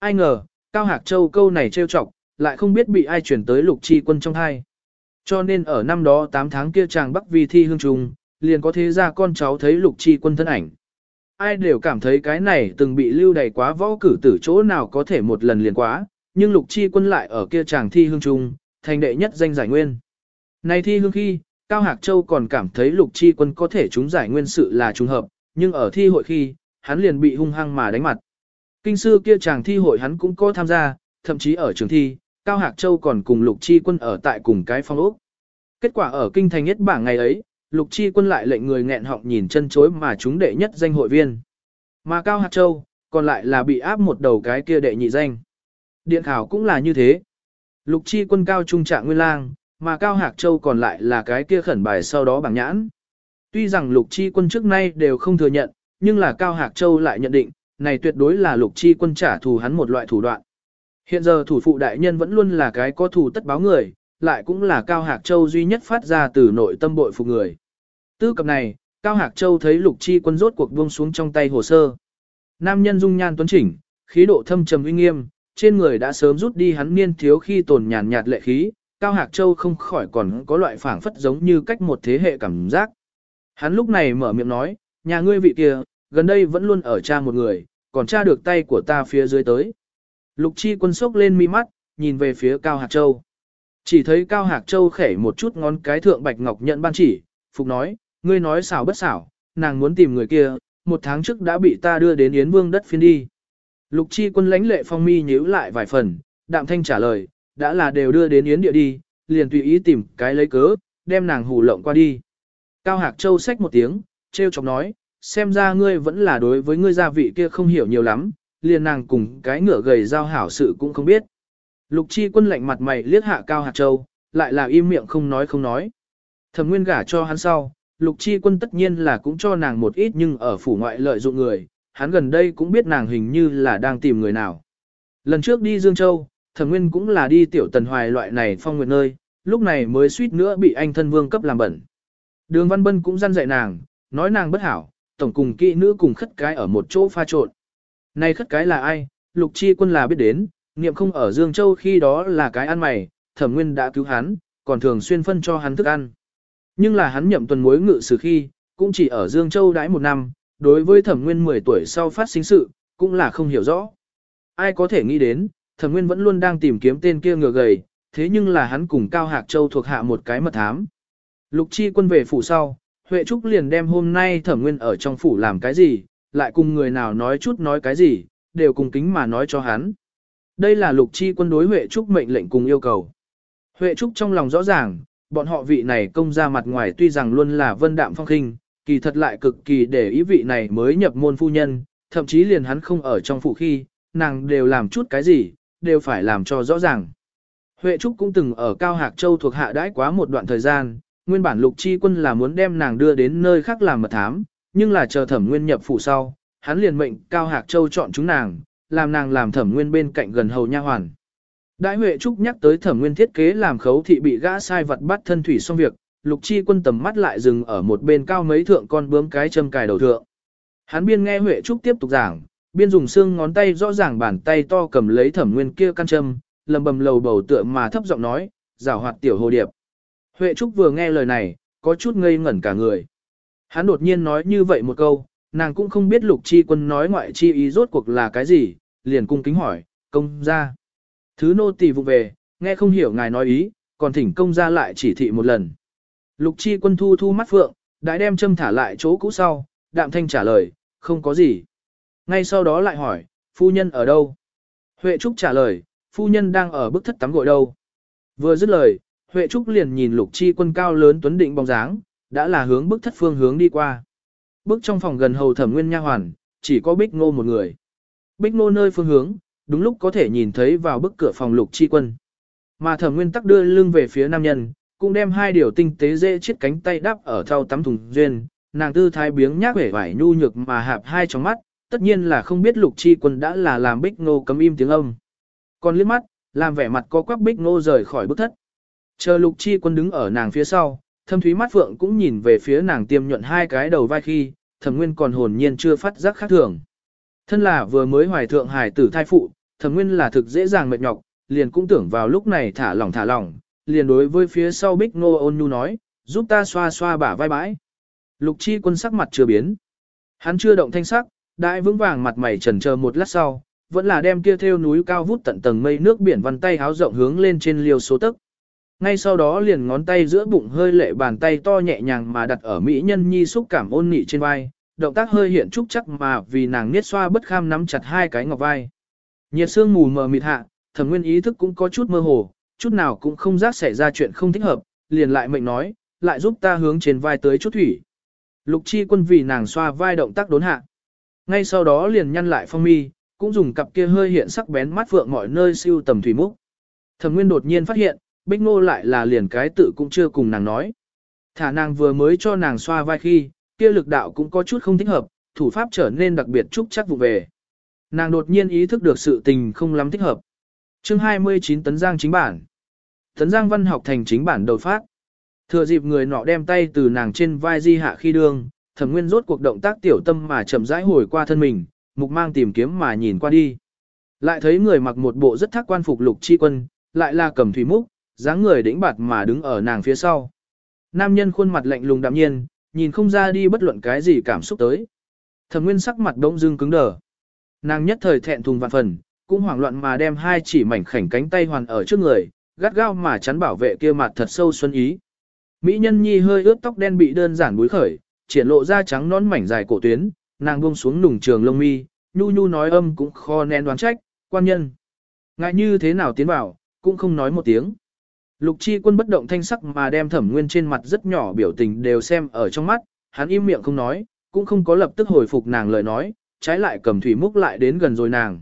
ai ngờ, Cao Hạc Châu câu này trêu chọc, lại không biết bị ai chuyển tới lục chi quân trong hai. Cho nên ở năm đó 8 tháng kia chàng Bắc Vi thi hương trùng, liền có thế ra con cháu thấy lục chi quân thân ảnh. Ai đều cảm thấy cái này từng bị lưu đầy quá võ cử tử chỗ nào có thể một lần liền quá, nhưng lục chi quân lại ở kia chàng thi hương trùng, thành đệ nhất danh giải nguyên. Này thi hương khi, Cao Hạc Châu còn cảm thấy lục chi quân có thể trúng giải nguyên sự là trùng hợp, nhưng ở thi hội khi, hắn liền bị hung hăng mà đánh mặt. Kinh sư kia chàng thi hội hắn cũng có tham gia, thậm chí ở trường thi, Cao Hạc Châu còn cùng Lục Chi Quân ở tại cùng cái phong ốc. Kết quả ở kinh thành nhất bảng ngày ấy, Lục Chi Quân lại lệnh người nghẹn họng nhìn chân chối mà chúng đệ nhất danh hội viên. Mà Cao Hạc Châu, còn lại là bị áp một đầu cái kia đệ nhị danh. Điện khảo cũng là như thế. Lục Chi Quân cao trung trạng nguyên lang, mà Cao Hạc Châu còn lại là cái kia khẩn bài sau đó bảng nhãn. Tuy rằng Lục Chi Quân trước nay đều không thừa nhận, nhưng là Cao Hạc Châu lại nhận định, này tuyệt đối là Lục Chi Quân trả thù hắn một loại thủ đoạn. Hiện giờ thủ phụ đại nhân vẫn luôn là cái có thù tất báo người, lại cũng là Cao Hạc Châu duy nhất phát ra từ nội tâm bội phục người. Tư cập này, Cao Hạc Châu thấy Lục Chi Quân rốt cuộc buông xuống trong tay hồ sơ. Nam nhân dung nhan tuấn chỉnh, khí độ thâm trầm uy nghiêm, trên người đã sớm rút đi hắn niên thiếu khi tồn nhàn nhạt lệ khí, Cao Hạc Châu không khỏi còn có loại phảng phất giống như cách một thế hệ cảm giác. Hắn lúc này mở miệng nói, nhà ngươi vị kia, gần đây vẫn luôn ở cha một người, còn tra được tay của ta phía dưới tới. Lục chi quân sốc lên mi mắt, nhìn về phía Cao Hạc Châu. Chỉ thấy Cao Hạc Châu khẽ một chút ngón cái thượng bạch ngọc nhận ban chỉ, phục nói, ngươi nói xảo bất xảo, nàng muốn tìm người kia, một tháng trước đã bị ta đưa đến Yến Vương đất phiên đi. Lục chi quân lãnh lệ phong mi nhíu lại vài phần, đạm thanh trả lời, đã là đều đưa đến Yến địa đi, liền tùy ý tìm cái lấy cớ, đem nàng hù lộng qua đi. Cao Hạc Châu xách một tiếng, treo chọc nói, xem ra ngươi vẫn là đối với ngươi gia vị kia không hiểu nhiều lắm, liền nàng cùng cái ngựa gầy giao hảo sự cũng không biết. Lục chi quân lạnh mặt mày liếc hạ Cao hạt Châu, lại là im miệng không nói không nói. Thẩm nguyên gả cho hắn sau, lục chi quân tất nhiên là cũng cho nàng một ít nhưng ở phủ ngoại lợi dụng người, hắn gần đây cũng biết nàng hình như là đang tìm người nào. Lần trước đi Dương Châu, thẩm nguyên cũng là đi tiểu tần hoài loại này phong nguyệt nơi, lúc này mới suýt nữa bị anh thân vương cấp làm bẩn. Đường Văn Bân cũng răn dạy nàng, nói nàng bất hảo, tổng cùng kỵ nữ cùng khất cái ở một chỗ pha trộn. Này khất cái là ai, lục chi quân là biết đến, niệm không ở Dương Châu khi đó là cái ăn mày, thẩm nguyên đã cứu hắn, còn thường xuyên phân cho hắn thức ăn. Nhưng là hắn nhậm tuần mối ngự sử khi, cũng chỉ ở Dương Châu đãi một năm, đối với thẩm nguyên 10 tuổi sau phát sinh sự, cũng là không hiểu rõ. Ai có thể nghĩ đến, thẩm nguyên vẫn luôn đang tìm kiếm tên kia ngựa gầy, thế nhưng là hắn cùng Cao Hạc Châu thuộc hạ một cái mật thám. Lục chi quân về phủ sau, Huệ Trúc liền đem hôm nay thẩm nguyên ở trong phủ làm cái gì, lại cùng người nào nói chút nói cái gì, đều cùng kính mà nói cho hắn. Đây là lục chi quân đối Huệ Trúc mệnh lệnh cùng yêu cầu. Huệ Trúc trong lòng rõ ràng, bọn họ vị này công ra mặt ngoài tuy rằng luôn là vân đạm phong khinh, kỳ thật lại cực kỳ để ý vị này mới nhập môn phu nhân, thậm chí liền hắn không ở trong phủ khi, nàng đều làm chút cái gì, đều phải làm cho rõ ràng. Huệ Trúc cũng từng ở Cao Hạc Châu thuộc hạ đãi quá một đoạn thời gian, nguyên bản lục chi quân là muốn đem nàng đưa đến nơi khác làm mật thám, nhưng là chờ thẩm nguyên nhập phủ sau, hắn liền mệnh Cao Hạc Châu chọn chúng nàng, làm nàng làm thẩm nguyên bên cạnh gần hầu nha hoàn. Đại Huệ Trúc nhắc tới thẩm nguyên thiết kế làm khấu thị bị gã sai vật bắt thân thủy xong việc, lục chi quân tầm mắt lại dừng ở một bên cao mấy thượng con bướm cái châm cài đầu thượng. Hắn biên nghe Huệ Trúc tiếp tục giảng, biên dùng xương ngón tay rõ ràng bàn tay to cầm lấy thẩm nguyên kia căn châm, lầm bầm lầu bầu tựa mà thấp giọng nói, rào hoạt tiểu hồ điệp. Huệ Trúc vừa nghe lời này, có chút ngây ngẩn cả người. Hắn đột nhiên nói như vậy một câu, nàng cũng không biết lục chi quân nói ngoại chi ý rốt cuộc là cái gì, liền cung kính hỏi, công gia. Thứ nô tỳ vụ về, nghe không hiểu ngài nói ý, còn thỉnh công gia lại chỉ thị một lần. Lục chi quân thu thu mắt phượng, đã đem châm thả lại chỗ cũ sau, đạm thanh trả lời, không có gì. Ngay sau đó lại hỏi, phu nhân ở đâu? Huệ Trúc trả lời, phu nhân đang ở bức thất tắm gội đâu. Vừa dứt lời, Huệ Trúc liền nhìn lục chi quân cao lớn tuấn định bóng dáng, đã là hướng bức thất phương hướng đi qua. Bước trong phòng gần hầu thẩm nguyên nha hoàn, chỉ có bích ngô một người. Bích ngô nơi phương hướng, đúng lúc có thể nhìn thấy vào bức cửa phòng lục chi quân. Mà thẩm nguyên tắc đưa lưng về phía nam nhân, cũng đem hai điều tinh tế dễ chiết cánh tay đắp ở thau tắm thùng duyên, nàng tư thái biếng nhác vẻ vải nhu nhược mà hạp hai trong mắt, tất nhiên là không biết lục chi quân đã là làm bích ngô cấm im tiếng âm. Còn liếc mắt, làm vẻ mặt có quắc bích ngô rời khỏi bức thất. Chờ lục chi quân đứng ở nàng phía sau, thâm thúy mắt phượng cũng nhìn về phía nàng tiêm nhuận hai cái đầu vai khi, thẩm nguyên còn hồn nhiên chưa phát giác khác thường. Thân là vừa mới hoài thượng hải tử thai phụ, thẩm nguyên là thực dễ dàng mệt nhọc, liền cũng tưởng vào lúc này thả lỏng thả lỏng, liền đối với phía sau bích ngô ôn nhu nói, giúp ta xoa xoa bả vai bãi. Lục chi quân sắc mặt chưa biến. Hắn chưa động thanh sắc, đại vững vàng mặt mày trần chờ một lát sau, vẫn là đem kia theo núi cao vút tận tầng mây nước biển văn tay háo rộng hướng lên trên liều số tức. Ngay sau đó liền ngón tay giữa bụng hơi lệ bàn tay to nhẹ nhàng mà đặt ở mỹ nhân nhi xúc cảm ôn nị trên vai, động tác hơi hiện trúc chắc mà vì nàng niết xoa bất kham nắm chặt hai cái ngọc vai. Nhiệt sương mù mờ mịt hạ, thẩm nguyên ý thức cũng có chút mơ hồ, chút nào cũng không giác xảy ra chuyện không thích hợp, liền lại mệnh nói, lại giúp ta hướng trên vai tới chút thủy. Lục chi quân vì nàng xoa vai động tác đốn hạ. Ngay sau đó liền nhăn lại phong mi, cũng dùng cặp kia hơi hiện sắc bén mắt vượng mọi nơi siêu tầm thủy múc. Thẩm Nguyên đột nhiên phát hiện, Bích Ngô lại là liền cái tự cũng chưa cùng nàng nói. Thả nàng vừa mới cho nàng xoa vai khi, kia lực đạo cũng có chút không thích hợp, thủ pháp trở nên đặc biệt trúc chắc vụ về. Nàng đột nhiên ý thức được sự tình không lắm thích hợp. Chương 29 Tấn Giang chính bản. Tấn Giang văn học thành chính bản đầu phát. Thừa dịp người nọ đem tay từ nàng trên vai di hạ khi đương, thẩm nguyên rốt cuộc động tác tiểu tâm mà chậm rãi hồi qua thân mình, mục mang tìm kiếm mà nhìn qua đi. Lại thấy người mặc một bộ rất thác quan phục lục chi quân, lại là cầm thủy múc, dáng người đĩnh bạt mà đứng ở nàng phía sau. Nam nhân khuôn mặt lạnh lùng đạm nhiên, nhìn không ra đi bất luận cái gì cảm xúc tới. Thẩm nguyên sắc mặt bỗng dưng cứng đờ. Nàng nhất thời thẹn thùng vạn phần, cũng hoảng loạn mà đem hai chỉ mảnh khảnh cánh tay hoàn ở trước người, gắt gao mà chắn bảo vệ kia mặt thật sâu xuân ý. Mỹ nhân nhi hơi ướt tóc đen bị đơn giản búi khởi, triển lộ ra trắng nón mảnh dài cổ tuyến, nàng buông xuống nùng trường lông mi, nhu nhu nói âm cũng khó nén đoán trách, quan nhân. Ngại như thế nào tiến vào, cũng không nói một tiếng. Lục chi quân bất động thanh sắc mà đem thẩm nguyên trên mặt rất nhỏ biểu tình đều xem ở trong mắt, hắn im miệng không nói, cũng không có lập tức hồi phục nàng lời nói, trái lại cầm thủy múc lại đến gần rồi nàng.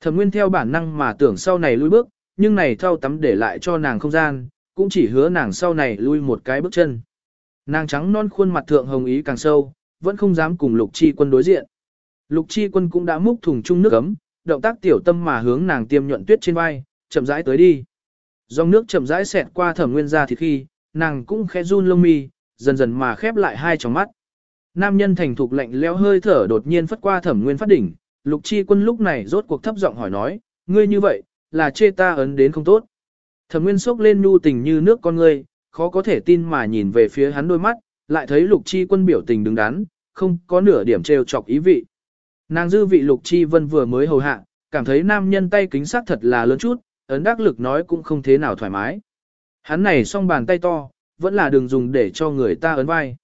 Thẩm nguyên theo bản năng mà tưởng sau này lui bước, nhưng này thao tắm để lại cho nàng không gian, cũng chỉ hứa nàng sau này lui một cái bước chân. Nàng trắng non khuôn mặt thượng hồng ý càng sâu, vẫn không dám cùng lục chi quân đối diện. Lục chi quân cũng đã múc thùng chung nước ấm, động tác tiểu tâm mà hướng nàng tiêm nhuận tuyết trên vai, chậm rãi tới đi. Dòng nước chậm rãi xẹt qua thẩm nguyên ra thì khi, nàng cũng khẽ run lông mi, dần dần mà khép lại hai tròng mắt. Nam nhân thành thục lạnh leo hơi thở đột nhiên phất qua thẩm nguyên phát đỉnh, lục chi quân lúc này rốt cuộc thấp giọng hỏi nói, ngươi như vậy, là chê ta ấn đến không tốt. Thẩm nguyên sốc lên nhu tình như nước con ngươi, khó có thể tin mà nhìn về phía hắn đôi mắt, lại thấy lục chi quân biểu tình đứng đắn, không có nửa điểm trêu chọc ý vị. Nàng dư vị lục chi vân vừa mới hầu hạ, cảm thấy nam nhân tay kính sắc thật là lớn chút, ấn đắc lực nói cũng không thế nào thoải mái. Hắn này song bàn tay to, vẫn là đường dùng để cho người ta ấn vai.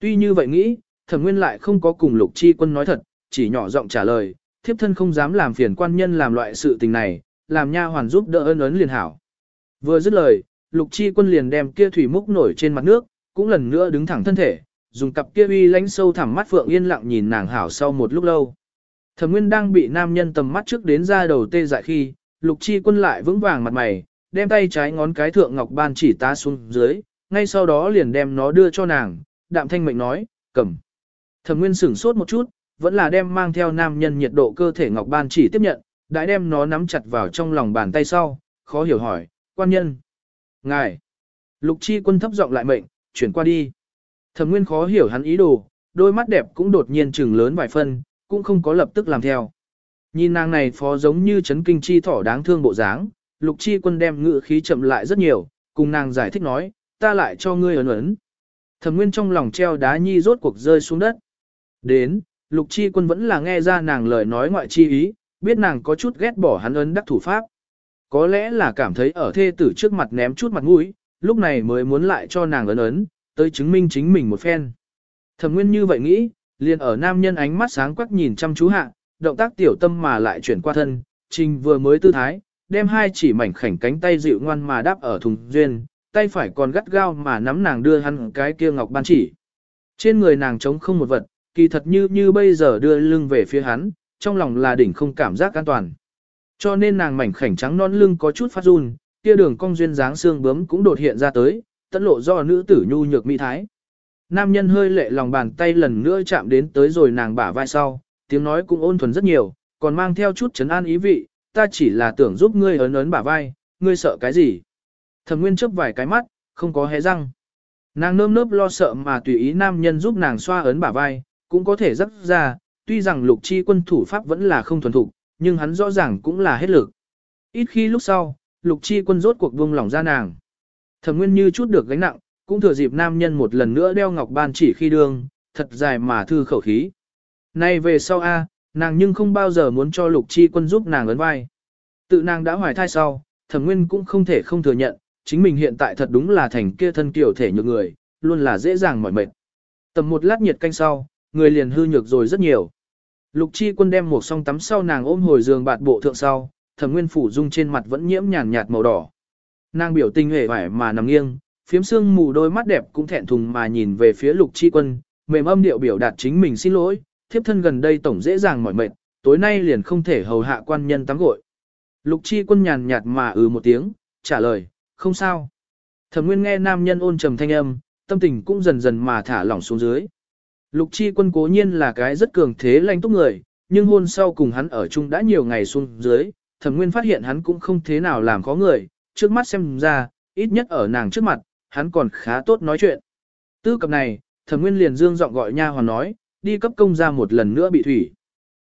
Tuy như vậy nghĩ, thẩm nguyên lại không có cùng lục chi quân nói thật, chỉ nhỏ giọng trả lời, thiếp thân không dám làm phiền quan nhân làm loại sự tình này, làm nha hoàn giúp đỡ ơn ấn liền hảo. Vừa dứt lời, lục chi quân liền đem kia thủy múc nổi trên mặt nước, cũng lần nữa đứng thẳng thân thể, dùng cặp kia uy lánh sâu thẳm mắt phượng yên lặng nhìn nàng hảo sau một lúc lâu. Thẩm Nguyên đang bị nam nhân tầm mắt trước đến ra đầu tê dại khi, Lục Chi Quân lại vững vàng mặt mày, đem tay trái ngón cái thượng ngọc ban chỉ tá xuống dưới, ngay sau đó liền đem nó đưa cho nàng, đạm thanh mệnh nói, cầm. Thẩm Nguyên sửng sốt một chút, vẫn là đem mang theo nam nhân nhiệt độ cơ thể ngọc ban chỉ tiếp nhận, đã đem nó nắm chặt vào trong lòng bàn tay sau, khó hiểu hỏi, quan nhân. Ngài. Lục Chi Quân thấp giọng lại mệnh, chuyển qua đi. Thẩm Nguyên khó hiểu hắn ý đồ, đôi mắt đẹp cũng đột nhiên trừng lớn vài phân, cũng không có lập tức làm theo. Nhìn nàng này phó giống như chấn kinh chi thỏ đáng thương bộ dáng, lục chi quân đem ngự khí chậm lại rất nhiều, cùng nàng giải thích nói, ta lại cho ngươi ấn ấn. Thẩm nguyên trong lòng treo đá nhi rốt cuộc rơi xuống đất. Đến, lục chi quân vẫn là nghe ra nàng lời nói ngoại chi ý, biết nàng có chút ghét bỏ hắn ấn đắc thủ pháp. Có lẽ là cảm thấy ở thê tử trước mặt ném chút mặt mũi, lúc này mới muốn lại cho nàng ấn ấn, tới chứng minh chính mình một phen. Thẩm nguyên như vậy nghĩ, liền ở nam nhân ánh mắt sáng quắc nhìn chăm chú hạ, động tác tiểu tâm mà lại chuyển qua thân, trình vừa mới tư thái, đem hai chỉ mảnh khảnh cánh tay dịu ngoan mà đáp ở thùng duyên, tay phải còn gắt gao mà nắm nàng đưa hắn cái kia ngọc ban chỉ. Trên người nàng trống không một vật, kỳ thật như như bây giờ đưa lưng về phía hắn, trong lòng là đỉnh không cảm giác an toàn. Cho nên nàng mảnh khảnh trắng non lưng có chút phát run, kia đường cong duyên dáng xương bướm cũng đột hiện ra tới, tận lộ do nữ tử nhu nhược mỹ thái. Nam nhân hơi lệ lòng bàn tay lần nữa chạm đến tới rồi nàng bả vai sau, tiếng nói cũng ôn thuần rất nhiều, còn mang theo chút chấn an ý vị, ta chỉ là tưởng giúp ngươi ấn ấn bả vai, ngươi sợ cái gì. Thẩm nguyên chớp vài cái mắt, không có hé răng. Nàng nơm nớp lo sợ mà tùy ý nam nhân giúp nàng xoa ấn bả vai, cũng có thể rất ra, tuy rằng lục chi quân thủ pháp vẫn là không thuần thục, nhưng hắn rõ ràng cũng là hết lực. Ít khi lúc sau, lục chi quân rốt cuộc buông lỏng ra nàng. Thẩm nguyên như chút được gánh nặng, cũng thừa dịp nam nhân một lần nữa đeo ngọc ban chỉ khi đương, thật dài mà thư khẩu khí. Nay về sau A, nàng nhưng không bao giờ muốn cho lục chi quân giúp nàng ấn vai. Tự nàng đã hoài thai sau, thẩm nguyên cũng không thể không thừa nhận, chính mình hiện tại thật đúng là thành kia thân kiểu thể nhược người, luôn là dễ dàng mỏi mệt. Tầm một lát nhiệt canh sau, người liền hư nhược rồi rất nhiều. Lục chi quân đem một song tắm sau nàng ôm hồi giường bạt bộ thượng sau, thẩm nguyên phủ dung trên mặt vẫn nhiễm nhàn nhạt màu đỏ. Nàng biểu tình hề vải mà nằm nghiêng, phiếm xương mù đôi mắt đẹp cũng thẹn thùng mà nhìn về phía lục chi quân, mềm âm điệu biểu đạt chính mình xin lỗi, thiếp thân gần đây tổng dễ dàng mỏi mệt, tối nay liền không thể hầu hạ quan nhân tắm gội. Lục chi quân nhàn nhạt mà ừ một tiếng, trả lời, không sao. Thẩm nguyên nghe nam nhân ôn trầm thanh âm, tâm tình cũng dần dần mà thả lỏng xuống dưới. Lục chi quân cố nhiên là cái rất cường thế lanh túc người, nhưng hôn sau cùng hắn ở chung đã nhiều ngày xuống dưới, thẩm nguyên phát hiện hắn cũng không thế nào làm khó người, trước mắt xem ra, ít nhất ở nàng trước mặt, hắn còn khá tốt nói chuyện. Tư cập này, thẩm nguyên liền dương giọng gọi nha hoàn nói, đi cấp công ra một lần nữa bị thủy.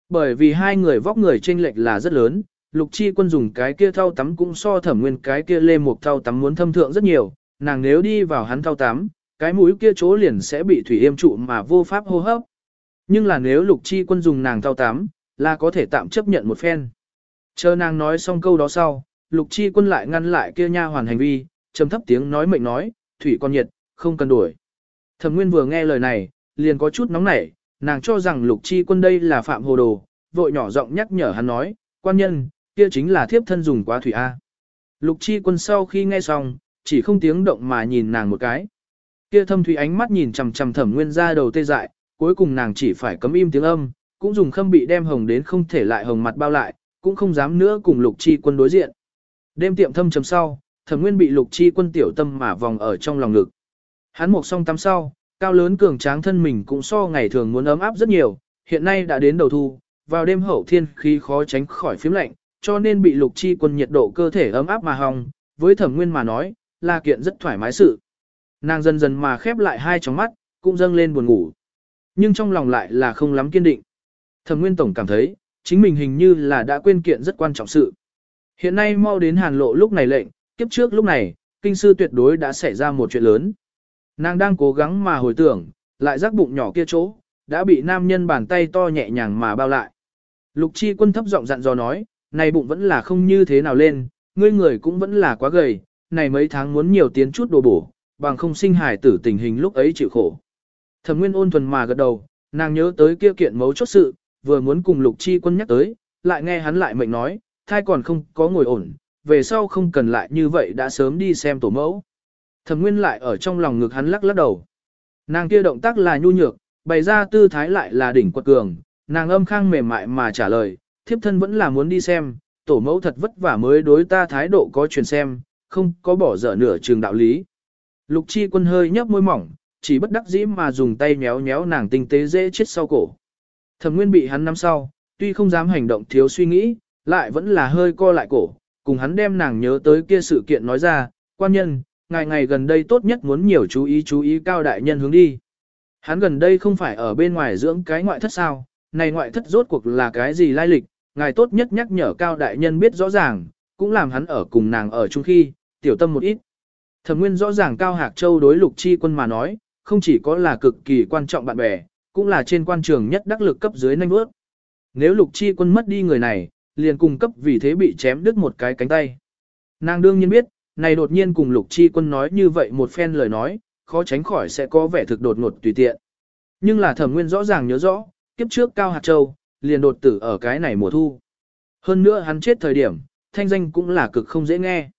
Bởi vì hai người vóc người chênh lệch là rất lớn, lục chi quân dùng cái kia thau tắm cũng so thẩm nguyên cái kia lê một thau tắm muốn thâm thượng rất nhiều, nàng nếu đi vào hắn thau tắm, cái mũi kia chỗ liền sẽ bị thủy yêm trụ mà vô pháp hô hấp. Nhưng là nếu lục chi quân dùng nàng thau tắm, là có thể tạm chấp nhận một phen. Chờ nàng nói xong câu đó sau, lục chi quân lại ngăn lại kia nha hoàn hành vi, trầm thấp tiếng nói mệnh nói, thủy con nhiệt, không cần đuổi. Thẩm nguyên vừa nghe lời này, liền có chút nóng nảy, nàng cho rằng lục chi quân đây là phạm hồ đồ, vội nhỏ giọng nhắc nhở hắn nói, quan nhân, kia chính là thiếp thân dùng quá thủy A. Lục chi quân sau khi nghe xong, chỉ không tiếng động mà nhìn nàng một cái. Kia thâm thủy ánh mắt nhìn chằm chằm thẩm nguyên ra đầu tê dại, cuối cùng nàng chỉ phải cấm im tiếng âm, cũng dùng khâm bị đem hồng đến không thể lại hồng mặt bao lại, cũng không dám nữa cùng lục chi quân đối diện. Đêm tiệm thâm chấm sau, thẩm nguyên bị lục chi quân tiểu tâm mà vòng ở trong lòng ngực. Hắn một song tắm sau, cao lớn cường tráng thân mình cũng so ngày thường muốn ấm áp rất nhiều, hiện nay đã đến đầu thu, vào đêm hậu thiên khí khó tránh khỏi phím lạnh, cho nên bị lục chi quân nhiệt độ cơ thể ấm áp mà hòng, với thẩm nguyên mà nói, là kiện rất thoải mái sự. Nàng dần dần mà khép lại hai tròng mắt, cũng dâng lên buồn ngủ. Nhưng trong lòng lại là không lắm kiên định. Thẩm nguyên tổng cảm thấy, chính mình hình như là đã quên kiện rất quan trọng sự. Hiện nay mau đến hàn lộ lúc này lệnh, kiếp trước lúc này, kinh sư tuyệt đối đã xảy ra một chuyện lớn. Nàng đang cố gắng mà hồi tưởng, lại rắc bụng nhỏ kia chỗ, đã bị nam nhân bàn tay to nhẹ nhàng mà bao lại. Lục chi quân thấp giọng dặn dò nói, này bụng vẫn là không như thế nào lên, ngươi người cũng vẫn là quá gầy, này mấy tháng muốn nhiều tiến chút đồ bổ, bằng không sinh hài tử tình hình lúc ấy chịu khổ. Thẩm Nguyên ôn thuần mà gật đầu, nàng nhớ tới kia kiện mấu chốt sự, vừa muốn cùng Lục Chi Quân nhắc tới, lại nghe hắn lại mệnh nói, thai còn không có ngồi ổn, về sau không cần lại như vậy đã sớm đi xem tổ mẫu. Thẩm Nguyên lại ở trong lòng ngực hắn lắc lắc đầu. Nàng kia động tác là nhu nhược, bày ra tư thái lại là đỉnh quật cường, nàng âm khang mềm mại mà trả lời, thiếp thân vẫn là muốn đi xem, tổ mẫu thật vất vả mới đối ta thái độ có truyền xem, không có bỏ dở nửa trường đạo lý. Lục chi quân hơi nhấp môi mỏng, chỉ bất đắc dĩ mà dùng tay méo méo nàng tinh tế dễ chết sau cổ. Thẩm nguyên bị hắn nắm sau, tuy không dám hành động thiếu suy nghĩ, lại vẫn là hơi co lại cổ, cùng hắn đem nàng nhớ tới kia sự kiện nói ra, quan nhân, ngày ngày gần đây tốt nhất muốn nhiều chú ý chú ý cao đại nhân hướng đi. Hắn gần đây không phải ở bên ngoài dưỡng cái ngoại thất sao, này ngoại thất rốt cuộc là cái gì lai lịch, ngài tốt nhất nhắc nhở cao đại nhân biết rõ ràng, cũng làm hắn ở cùng nàng ở chung khi, tiểu tâm một ít. Thẩm nguyên rõ ràng cao hạc châu đối lục chi quân mà nói, không chỉ có là cực kỳ quan trọng bạn bè, cũng là trên quan trường nhất đắc lực cấp dưới nanh bước. Nếu lục chi quân mất đi người này, liền cung cấp vì thế bị chém đứt một cái cánh tay. Nàng đương nhiên biết, này đột nhiên cùng lục chi quân nói như vậy một phen lời nói, khó tránh khỏi sẽ có vẻ thực đột ngột tùy tiện. Nhưng là thẩm nguyên rõ ràng nhớ rõ, kiếp trước Cao Hạt Châu, liền đột tử ở cái này mùa thu. Hơn nữa hắn chết thời điểm, thanh danh cũng là cực không dễ nghe.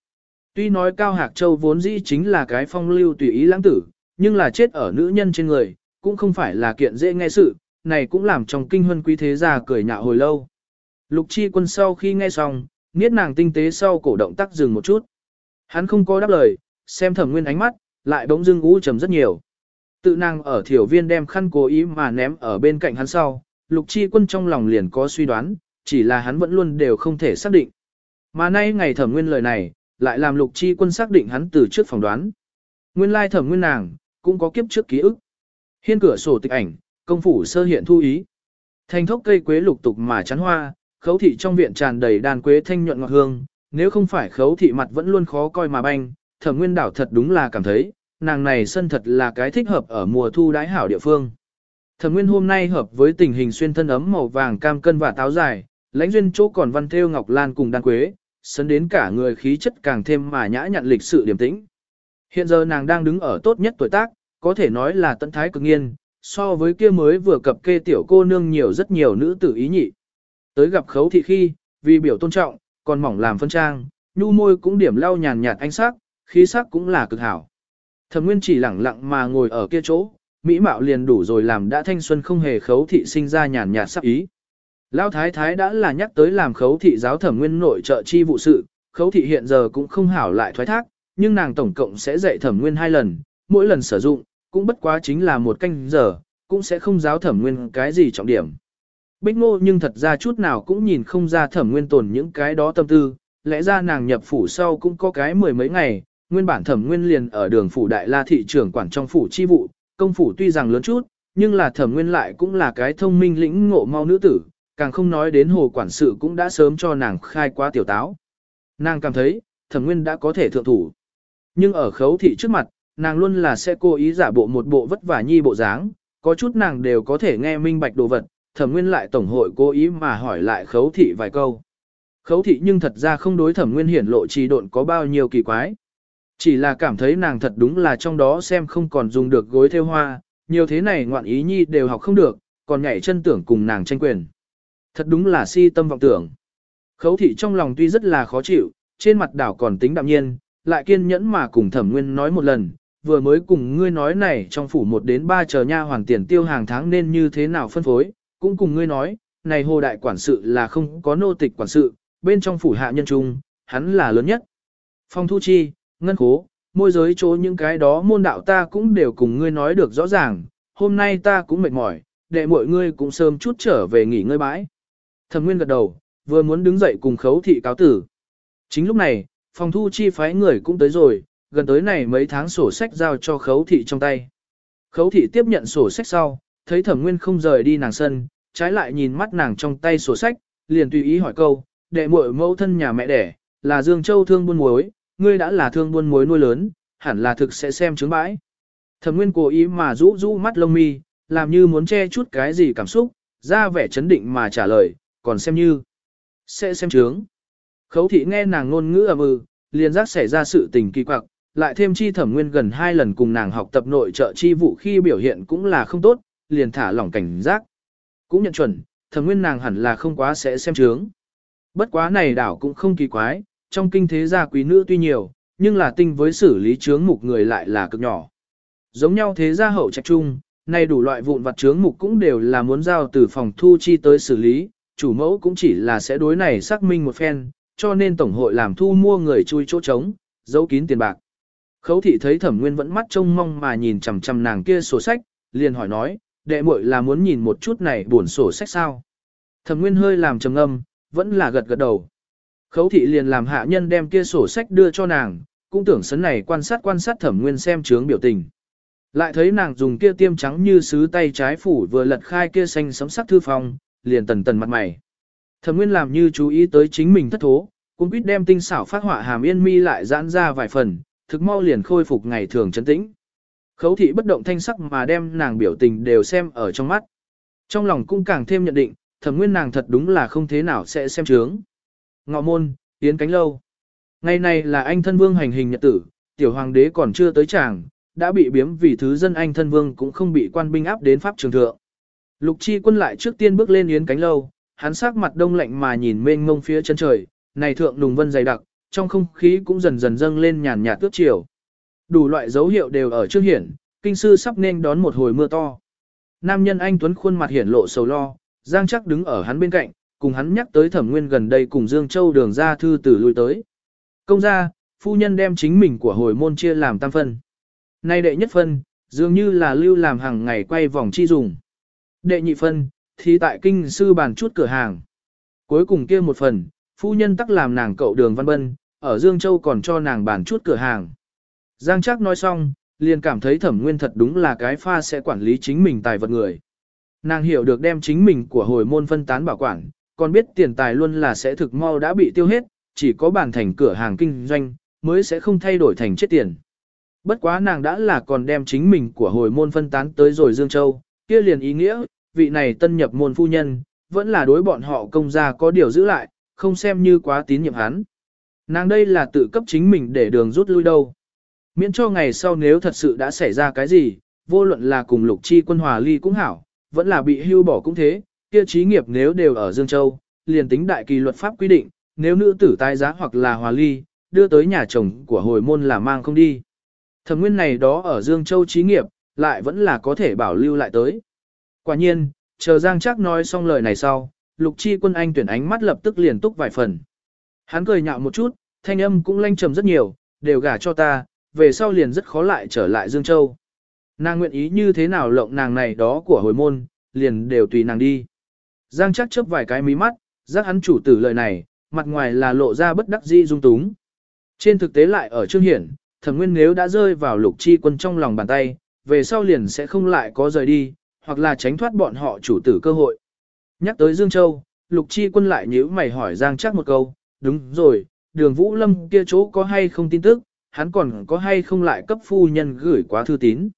Tuy nói Cao Hạc Châu vốn dĩ chính là cái phong lưu tùy ý lãng tử, nhưng là chết ở nữ nhân trên người, cũng không phải là kiện dễ nghe sự, này cũng làm trong kinh huân quý thế gia cười nhạo hồi lâu. Lục chi quân sau khi nghe xong, niết nàng tinh tế sau cổ động tác dừng một chút. Hắn không có đáp lời, xem thẩm nguyên ánh mắt, lại bỗng dưng u trầm rất nhiều. Tự nàng ở thiểu viên đem khăn cố ý mà ném ở bên cạnh hắn sau, lục chi quân trong lòng liền có suy đoán, chỉ là hắn vẫn luôn đều không thể xác định. Mà nay ngày thẩm nguyên lời này, lại làm lục chi quân xác định hắn từ trước phỏng đoán. Nguyên lai thẩm nguyên nàng, cũng có kiếp trước ký ức. Hiên cửa sổ tịch ảnh, công phủ sơ hiện thu ý. Thành thốc cây quế lục tục mà chắn hoa, khấu thị trong viện tràn đầy đàn quế thanh nhuận ngọt hương, nếu không phải khấu thị mặt vẫn luôn khó coi mà banh, thẩm nguyên đảo thật đúng là cảm thấy, nàng này sân thật là cái thích hợp ở mùa thu đái hảo địa phương. Thẩm nguyên hôm nay hợp với tình hình xuyên thân ấm màu vàng cam cân và táo dài, lãnh duyên chỗ còn văn thêu ngọc lan cùng đan quế, sân đến cả người khí chất càng thêm mà nhã nhặn lịch sự điềm tĩnh. Hiện giờ nàng đang đứng ở tốt nhất tuổi tác, có thể nói là tận thái cực nghiên, so với kia mới vừa cập kê tiểu cô nương nhiều rất nhiều nữ tử ý nhị. Tới gặp khấu thị khi, vì biểu tôn trọng, còn mỏng làm phân trang, nhu môi cũng điểm lau nhàn nhạt ánh sắc, khí sắc cũng là cực hảo. Thẩm Nguyên chỉ lẳng lặng mà ngồi ở kia chỗ, mỹ mạo liền đủ rồi làm đã thanh xuân không hề khấu thị sinh ra nhàn nhạt sắc ý. Lão thái thái đã là nhắc tới làm khấu thị giáo Thẩm Nguyên nội trợ chi vụ sự, khấu thị hiện giờ cũng không hảo lại thoái thác, nhưng nàng tổng cộng sẽ dạy Thẩm Nguyên hai lần, mỗi lần sử dụng, cũng bất quá chính là một canh giờ, cũng sẽ không giáo Thẩm Nguyên cái gì trọng điểm. Bích ngô nhưng thật ra chút nào cũng nhìn không ra Thẩm Nguyên tồn những cái đó tâm tư, lẽ ra nàng nhập phủ sau cũng có cái mười mấy ngày, nguyên bản thẩm nguyên liền ở đường phủ đại la thị trưởng quản trong phủ chi vụ, công phủ tuy rằng lớn chút, nhưng là thẩm nguyên lại cũng là cái thông minh lĩnh ngộ mau nữ tử, càng không nói đến hồ quản sự cũng đã sớm cho nàng khai qua tiểu táo. Nàng cảm thấy, thẩm nguyên đã có thể thượng thủ. Nhưng ở khấu thị trước mặt, nàng luôn là sẽ cố ý giả bộ một bộ vất vả nhi bộ dáng, có chút nàng đều có thể nghe minh bạch đồ vật, thẩm nguyên lại tổng hội cố ý mà hỏi lại khấu thị vài câu. Khấu thị nhưng thật ra không đối thẩm nguyên hiển lộ trì độn có bao nhiêu kỳ quái. Chỉ là cảm thấy nàng thật đúng là trong đó xem không còn dùng được gối theo hoa, nhiều thế này ngoạn ý nhi đều học không được, còn nhảy chân tưởng cùng nàng tranh quyền. Thật đúng là si tâm vọng tưởng. Khấu thị trong lòng tuy rất là khó chịu, trên mặt đảo còn tính đạm nhiên, lại kiên nhẫn mà cùng thẩm nguyên nói một lần, vừa mới cùng ngươi nói này trong phủ một đến ba chờ nha hoàn tiền tiêu hàng tháng nên như thế nào phân phối, cũng cùng ngươi nói, này hồ đại quản sự là không có nô tịch quản sự, bên trong phủ hạ nhân trung, hắn là lớn nhất. Phong thu chi, ngân khố, môi giới chỗ những cái đó môn đạo ta cũng đều cùng ngươi nói được rõ ràng, hôm nay ta cũng mệt mỏi, để mọi ngươi cũng sớm chút trở về nghỉ ngơi bãi. Thẩm Nguyên gật đầu, vừa muốn đứng dậy cùng khấu thị cáo tử. Chính lúc này, phòng thu chi phái người cũng tới rồi, gần tới này mấy tháng sổ sách giao cho khấu thị trong tay. Khấu thị tiếp nhận sổ sách sau, thấy thẩm nguyên không rời đi nàng sân, trái lại nhìn mắt nàng trong tay sổ sách, liền tùy ý hỏi câu, đệ muội mẫu thân nhà mẹ đẻ, là Dương Châu thương buôn muối, ngươi đã là thương buôn muối nuôi lớn, hẳn là thực sẽ xem chứng bãi. Thẩm Nguyên cố ý mà rũ rũ mắt lông mi, làm như muốn che chút cái gì cảm xúc, ra vẻ chấn định mà trả lời, còn xem như sẽ xem chứng. Khấu thị nghe nàng ngôn ngữ ầm ừ, liền giác xảy ra sự tình kỳ quặc, lại thêm chi Thẩm Nguyên gần hai lần cùng nàng học tập nội trợ chi vụ khi biểu hiện cũng là không tốt, liền thả lỏng cảnh giác. Cũng nhận chuẩn, Thẩm Nguyên nàng hẳn là không quá sẽ xem chướng. Bất quá này đảo cũng không kỳ quái, trong kinh thế gia quý nữ tuy nhiều, nhưng là tinh với xử lý chướng mục người lại là cực nhỏ. Giống nhau thế gia hậu trạch trung, nay đủ loại vụn vặt chướng mục cũng đều là muốn giao từ phòng thu chi tới xử lý, chủ mẫu cũng chỉ là sẽ đối này xác minh một phen, cho nên tổng hội làm thu mua người chui chỗ trống, giấu kín tiền bạc. Khấu thị thấy thẩm nguyên vẫn mắt trông mong mà nhìn chằm chằm nàng kia sổ sách, liền hỏi nói, đệ muội là muốn nhìn một chút này buồn sổ sách sao. Thẩm nguyên hơi làm trầm âm, vẫn là gật gật đầu. Khấu thị liền làm hạ nhân đem kia sổ sách đưa cho nàng, cũng tưởng sấn này quan sát quan sát thẩm nguyên xem chướng biểu tình. Lại thấy nàng dùng kia tiêm trắng như sứ tay trái phủ vừa lật khai kia xanh sấm sắc thư phong, liền tần tần mặt mày. Thẩm nguyên làm như chú ý tới chính mình thất thố, cũng biết đem tinh xảo phát họa hàm yên mi lại giãn ra vài phần, thực mau liền khôi phục ngày thường trấn tĩnh. Khấu thị bất động thanh sắc mà đem nàng biểu tình đều xem ở trong mắt. Trong lòng cũng càng thêm nhận định, thẩm nguyên nàng thật đúng là không thế nào sẽ xem trướng. Ngọ môn, tiến cánh lâu. Ngày này là anh thân vương hành hình nhật tử, tiểu hoàng đế còn chưa tới tràng, đã bị biếm vì thứ dân anh thân vương cũng không bị quan binh áp đến pháp trường thượng. Lục chi quân lại trước tiên bước lên yến cánh lâu, hắn sắc mặt đông lạnh mà nhìn mênh mông phía chân trời, này thượng nùng vân dày đặc, trong không khí cũng dần dần dâng lên nhàn nhạt tước chiều. Đủ loại dấu hiệu đều ở trước hiển, kinh sư sắp nên đón một hồi mưa to. Nam nhân anh tuấn khuôn mặt hiển lộ sầu lo, Giang chắc đứng ở hắn bên cạnh, cùng hắn nhắc tới thẩm nguyên gần đây cùng Dương Châu đường ra thư tử lui tới. Công gia, phu nhân đem chính mình của hồi môn chia làm tam phân. Nay đệ nhất phân, dường như là lưu làm hàng ngày quay vòng chi dùng. Đệ nhị phân, thì tại kinh sư bàn chút cửa hàng. Cuối cùng kia một phần, phu nhân tắc làm nàng cậu đường văn bân, ở Dương Châu còn cho nàng bàn chút cửa hàng. Giang chắc nói xong, liền cảm thấy thẩm nguyên thật đúng là cái pha sẽ quản lý chính mình tài vật người. Nàng hiểu được đem chính mình của hồi môn phân tán bảo quản, còn biết tiền tài luôn là sẽ thực mau đã bị tiêu hết, chỉ có bản thành cửa hàng kinh doanh, mới sẽ không thay đổi thành chết tiền. Bất quá nàng đã là còn đem chính mình của hồi môn phân tán tới rồi Dương Châu, kia liền ý nghĩa, vị này tân nhập môn phu nhân, vẫn là đối bọn họ công gia có điều giữ lại, không xem như quá tín nhiệm hắn. Nàng đây là tự cấp chính mình để đường rút lui đâu. Miễn cho ngày sau nếu thật sự đã xảy ra cái gì, vô luận là cùng lục chi quân hòa ly cũng hảo, vẫn là bị hưu bỏ cũng thế, kia trí nghiệp nếu đều ở Dương Châu, liền tính đại kỳ luật pháp quy định, nếu nữ tử tái giá hoặc là hòa ly, đưa tới nhà chồng của hồi môn là mang không đi. Thẩm nguyên này đó ở Dương Châu trí nghiệp, lại vẫn là có thể bảo lưu lại tới. Quả nhiên, chờ Giang chắc nói xong lời này sau, lục chi quân anh tuyển ánh mắt lập tức liền túc vài phần. Hắn cười nhạo một chút, thanh âm cũng lanh trầm rất nhiều, đều gả cho ta, về sau liền rất khó lại trở lại Dương Châu. Nàng nguyện ý như thế nào lộng nàng này đó của hồi môn, liền đều tùy nàng đi. Giang chắc chớp vài cái mí mắt, giác hắn chủ tử lời này, mặt ngoài là lộ ra bất đắc dĩ dung túng. Trên thực tế lại ở Trương Hiển, thẩm nguyên nếu đã rơi vào lục chi quân trong lòng bàn tay, về sau liền sẽ không lại có rời đi, hoặc là tránh thoát bọn họ chủ tử cơ hội. Nhắc tới Dương Châu, lục chi quân lại nhíu mày hỏi Giang chắc một câu, đúng rồi, đường Vũ Lâm kia chỗ có hay không tin tức, hắn còn có hay không lại cấp phu nhân gửi quá thư tín.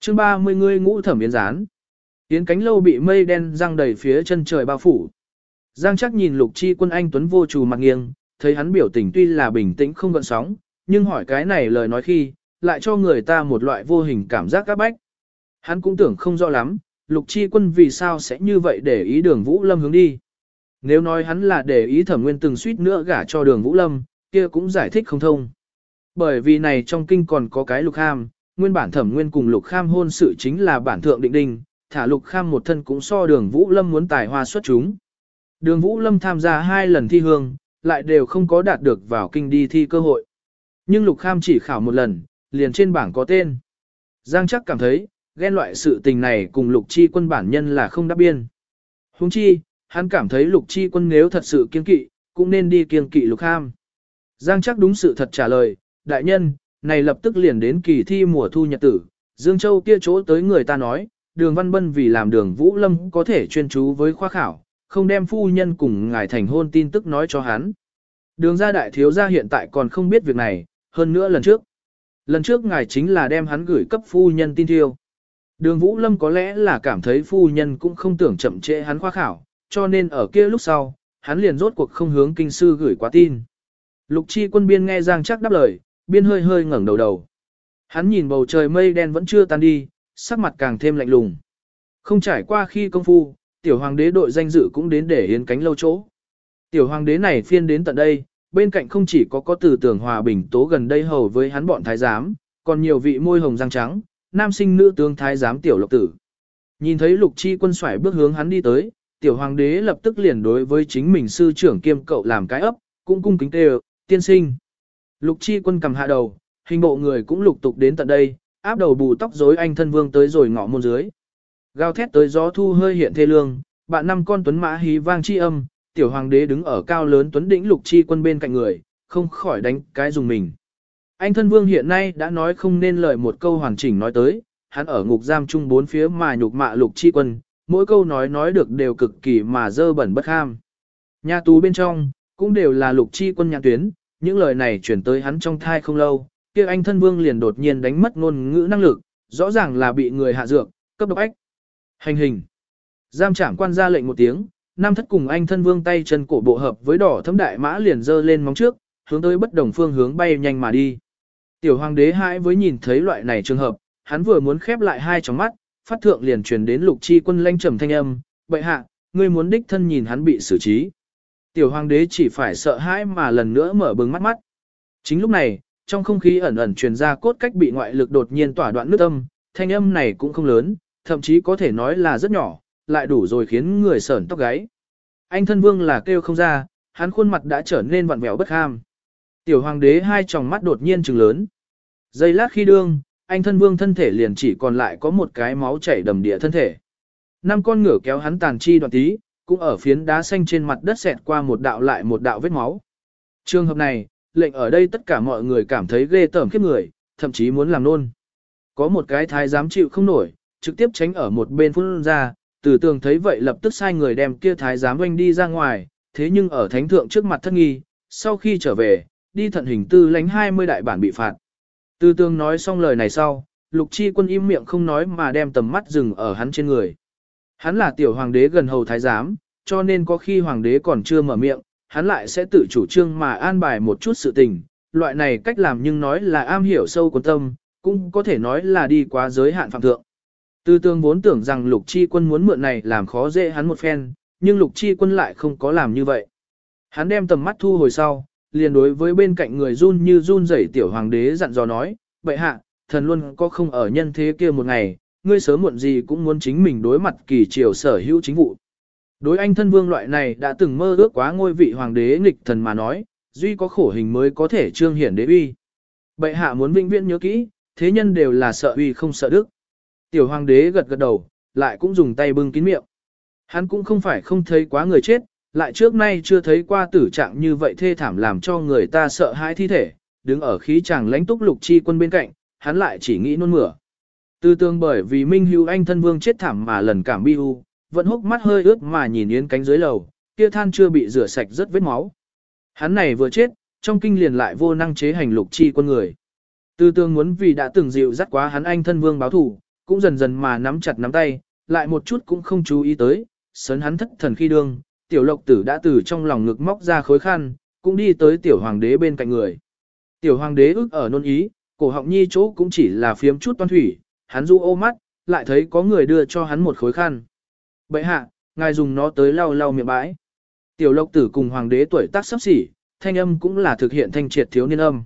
chương 30 ngươi ngũ thẩm yến gián. Yến cánh lâu bị mây đen răng đầy phía chân trời bao phủ. Giang chắc nhìn lục chi quân anh Tuấn vô trù mặt nghiêng, thấy hắn biểu tình tuy là bình tĩnh không gợn sóng, nhưng hỏi cái này lời nói khi, lại cho người ta một loại vô hình cảm giác các bách. Hắn cũng tưởng không rõ lắm, lục chi quân vì sao sẽ như vậy để ý đường Vũ Lâm hướng đi. Nếu nói hắn là để ý thẩm nguyên từng suýt nữa gả cho đường Vũ Lâm, kia cũng giải thích không thông. Bởi vì này trong kinh còn có cái lục kham, nguyên bản thẩm nguyên cùng lục kham hôn sự chính là bản thượng định đình thả lục kham một thân cũng so đường Vũ Lâm muốn tài hoa xuất chúng. Đường Vũ Lâm tham gia hai lần thi hương, lại đều không có đạt được vào kinh đi thi cơ hội. Nhưng lục kham chỉ khảo một lần, liền trên bảng có tên. Giang chắc cảm thấy, ghen loại sự tình này cùng lục chi quân bản nhân là không đáp biên. Huống chi, hắn cảm thấy lục chi quân nếu thật sự kiên kỵ, cũng nên đi kiên kỵ lục kham. Giang chắc đúng sự thật trả lời, đại nhân, này lập tức liền đến kỳ thi mùa thu nhật tử, Dương Châu kia chỗ tới người ta nói, đường văn bân vì làm đường Vũ Lâm có thể chuyên chú với khoa khảo, không đem phu nhân cùng ngài thành hôn tin tức nói cho hắn. Đường gia đại thiếu gia hiện tại còn không biết việc này, hơn nữa lần trước. Lần trước ngài chính là đem hắn gửi cấp phu nhân tin thiêu. Đường Vũ Lâm có lẽ là cảm thấy phu nhân cũng không tưởng chậm trễ hắn khoa khảo, cho nên ở kia lúc sau, hắn liền rốt cuộc không hướng kinh sư gửi quá tin. Lục chi quân biên nghe Giang chắc đáp lời, biên hơi hơi ngẩng đầu đầu. Hắn nhìn bầu trời mây đen vẫn chưa tan đi, sắc mặt càng thêm lạnh lùng. Không trải qua khi công phu, tiểu hoàng đế đội danh dự cũng đến để hiến cánh lâu chỗ. Tiểu hoàng đế này phiên đến tận đây, bên cạnh không chỉ có có từ tưởng hòa bình tố gần đây hầu với hắn bọn thái giám, còn nhiều vị môi hồng răng trắng, nam sinh nữ tướng thái giám tiểu lộc tử. Nhìn thấy lục chi quân xoải bước hướng hắn đi tới, tiểu hoàng đế lập tức liền đối với chính mình sư trưởng kiêm cậu làm cái ấp, cũng cung kính tê tiên sinh. Lục chi quân cầm hạ đầu, hình bộ người cũng lục tục đến tận đây, áp đầu bù tóc rối anh thân vương tới rồi ngọ môn dưới. Gào thét tới gió thu hơi hiện thê lương, bạn năm con tuấn mã hí vang chi âm, tiểu hoàng đế đứng ở cao lớn tuấn đỉnh lục chi quân bên cạnh người, không khỏi đánh cái dùng mình. Anh thân vương hiện nay đã nói không nên lời một câu hoàn chỉnh nói tới, hắn ở ngục giam chung bốn phía mà nhục mạ lục chi quân, mỗi câu nói nói được đều cực kỳ mà dơ bẩn bất ham. Nhà tù bên trong, cũng đều là lục chi quân nhạc tuyến, những lời này chuyển tới hắn trong thai không lâu, kia anh thân vương liền đột nhiên đánh mất ngôn ngữ năng lực, rõ ràng là bị người hạ dược, cấp độc ách. Hành hình. Giam trảm quan ra lệnh một tiếng, Nam thất cùng anh thân vương tay chân cổ bộ hợp với đỏ thấm đại mã liền dơ lên móng trước, hướng tới bất đồng phương hướng bay nhanh mà đi. Tiểu hoàng đế hãi với nhìn thấy loại này trường hợp, hắn vừa muốn khép lại hai tròng mắt, phát thượng liền truyền đến lục chi quân lanh trầm thanh âm, bệ hạ, ngươi muốn đích thân nhìn hắn bị xử trí. Tiểu hoàng đế chỉ phải sợ hãi mà lần nữa mở bừng mắt mắt. Chính lúc này, trong không khí ẩn ẩn truyền ra cốt cách bị ngoại lực đột nhiên tỏa đoạn nước âm, thanh âm này cũng không lớn, thậm chí có thể nói là rất nhỏ, lại đủ rồi khiến người sởn tóc gáy. Anh thân vương là kêu không ra, hắn khuôn mặt đã trở nên vặn vẹo bất ham. Tiểu hoàng đế hai tròng mắt đột nhiên trừng lớn. Giây lát khi đương, anh thân vương thân thể liền chỉ còn lại có một cái máu chảy đầm địa thân thể. Năm con ngựa kéo hắn tàn chi đoạn tí, cũng ở phiến đá xanh trên mặt đất xẹt qua một đạo lại một đạo vết máu. Trường hợp này, lệnh ở đây tất cả mọi người cảm thấy ghê tởm khiếp người, thậm chí muốn làm nôn. Có một cái thái dám chịu không nổi, trực tiếp tránh ở một bên phun ra, Từ tường thấy vậy lập tức sai người đem kia thái giám oanh đi ra ngoài, thế nhưng ở thánh thượng trước mặt thất nghi, sau khi trở về, đi thận hình tư lánh 20 đại bản bị phạt. Từ tường nói xong lời này sau, lục chi quân im miệng không nói mà đem tầm mắt dừng ở hắn trên người. Hắn là tiểu hoàng đế gần hầu thái giám, cho nên có khi hoàng đế còn chưa mở miệng, hắn lại sẽ tự chủ trương mà an bài một chút sự tình. Loại này cách làm nhưng nói là am hiểu sâu quân tâm, cũng có thể nói là đi quá giới hạn phạm thượng. Tư tương vốn tưởng rằng lục chi quân muốn mượn này làm khó dễ hắn một phen, nhưng lục chi quân lại không có làm như vậy. Hắn đem tầm mắt thu hồi sau, liền đối với bên cạnh người run như run rẩy tiểu hoàng đế dặn dò nói, bệ hạ, thần luôn có không ở nhân thế kia một ngày, ngươi sớm muộn gì cũng muốn chính mình đối mặt kỳ triều sở hữu chính vụ. Đối anh thân vương loại này đã từng mơ ước quá ngôi vị hoàng đế nghịch thần mà nói, duy có khổ hình mới có thể trương hiển đế uy. Bệ hạ muốn vĩnh viễn nhớ kỹ, thế nhân đều là sợ uy không sợ đức. Tiểu hoàng đế gật gật đầu, lại cũng dùng tay bưng kín miệng. Hắn cũng không phải không thấy quá người chết, lại trước nay chưa thấy qua tử trạng như vậy thê thảm làm cho người ta sợ hãi thi thể, đứng ở khí chàng lãnh túc lục chi quân bên cạnh, hắn lại chỉ nghĩ nôn mửa. Tư tương bởi vì Minh Hữu Anh thân vương chết thảm mà lần cảm bi u, vẫn hốc mắt hơi ướt mà nhìn yến cánh dưới lầu, kia than chưa bị rửa sạch rất vết máu. Hắn này vừa chết, trong kinh liền lại vô năng chế hành lục chi quân người. Tư tương muốn vì đã từng dịu dắt quá hắn anh thân vương báo thủ, cũng dần dần mà nắm chặt nắm tay, lại một chút cũng không chú ý tới, sớn hắn thất thần khi đương, tiểu lộc tử đã từ trong lòng ngực móc ra khối khăn, cũng đi tới tiểu hoàng đế bên cạnh người. Tiểu hoàng đế ức ở nôn ý, cổ họng nhi chỗ cũng chỉ là phiếm chút toan thủy, hắn du ô mắt, lại thấy có người đưa cho hắn một khối khăn. Bệ hạ, ngài dùng nó tới lau lau miệng bãi. Tiểu lộc tử cùng hoàng đế tuổi tác sắp xỉ, thanh âm cũng là thực hiện thanh triệt thiếu niên âm.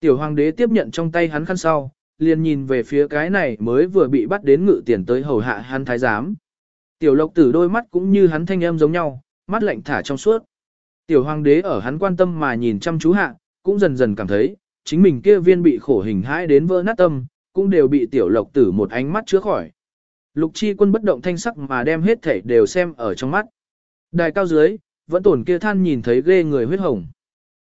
Tiểu hoàng đế tiếp nhận trong tay hắn khăn sau, liền nhìn về phía cái này mới vừa bị bắt đến ngự tiền tới hầu hạ hắn thái giám. Tiểu lộc tử đôi mắt cũng như hắn thanh âm giống nhau, mắt lạnh thả trong suốt. Tiểu hoàng đế ở hắn quan tâm mà nhìn chăm chú hạ, cũng dần dần cảm thấy, chính mình kia viên bị khổ hình hãi đến vỡ nát tâm, cũng đều bị tiểu lộc tử một ánh mắt chứa khỏi. Lục chi quân bất động thanh sắc mà đem hết thể đều xem ở trong mắt. Đài cao dưới, vẫn tổn kia than nhìn thấy ghê người huyết hồng.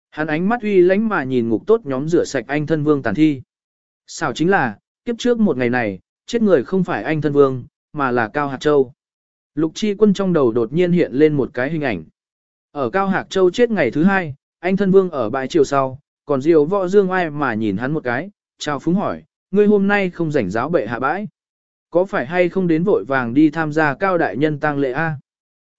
Hắn ánh mắt uy lánh mà nhìn ngục tốt nhóm rửa sạch anh thân vương tàn thi. Sao chính là, kiếp trước một ngày này, chết người không phải anh thân vương, mà là Cao Hạc Châu. Lục chi quân trong đầu đột nhiên hiện lên một cái hình ảnh. Ở Cao Hạc Châu chết ngày thứ hai, anh thân vương ở bãi chiều sau, còn diều võ dương ai mà nhìn hắn một cái, chào phúng hỏi, ngươi hôm nay không rảnh giáo bệ hạ bãi. Có phải hay không đến vội vàng đi tham gia cao đại nhân tang lệ A?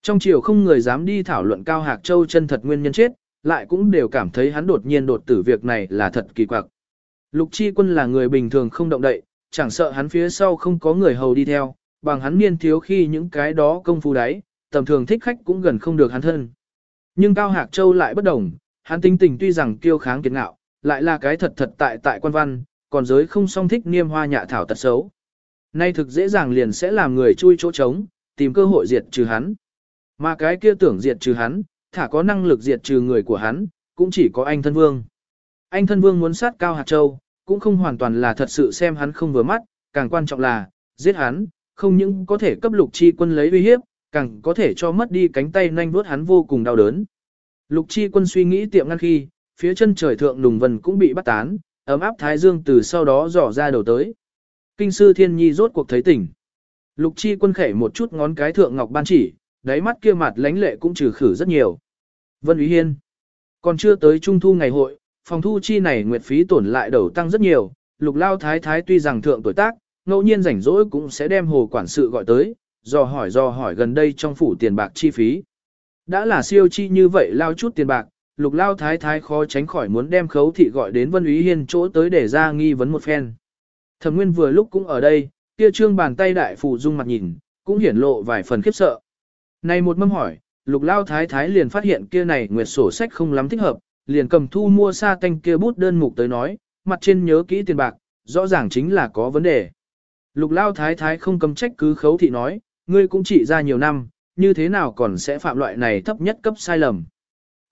Trong chiều không người dám đi thảo luận cao hạc châu chân thật nguyên nhân chết, lại cũng đều cảm thấy hắn đột nhiên đột tử việc này là thật kỳ quặc. Lục chi quân là người bình thường không động đậy, chẳng sợ hắn phía sau không có người hầu đi theo, bằng hắn niên thiếu khi những cái đó công phu đáy, tầm thường thích khách cũng gần không được hắn thân. Nhưng Cao Hạc Châu lại bất đồng, hắn tinh tình tuy rằng kiêu kháng kiệt ngạo, lại là cái thật thật tại tại quan văn, còn giới không song thích niêm hoa nhạ thảo tật xấu. Nay thực dễ dàng liền sẽ làm người chui chỗ trống, tìm cơ hội diệt trừ hắn. Mà cái kia tưởng diệt trừ hắn, thả có năng lực diệt trừ người của hắn, cũng chỉ có anh thân vương. Anh thân vương muốn sát cao hạt châu, cũng không hoàn toàn là thật sự xem hắn không vừa mắt, càng quan trọng là, giết hắn, không những có thể cấp lục chi quân lấy uy hiếp, càng có thể cho mất đi cánh tay nhanh vuốt hắn vô cùng đau đớn. Lục chi quân suy nghĩ tiệm ngăn khi, phía chân trời thượng lùng vần cũng bị bắt tán, ấm áp thái dương từ sau đó dò ra đầu tới. Kinh sư thiên nhi rốt cuộc thấy tỉnh. Lục chi quân khẩy một chút ngón cái thượng ngọc ban chỉ, đáy mắt kia mặt lánh lệ cũng trừ khử rất nhiều. Vân Úy Hiên. Còn chưa tới trung thu ngày hội, phòng thu chi này nguyệt phí tổn lại đầu tăng rất nhiều, lục lao thái thái tuy rằng thượng tuổi tác, ngẫu nhiên rảnh rỗi cũng sẽ đem hồ quản sự gọi tới, dò hỏi dò hỏi gần đây trong phủ tiền bạc chi phí. Đã là siêu chi như vậy lao chút tiền bạc, lục lao thái thái khó tránh khỏi muốn đem khấu thị gọi đến Vân Úy Hiên chỗ tới để ra nghi vấn một phen. Thẩm Nguyên vừa lúc cũng ở đây, kia trương bàn tay đại phụ dung mặt nhìn, cũng hiển lộ vài phần khiếp sợ. Này một mâm hỏi, lục lao thái thái liền phát hiện kia này nguyệt sổ sách không lắm thích hợp, liền cầm thu mua sa tanh kia bút đơn mục tới nói, mặt trên nhớ kỹ tiền bạc, rõ ràng chính là có vấn đề. Lục lao thái thái không cầm trách cứ khấu thị nói, ngươi cũng chỉ ra nhiều năm, như thế nào còn sẽ phạm loại này thấp nhất cấp sai lầm.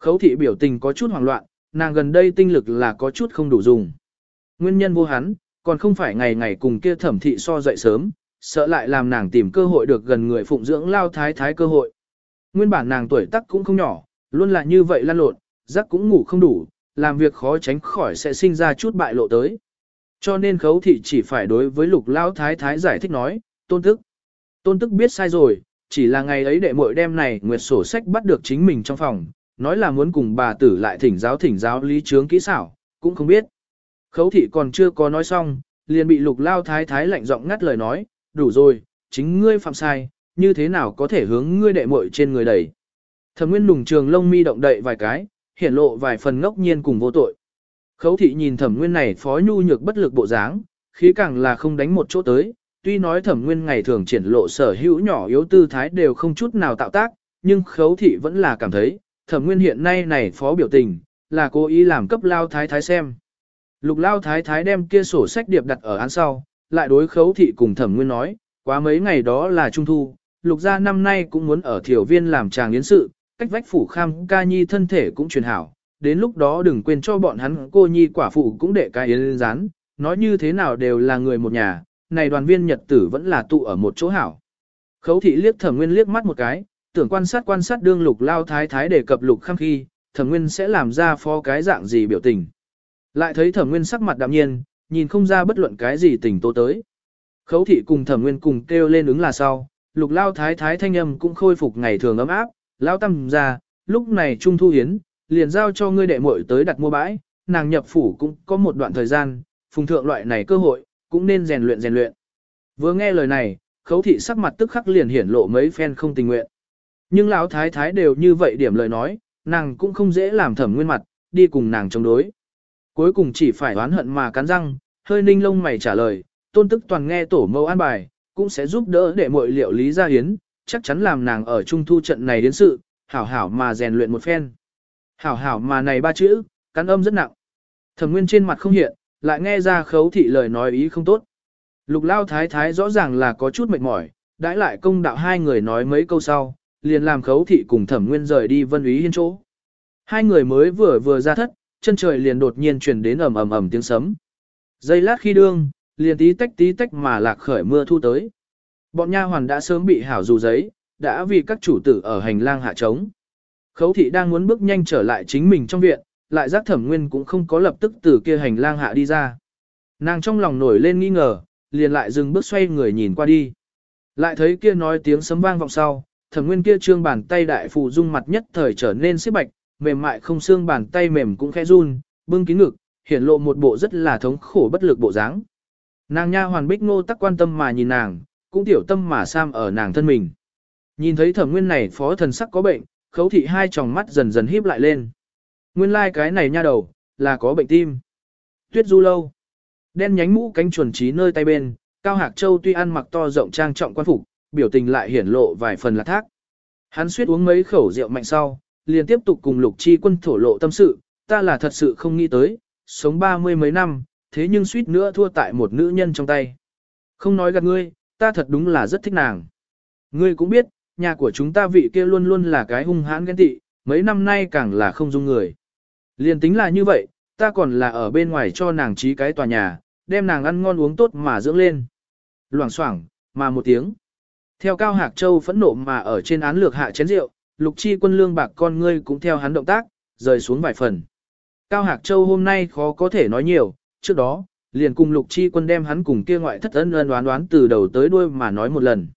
Khấu thị biểu tình có chút hoảng loạn, nàng gần đây tinh lực là có chút không đủ dùng. Nguyên nhân vô hắn, còn không phải ngày ngày cùng kia thẩm thị so dậy sớm, sợ lại làm nàng tìm cơ hội được gần người phụng dưỡng lao thái thái cơ hội. Nguyên bản nàng tuổi tác cũng không nhỏ, luôn là như vậy lăn lộn, giấc cũng ngủ không đủ, làm việc khó tránh khỏi sẽ sinh ra chút bại lộ tới. Cho nên khấu thị chỉ phải đối với lục lao thái thái giải thích nói, tôn tức. Tôn tức biết sai rồi, chỉ là ngày ấy đệ muội đem này nguyệt sổ sách bắt được chính mình trong phòng, nói là muốn cùng bà tử lại thỉnh giáo thỉnh giáo lý trướng kỹ xảo, cũng không biết. Khấu thị còn chưa có nói xong, liền bị lục lao thái thái lạnh giọng ngắt lời nói, đủ rồi, chính ngươi phạm sai, như thế nào có thể hướng ngươi đệ muội trên người đẩy. Thẩm nguyên nùng trường lông mi động đậy vài cái, hiển lộ vài phần ngốc nhiên cùng vô tội. Khấu thị nhìn thẩm nguyên này phó nhu nhược bất lực bộ dáng, khí càng là không đánh một chỗ tới, tuy nói thẩm nguyên ngày thường triển lộ sở hữu nhỏ yếu tư thái đều không chút nào tạo tác, nhưng khấu thị vẫn là cảm thấy, thẩm nguyên hiện nay này phó biểu tình, là cố ý làm cấp lao thái thái xem. Lục lao thái thái đem kia sổ sách điệp đặt ở án sau, lại đối khấu thị cùng thẩm nguyên nói, quá mấy ngày đó là trung thu, lục gia năm nay cũng muốn ở thiểu viên làm chàng yến sự, cách vách phủ kham ca nhi thân thể cũng truyền hảo, đến lúc đó đừng quên cho bọn hắn cô nhi quả phụ cũng để ca yến rán, nói như thế nào đều là người một nhà, này đoàn viên nhật tử vẫn là tụ ở một chỗ hảo. Khấu thị liếc thẩm nguyên liếc mắt một cái, tưởng quan sát quan sát đương lục lao thái thái đề cập lục khang khi, thẩm nguyên sẽ làm ra phó cái dạng gì biểu tình. Lại thấy thẩm nguyên sắc mặt đạm nhiên, nhìn không ra bất luận cái gì tình tố tới. Khấu thị cùng thẩm nguyên cùng kêu lên ứng là sau, lục lao thái thái thanh âm cũng khôi phục ngày thường ấm áp, lao tâm ra, lúc này trung thu hiến, liền giao cho ngươi đệ muội tới đặt mua bãi, nàng nhập phủ cũng có một đoạn thời gian, phùng thượng loại này cơ hội, cũng nên rèn luyện rèn luyện. Vừa nghe lời này, khấu thị sắc mặt tức khắc liền hiển lộ mấy phen không tình nguyện. Nhưng lão thái thái đều như vậy điểm lời nói, nàng cũng không dễ làm thẩm nguyên mặt, đi cùng nàng chống đối. Cuối cùng chỉ phải oán hận mà cắn răng, hơi ninh lông mày trả lời, tôn tức toàn nghe tổ mâu an bài, cũng sẽ giúp đỡ để mọi liệu lý gia hiến, chắc chắn làm nàng ở trung thu trận này đến sự, hảo hảo mà rèn luyện một phen. Hảo hảo mà này ba chữ, cắn âm rất nặng. Thẩm nguyên trên mặt không hiện, lại nghe ra khấu thị lời nói ý không tốt. Lục lao thái thái rõ ràng là có chút mệt mỏi, đãi lại công đạo hai người nói mấy câu sau, liền làm khấu thị cùng thẩm nguyên rời đi vân ý hiên chỗ. Hai người mới vừa vừa ra thất, chân trời liền đột nhiên truyền đến ầm ầm ầm tiếng sấm. Giây lát khi đương, liền tí tách tí tách mà lạc khởi mưa thu tới. Bọn nha hoàn đã sớm bị hảo dù giấy, đã vì các chủ tử ở hành lang hạ trống. Khấu thị đang muốn bước nhanh trở lại chính mình trong viện, lại giác thẩm nguyên cũng không có lập tức từ kia hành lang hạ đi ra. Nàng trong lòng nổi lên nghi ngờ, liền lại dừng bước xoay người nhìn qua đi. Lại thấy kia nói tiếng sấm vang vọng sau, thẩm nguyên kia trương bàn tay đại phụ dung mặt nhất thời trở nên xếp bạch, mềm mại không xương bàn tay mềm cũng khẽ run, bưng kín ngực, hiển lộ một bộ rất là thống khổ bất lực bộ dáng. Nàng nha hoàn bích ngô tắc quan tâm mà nhìn nàng, cũng tiểu tâm mà sam ở nàng thân mình. Nhìn thấy thẩm nguyên này phó thần sắc có bệnh, khấu thị hai tròng mắt dần dần híp lại lên. Nguyên lai like cái này nha đầu, là có bệnh tim. Tuyết du lâu. Đen nhánh mũ cánh chuẩn trí nơi tay bên, Cao Hạc Châu tuy ăn mặc to rộng trang trọng quan phục, biểu tình lại hiển lộ vài phần là thác. Hắn suýt uống mấy khẩu rượu mạnh sau, liền tiếp tục cùng lục chi quân thổ lộ tâm sự, ta là thật sự không nghĩ tới, sống ba mươi mấy năm, thế nhưng suýt nữa thua tại một nữ nhân trong tay. Không nói gạt ngươi, ta thật đúng là rất thích nàng. Ngươi cũng biết, nhà của chúng ta vị kia luôn luôn là cái hung hãn ghen tị, mấy năm nay càng là không dung người. Liền tính là như vậy, ta còn là ở bên ngoài cho nàng trí cái tòa nhà, đem nàng ăn ngon uống tốt mà dưỡng lên. Loảng xoảng mà một tiếng. Theo Cao Hạc Châu phẫn nộ mà ở trên án lược hạ chén rượu, lục chi quân lương bạc con ngươi cũng theo hắn động tác, rời xuống vài phần. Cao Hạc Châu hôm nay khó có thể nói nhiều, trước đó, liền cùng lục chi quân đem hắn cùng kia ngoại thất ân ân đoán đoán từ đầu tới đuôi mà nói một lần.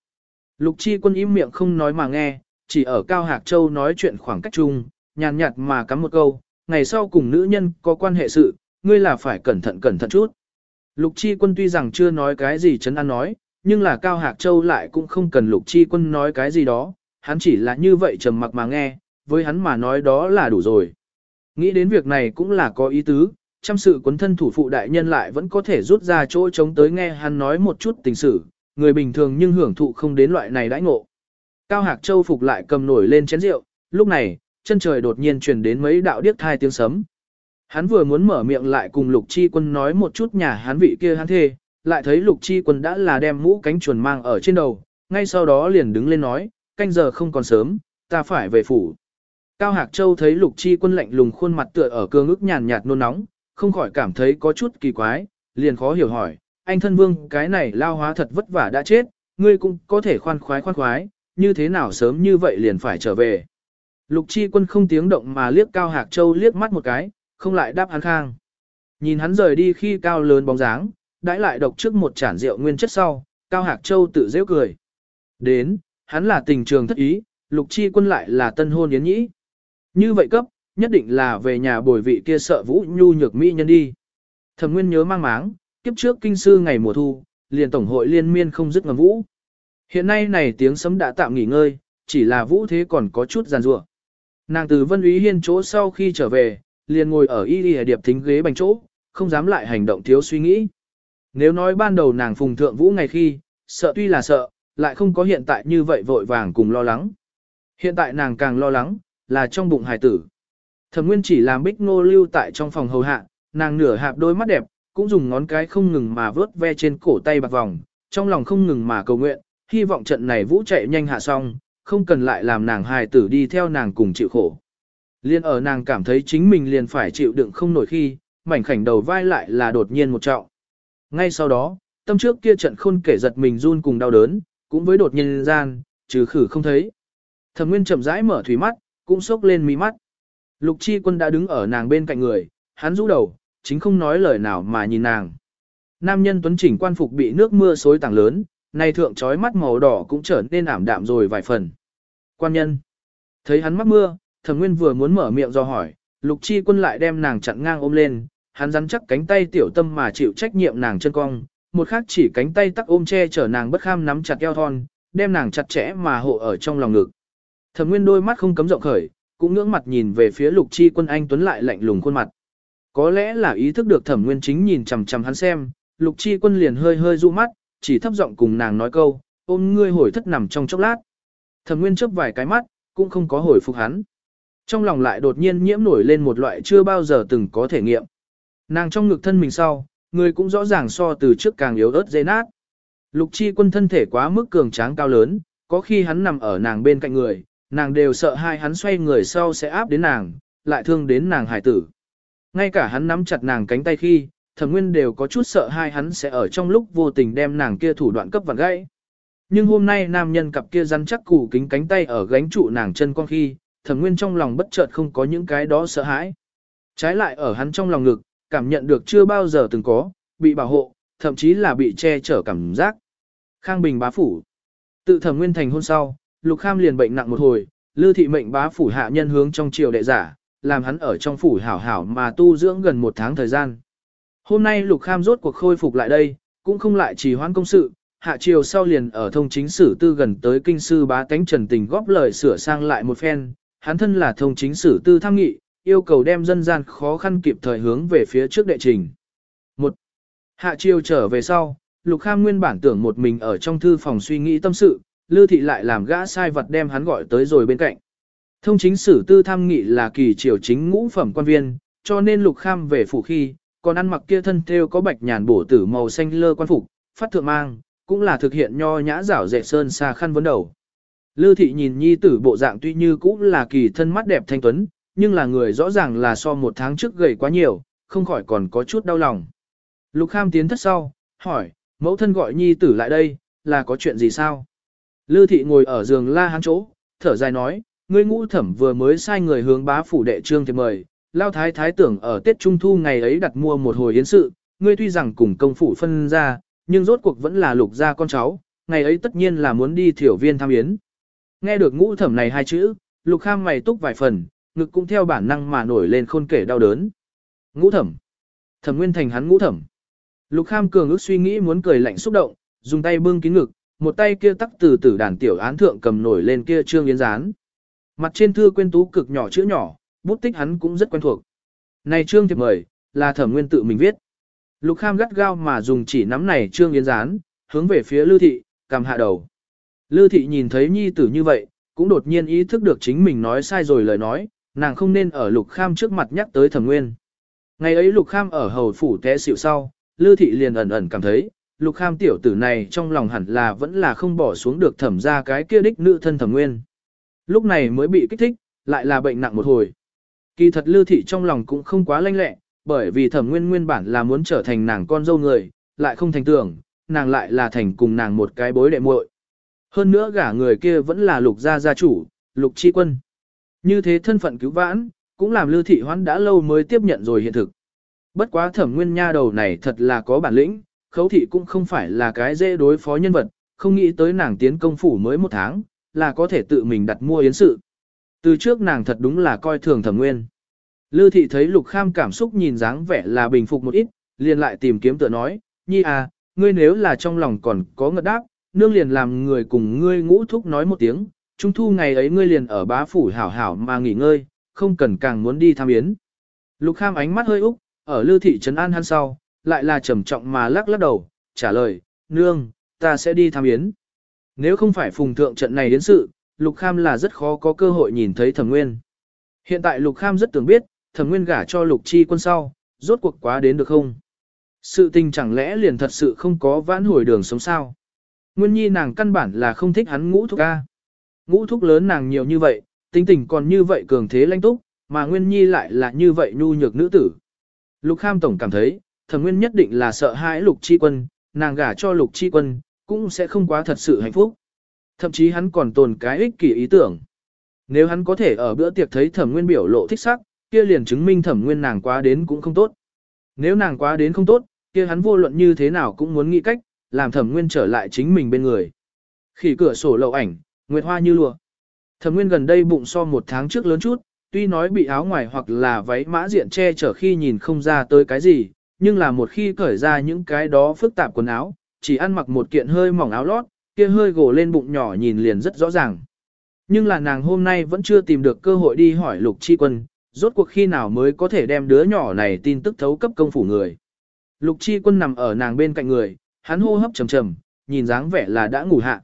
Lục chi quân im miệng không nói mà nghe, chỉ ở Cao Hạc Châu nói chuyện khoảng cách chung, nhàn nhạt mà cắm một câu, ngày sau cùng nữ nhân có quan hệ sự, ngươi là phải cẩn thận cẩn thận chút. Lục chi quân tuy rằng chưa nói cái gì chấn an nói, nhưng là Cao Hạc Châu lại cũng không cần lục chi quân nói cái gì đó, hắn chỉ là như vậy trầm mặc mà nghe, với hắn mà nói đó là đủ rồi. Nghĩ đến việc này cũng là có ý tứ, chăm sự quấn thân thủ phụ đại nhân lại vẫn có thể rút ra chỗ chống tới nghe hắn nói một chút tình sự, người bình thường nhưng hưởng thụ không đến loại này đãi ngộ. Cao Hạc Châu phục lại cầm nổi lên chén rượu, lúc này, chân trời đột nhiên truyền đến mấy đạo điếc thai tiếng sấm. Hắn vừa muốn mở miệng lại cùng Lục Chi Quân nói một chút nhà hắn vị kia hắn thê, lại thấy Lục Chi Quân đã là đem mũ cánh chuồn mang ở trên đầu, ngay sau đó liền đứng lên nói, canh giờ không còn sớm, ta phải về phủ. Cao Hạc Châu thấy Lục Chi Quân lạnh lùng khuôn mặt tựa ở cương ức nhàn nhạt nôn nóng, không khỏi cảm thấy có chút kỳ quái, liền khó hiểu hỏi, anh thân vương cái này lao hóa thật vất vả đã chết, ngươi cũng có thể khoan khoái khoan khoái, như thế nào sớm như vậy liền phải trở về. Lục chi quân không tiếng động mà liếc Cao Hạc Châu liếc mắt một cái, không lại đáp hắn khang. Nhìn hắn rời đi khi cao lớn bóng dáng, đãi lại độc trước một chản rượu nguyên chất sau, Cao Hạc Châu tự dễ cười. Đến, hắn là tình trường thất ý, lục chi quân lại là tân hôn yến nhĩ. Như vậy cấp, nhất định là về nhà bồi vị kia sợ vũ nhu nhược mỹ nhân đi. Thẩm nguyên nhớ mang máng, kiếp trước kinh sư ngày mùa thu, liền tổng hội liên miên không dứt ngầm vũ. Hiện nay này tiếng sấm đã tạm nghỉ ngơi, chỉ là vũ thế còn có chút giàn rủa. Nàng từ vân úy hiên chỗ sau khi trở về, liền ngồi ở y y điệp thính ghế bành chỗ, không dám lại hành động thiếu suy nghĩ. Nếu nói ban đầu nàng phùng thượng vũ ngày khi, sợ tuy là sợ, lại không có hiện tại như vậy vội vàng cùng lo lắng. Hiện tại nàng càng lo lắng, là trong bụng hài tử. Thẩm Nguyên chỉ làm bích ngô lưu tại trong phòng hầu hạ, nàng nửa hạp đôi mắt đẹp, cũng dùng ngón cái không ngừng mà vớt ve trên cổ tay bạc vòng, trong lòng không ngừng mà cầu nguyện, hy vọng trận này vũ chạy nhanh hạ xong, không cần lại làm nàng hài tử đi theo nàng cùng chịu khổ. Liên ở nàng cảm thấy chính mình liền phải chịu đựng không nổi khi, mảnh khảnh đầu vai lại là đột nhiên một trọng. Ngay sau đó, tâm trước kia trận khôn kể giật mình run cùng đau đớn, cũng với đột nhiên gian, trừ khử không thấy. Thẩm Nguyên chậm rãi mở thủy mắt, cũng sốc lên mí mắt. Lục Chi Quân đã đứng ở nàng bên cạnh người, hắn rũ đầu, chính không nói lời nào mà nhìn nàng. Nam nhân tuấn chỉnh quan phục bị nước mưa xối tảng lớn, nay thượng trói mắt màu đỏ cũng trở nên ảm đạm rồi vài phần. Quan nhân, thấy hắn mắc mưa, Thẩm Nguyên vừa muốn mở miệng do hỏi, Lục Chi Quân lại đem nàng chặn ngang ôm lên, hắn rắn chắc cánh tay tiểu tâm mà chịu trách nhiệm nàng chân cong, một khác chỉ cánh tay tắc ôm che chở nàng bất kham nắm chặt eo thon, đem nàng chặt chẽ mà hộ ở trong lòng ngực. Thẩm Nguyên đôi mắt không cấm rộng khởi, cũng ngưỡng mặt nhìn về phía Lục Chi Quân anh tuấn lại lạnh lùng khuôn mặt. Có lẽ là ý thức được Thẩm Nguyên chính nhìn chằm chằm hắn xem, Lục Chi Quân liền hơi hơi du mắt, chỉ thấp giọng cùng nàng nói câu, ôm ngươi hồi thất nằm trong chốc lát. Thẩm Nguyên chớp vài cái mắt, cũng không có hồi phục hắn. Trong lòng lại đột nhiên nhiễm nổi lên một loại chưa bao giờ từng có thể nghiệm. Nàng trong ngực thân mình sau, người cũng rõ ràng so từ trước càng yếu ớt dễ nát. Lục chi quân thân thể quá mức cường tráng cao lớn, có khi hắn nằm ở nàng bên cạnh người, nàng đều sợ hai hắn xoay người sau sẽ áp đến nàng, lại thương đến nàng hải tử. Ngay cả hắn nắm chặt nàng cánh tay khi, thẩm nguyên đều có chút sợ hai hắn sẽ ở trong lúc vô tình đem nàng kia thủ đoạn cấp vặn gãy. Nhưng hôm nay nam nhân cặp kia rắn chắc củ kính cánh tay ở gánh trụ nàng chân con khi, thẩm nguyên trong lòng bất chợt không có những cái đó sợ hãi. Trái lại ở hắn trong lòng ngực, cảm nhận được chưa bao giờ từng có, bị bảo hộ, thậm chí là bị che chở cảm giác. Khang Bình bá phủ. Tự thẩm nguyên thành hôn sau, Lục Kham liền bệnh nặng một hồi, Lư thị mệnh bá phủ hạ nhân hướng trong triều đệ giả, làm hắn ở trong phủ hảo hảo mà tu dưỡng gần một tháng thời gian. Hôm nay Lục Kham rốt cuộc khôi phục lại đây, cũng không lại trì hoãn công sự, hạ triều sau liền ở thông chính sử tư gần tới kinh sư bá tánh trần tình góp lời sửa sang lại một phen, hắn thân là thông chính sử tư tham nghị, yêu cầu đem dân gian khó khăn kịp thời hướng về phía trước đệ trình. Một Hạ triều trở về sau, Lục Kham nguyên bản tưởng một mình ở trong thư phòng suy nghĩ tâm sự, Lư Thị lại làm gã sai vật đem hắn gọi tới rồi bên cạnh. Thông chính sử tư tham nghị là kỳ triều chính ngũ phẩm quan viên, cho nên Lục Kham về phủ khi, còn ăn mặc kia thân thêu có bạch nhàn bổ tử màu xanh lơ quan phục, phát thượng mang, cũng là thực hiện nho nhã rảo dệ sơn xa khăn vấn đầu. Lư thị nhìn nhi tử bộ dạng tuy như cũng là kỳ thân mắt đẹp thanh tuấn, nhưng là người rõ ràng là so một tháng trước gầy quá nhiều, không khỏi còn có chút đau lòng. Lục kham tiến thất sau, hỏi, mẫu thân gọi nhi tử lại đây, là có chuyện gì sao? Lư thị ngồi ở giường la hán chỗ, thở dài nói, ngươi ngũ thẩm vừa mới sai người hướng bá phủ đệ trương thì mời, lao thái thái tưởng ở Tết Trung Thu ngày ấy đặt mua một hồi yến sự, ngươi tuy rằng cùng công phủ phân ra, nhưng rốt cuộc vẫn là lục gia con cháu, ngày ấy tất nhiên là muốn đi thiểu viên tham yến. Nghe được ngũ thẩm này hai chữ, lục kham mày túc vài phần, ngực cũng theo bản năng mà nổi lên khôn kể đau đớn. Ngũ thẩm. Thẩm nguyên thành hắn ngũ thẩm. Lục kham cường ước suy nghĩ muốn cười lạnh xúc động, dùng tay bưng kín ngực, một tay kia tắc từ từ đàn tiểu án thượng cầm nổi lên kia trương yến dán. Mặt trên thư quên tú cực nhỏ chữ nhỏ, bút tích hắn cũng rất quen thuộc. Này trương thiệp mời, là thẩm nguyên tự mình viết. Lục kham gắt gao mà dùng chỉ nắm này trương yến dán, hướng về phía lưu thị, cầm hạ đầu. Lư thị nhìn thấy nhi tử như vậy, cũng đột nhiên ý thức được chính mình nói sai rồi lời nói, nàng không nên ở lục kham trước mặt nhắc tới thẩm nguyên. Ngày ấy lục kham ở hầu phủ té xịu sau, lư thị liền ẩn ẩn cảm thấy, lục kham tiểu tử này trong lòng hẳn là vẫn là không bỏ xuống được thẩm ra cái kia đích nữ thân thẩm nguyên. Lúc này mới bị kích thích, lại là bệnh nặng một hồi. Kỳ thật lư thị trong lòng cũng không quá lanh lẹ, bởi vì thẩm nguyên nguyên bản là muốn trở thành nàng con dâu người, lại không thành tưởng, nàng lại là thành cùng nàng một cái bối đệ muội. Hơn nữa gả người kia vẫn là lục gia gia chủ, lục chi quân. Như thế thân phận cứu vãn, cũng làm lưu thị hoán đã lâu mới tiếp nhận rồi hiện thực. Bất quá thẩm nguyên nha đầu này thật là có bản lĩnh, khấu thị cũng không phải là cái dễ đối phó nhân vật, không nghĩ tới nàng tiến công phủ mới một tháng, là có thể tự mình đặt mua yến sự. Từ trước nàng thật đúng là coi thường thẩm nguyên. Lư thị thấy lục kham cảm xúc nhìn dáng vẻ là bình phục một ít, liền lại tìm kiếm tựa nói, nhi à, ngươi nếu là trong lòng còn có ngật đáp, nương liền làm người cùng ngươi ngũ thúc nói một tiếng, trung thu ngày ấy ngươi liền ở bá phủ hảo hảo mà nghỉ ngơi, không cần càng muốn đi tham yến. Lục kham ánh mắt hơi úc, ở lư thị trấn an hắn sau, lại là trầm trọng mà lắc lắc đầu, trả lời, nương, ta sẽ đi tham yến. Nếu không phải phùng thượng trận này đến sự, Lục Kham là rất khó có cơ hội nhìn thấy Thẩm Nguyên. Hiện tại Lục Kham rất tưởng biết, Thẩm Nguyên gả cho Lục Chi quân sau, rốt cuộc quá đến được không? Sự tình chẳng lẽ liền thật sự không có vãn hồi đường sống sao? Nguyên nhi nàng căn bản là không thích hắn ngũ thúc ca. Ngũ thúc lớn nàng nhiều như vậy, tính tình còn như vậy cường thế lanh túc, mà Nguyên nhi lại là như vậy nhu nhược nữ tử. Lục Kham Tổng cảm thấy, Thẩm Nguyên nhất định là sợ hãi Lục Chi quân, nàng gả cho Lục Chi quân, cũng sẽ không quá thật sự hạnh phúc. Thậm chí hắn còn tồn cái ích kỷ ý tưởng. Nếu hắn có thể ở bữa tiệc thấy thẩm nguyên biểu lộ thích sắc, kia liền chứng minh thẩm nguyên nàng quá đến cũng không tốt. Nếu nàng quá đến không tốt, kia hắn vô luận như thế nào cũng muốn nghĩ cách, làm thẩm nguyên trở lại chính mình bên người. Khỉ cửa sổ lậu ảnh, nguyệt hoa như lụa. Thẩm nguyên gần đây bụng so một tháng trước lớn chút, tuy nói bị áo ngoài hoặc là váy mã diện che chở khi nhìn không ra tới cái gì, nhưng là một khi cởi ra những cái đó phức tạp quần áo, chỉ ăn mặc một kiện hơi mỏng áo lót, kia hơi gồ lên bụng nhỏ nhìn liền rất rõ ràng. Nhưng là nàng hôm nay vẫn chưa tìm được cơ hội đi hỏi lục chi quân, rốt cuộc khi nào mới có thể đem đứa nhỏ này tin tức thấu cấp công phủ người. Lục chi quân nằm ở nàng bên cạnh người, hắn hô hấp trầm trầm, nhìn dáng vẻ là đã ngủ hạ.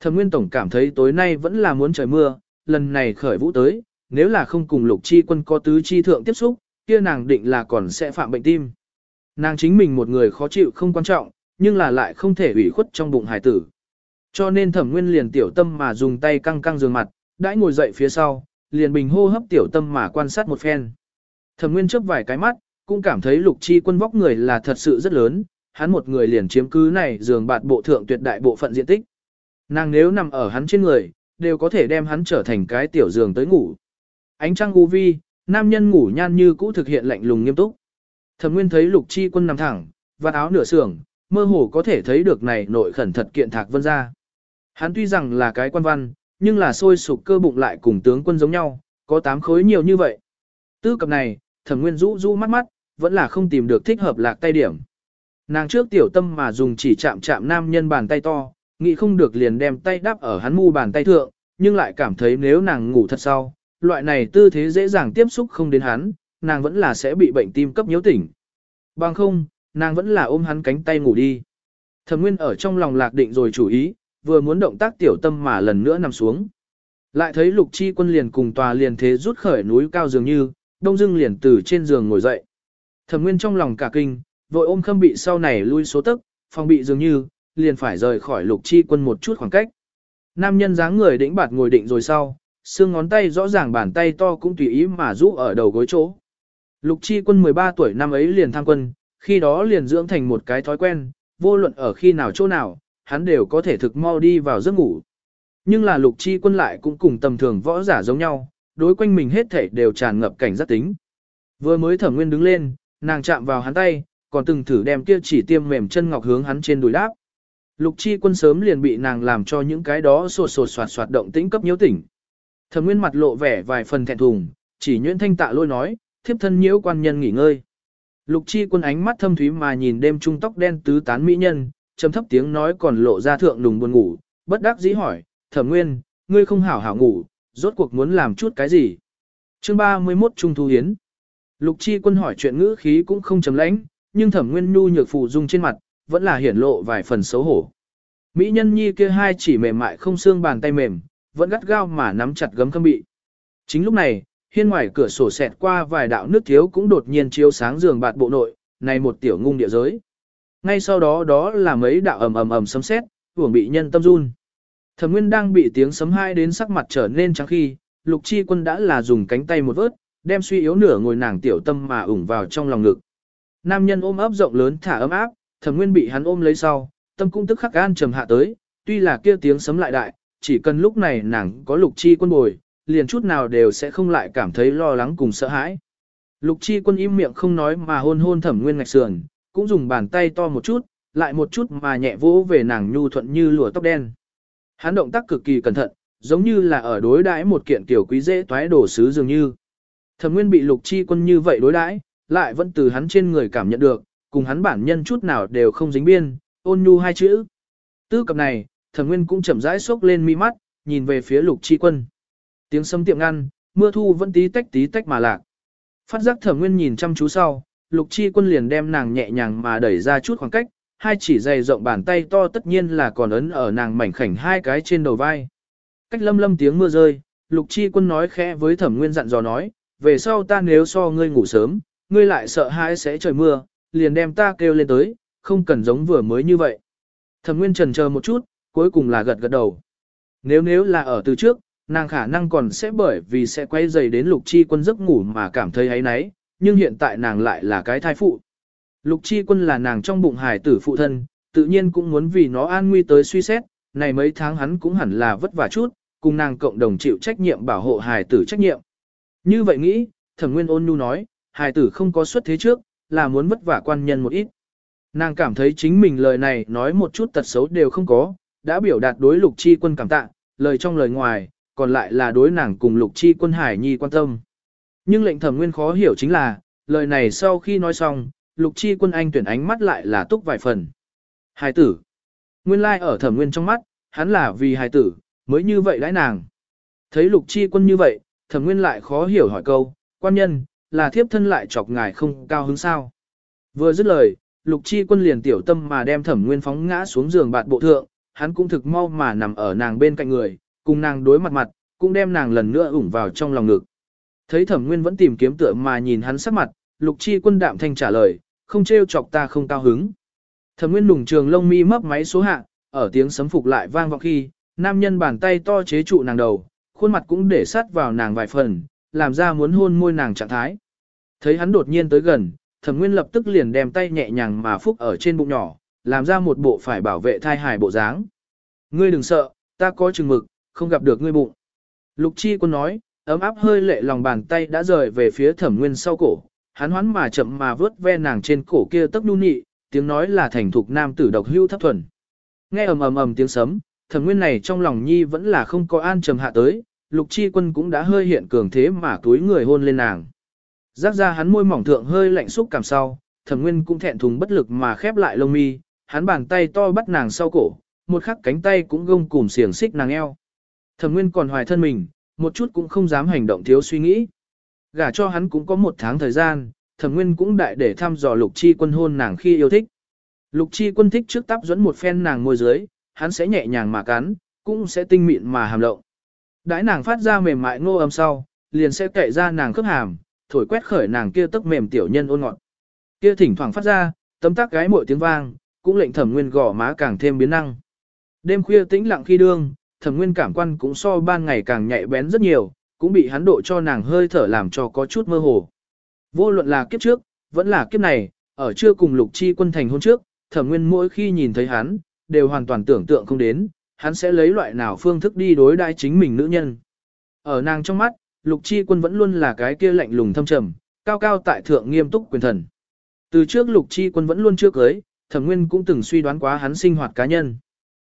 Thẩm Nguyên Tổng cảm thấy tối nay vẫn là muốn trời mưa, lần này khởi vũ tới, nếu là không cùng lục chi quân có tứ chi thượng tiếp xúc, kia nàng định là còn sẽ phạm bệnh tim. Nàng chính mình một người khó chịu không quan trọng, nhưng là lại không thể ủy khuất trong bụng hải tử. Cho nên thẩm nguyên liền tiểu tâm mà dùng tay căng căng giường mặt, đãi ngồi dậy phía sau, liền bình hô hấp tiểu tâm mà quan sát một phen. Thẩm nguyên chớp vài cái mắt, cũng cảm thấy lục chi quân vóc người là thật sự rất lớn, hắn một người liền chiếm cứ này giường bạt bộ thượng tuyệt đại bộ phận diện tích. Nàng nếu nằm ở hắn trên người, đều có thể đem hắn trở thành cái tiểu giường tới ngủ. Ánh trăng u vi, nam nhân ngủ nhan như cũ thực hiện lạnh lùng nghiêm túc. Thẩm Nguyên thấy Lục Chi Quân nằm thẳng, vạt áo nửa sưởng, mơ hồ có thể thấy được này nội khẩn thật kiện thạc vân ra. Hắn tuy rằng là cái quan văn, nhưng là sôi sụp cơ bụng lại cùng tướng quân giống nhau, có tám khối nhiều như vậy. Tư cập này, thẩm nguyên rũ rũ mắt mắt, vẫn là không tìm được thích hợp lạc tay điểm. Nàng trước tiểu tâm mà dùng chỉ chạm chạm nam nhân bàn tay to, nghĩ không được liền đem tay đáp ở hắn mu bàn tay thượng, nhưng lại cảm thấy nếu nàng ngủ thật sau, loại này tư thế dễ dàng tiếp xúc không đến hắn, nàng vẫn là sẽ bị bệnh tim cấp nhiễu tỉnh. Bằng không, nàng vẫn là ôm hắn cánh tay ngủ đi. Thẩm Nguyên ở trong lòng lạc định rồi chủ ý, vừa muốn động tác tiểu tâm mà lần nữa nằm xuống. Lại thấy Lục Chi Quân liền cùng tòa liền thế rút khởi núi cao dường như, đông Dương liền từ trên giường ngồi dậy. Thẩm Nguyên trong lòng cả kinh, vội ôm Khâm Bị sau này lui số tức, phòng bị dường như, liền phải rời khỏi Lục Chi Quân một chút khoảng cách. Nam nhân dáng người đĩnh bạt ngồi định rồi sau, xương ngón tay rõ ràng bàn tay to cũng tùy ý mà rũ ở đầu gối chỗ. Lục Chi Quân 13 tuổi năm ấy liền tham quân, khi đó liền dưỡng thành một cái thói quen, vô luận ở khi nào chỗ nào, hắn đều có thể thực mau đi vào giấc ngủ. Nhưng là lục chi quân lại cũng cùng tầm thường võ giả giống nhau, đối quanh mình hết thể đều tràn ngập cảnh giác tính. Vừa mới thẩm nguyên đứng lên, nàng chạm vào hắn tay, còn từng thử đem kia chỉ tiêm mềm chân ngọc hướng hắn trên đùi đáp. Lục chi quân sớm liền bị nàng làm cho những cái đó sột sột soạt soạt động tĩnh cấp nhiễu tỉnh. Thẩm nguyên mặt lộ vẻ vài phần thẹn thùng, chỉ nhuyễn thanh tạ lôi nói, thiếp thân nhiễu quan nhân nghỉ ngơi. Lục chi quân ánh mắt thâm thúy mà nhìn đêm trung tóc đen tứ tán mỹ nhân, trầm thấp tiếng nói còn lộ ra thượng đùng buồn ngủ, bất đắc dĩ hỏi, thẩm nguyên, ngươi không hảo hảo ngủ, rốt cuộc muốn làm chút cái gì. chương 31 Trung Thu Hiến Lục chi quân hỏi chuyện ngữ khí cũng không trầm lãnh, nhưng thẩm nguyên nhu nhược phụ dung trên mặt, vẫn là hiển lộ vài phần xấu hổ. Mỹ nhân nhi kia hai chỉ mềm mại không xương bàn tay mềm, vẫn gắt gao mà nắm chặt gấm khâm bị. Chính lúc này, hiên ngoài cửa sổ xẹt qua vài đạo nước thiếu cũng đột nhiên chiếu sáng giường bạt bộ nội, này một tiểu ngung địa giới. Ngay sau đó đó là mấy đạo ầm ầm ầm sấm sét, uổng bị nhân tâm run. Thẩm Nguyên đang bị tiếng sấm hai đến sắc mặt trở nên trắng khi, Lục Chi Quân đã là dùng cánh tay một vớt, đem suy yếu nửa ngồi nàng tiểu tâm mà ủng vào trong lòng ngực. Nam nhân ôm ấp rộng lớn thả ấm áp, Thẩm Nguyên bị hắn ôm lấy sau, tâm cũng tức khắc gan trầm hạ tới, tuy là kia tiếng sấm lại đại, chỉ cần lúc này nàng có Lục Chi Quân bồi, liền chút nào đều sẽ không lại cảm thấy lo lắng cùng sợ hãi. Lục Chi Quân im miệng không nói mà hôn hôn Thẩm Nguyên ngạch sườn, cũng dùng bàn tay to một chút, lại một chút mà nhẹ vỗ về nàng nhu thuận như lụa tóc đen. Hắn động tác cực kỳ cẩn thận, giống như là ở đối đãi một kiện tiểu quý dễ toái đổ sứ dường như. Thẩm Nguyên bị Lục Chi Quân như vậy đối đãi, lại vẫn từ hắn trên người cảm nhận được, cùng hắn bản nhân chút nào đều không dính biên, ôn nhu hai chữ. Tư cập này, Thẩm Nguyên cũng chậm rãi xốc lên mi mắt, nhìn về phía Lục Chi Quân. Tiếng sấm tiệm ngăn, mưa thu vẫn tí tách tí tách mà lạc. Phát giác Thẩm Nguyên nhìn chăm chú sau, Lục Chi Quân liền đem nàng nhẹ nhàng mà đẩy ra chút khoảng cách, hai chỉ dày rộng bàn tay to tất nhiên là còn ấn ở nàng mảnh khảnh hai cái trên đầu vai. Cách lâm lâm tiếng mưa rơi, Lục Chi Quân nói khẽ với Thẩm Nguyên dặn dò nói, về sau ta nếu so ngươi ngủ sớm, ngươi lại sợ hãi sẽ trời mưa, liền đem ta kêu lên tới, không cần giống vừa mới như vậy. Thẩm Nguyên trần chờ một chút, cuối cùng là gật gật đầu. Nếu nếu là ở từ trước, nàng khả năng còn sẽ bởi vì sẽ quay dày đến Lục Chi Quân giấc ngủ mà cảm thấy ấy nấy, nhưng hiện tại nàng lại là cái thai phụ. Lục Chi Quân là nàng trong bụng hải tử phụ thân, tự nhiên cũng muốn vì nó an nguy tới suy xét, này mấy tháng hắn cũng hẳn là vất vả chút, cùng nàng cộng đồng chịu trách nhiệm bảo hộ hải tử trách nhiệm. Như vậy nghĩ, Thẩm Nguyên ôn nhu nói, hải tử không có xuất thế trước, là muốn vất vả quan nhân một ít. Nàng cảm thấy chính mình lời này nói một chút tật xấu đều không có, đã biểu đạt đối Lục Chi Quân cảm tạ, lời trong lời ngoài, còn lại là đối nàng cùng Lục Chi Quân Hải Nhi quan tâm. Nhưng lệnh Thẩm Nguyên khó hiểu chính là, lời này sau khi nói xong, lục chi quân anh tuyển ánh mắt lại là túc vài phần. hải tử. Nguyên lai like ở thẩm nguyên trong mắt, hắn là vì hải tử, mới như vậy đãi nàng. Thấy lục chi quân như vậy, thẩm nguyên lại khó hiểu hỏi câu, quan nhân, là thiếp thân lại chọc ngài không cao hứng sao. Vừa dứt lời, lục chi quân liền tiểu tâm mà đem thẩm nguyên phóng ngã xuống giường bạt bộ thượng, hắn cũng thực mau mà nằm ở nàng bên cạnh người, cùng nàng đối mặt mặt, cũng đem nàng lần nữa ủng vào trong lòng ngực. Thấy thẩm nguyên vẫn tìm kiếm tựa mà nhìn hắn sắc mặt, lục chi quân đạm thanh trả lời, không trêu chọc ta không cao hứng. Thẩm Nguyên nùng trường lông mi mấp máy số hạ, ở tiếng sấm phục lại vang vọng khi, nam nhân bàn tay to chế trụ nàng đầu, khuôn mặt cũng để sát vào nàng vài phần, làm ra muốn hôn môi nàng trạng thái. Thấy hắn đột nhiên tới gần, Thẩm Nguyên lập tức liền đem tay nhẹ nhàng mà phúc ở trên bụng nhỏ, làm ra một bộ phải bảo vệ thai hài bộ dáng. Ngươi đừng sợ, ta có chừng mực, không gặp được ngươi bụng. Lục Chi Quân nói, ấm áp hơi lệ lòng bàn tay đã rời về phía Thẩm Nguyên sau cổ, hắn hoán mà chậm mà vớt ve nàng trên cổ kia tấc nhu nị, tiếng nói là thành thục nam tử độc hưu thấp thuần. Nghe ầm ầm ầm tiếng sấm, thẩm nguyên này trong lòng nhi vẫn là không có an trầm hạ tới, lục chi quân cũng đã hơi hiện cường thế mà túi người hôn lên nàng. Giác ra hắn môi mỏng thượng hơi lạnh xúc cảm sau, thẩm nguyên cũng thẹn thùng bất lực mà khép lại lông mi, hắn bàn tay to bắt nàng sau cổ, một khắc cánh tay cũng gông cùm xiềng xích nàng eo. Thẩm nguyên còn hoài thân mình, một chút cũng không dám hành động thiếu suy nghĩ. Gả cho hắn cũng có một tháng thời gian, thẩm nguyên cũng đại để thăm dò lục chi quân hôn nàng khi yêu thích. Lục chi quân thích trước tắp dẫn một phen nàng môi dưới, hắn sẽ nhẹ nhàng mà cắn, cũng sẽ tinh mịn mà hàm lộng. Đãi nàng phát ra mềm mại ngô âm sau, liền sẽ kệ ra nàng khớp hàm, thổi quét khởi nàng kia tức mềm tiểu nhân ôn ngọt. Kia thỉnh thoảng phát ra, tấm tắc gái mỗi tiếng vang, cũng lệnh thẩm nguyên gò má càng thêm biến năng. Đêm khuya tĩnh lặng khi đương, thẩm nguyên cảm quan cũng so ban ngày càng nhạy bén rất nhiều, cũng bị hắn độ cho nàng hơi thở làm cho có chút mơ hồ. Vô luận là kiếp trước, vẫn là kiếp này, ở chưa cùng lục chi quân thành hôn trước, thẩm nguyên mỗi khi nhìn thấy hắn, đều hoàn toàn tưởng tượng không đến, hắn sẽ lấy loại nào phương thức đi đối đãi chính mình nữ nhân. Ở nàng trong mắt, lục chi quân vẫn luôn là cái kia lạnh lùng thâm trầm, cao cao tại thượng nghiêm túc quyền thần. Từ trước lục chi quân vẫn luôn chưa cưới, thẩm nguyên cũng từng suy đoán quá hắn sinh hoạt cá nhân.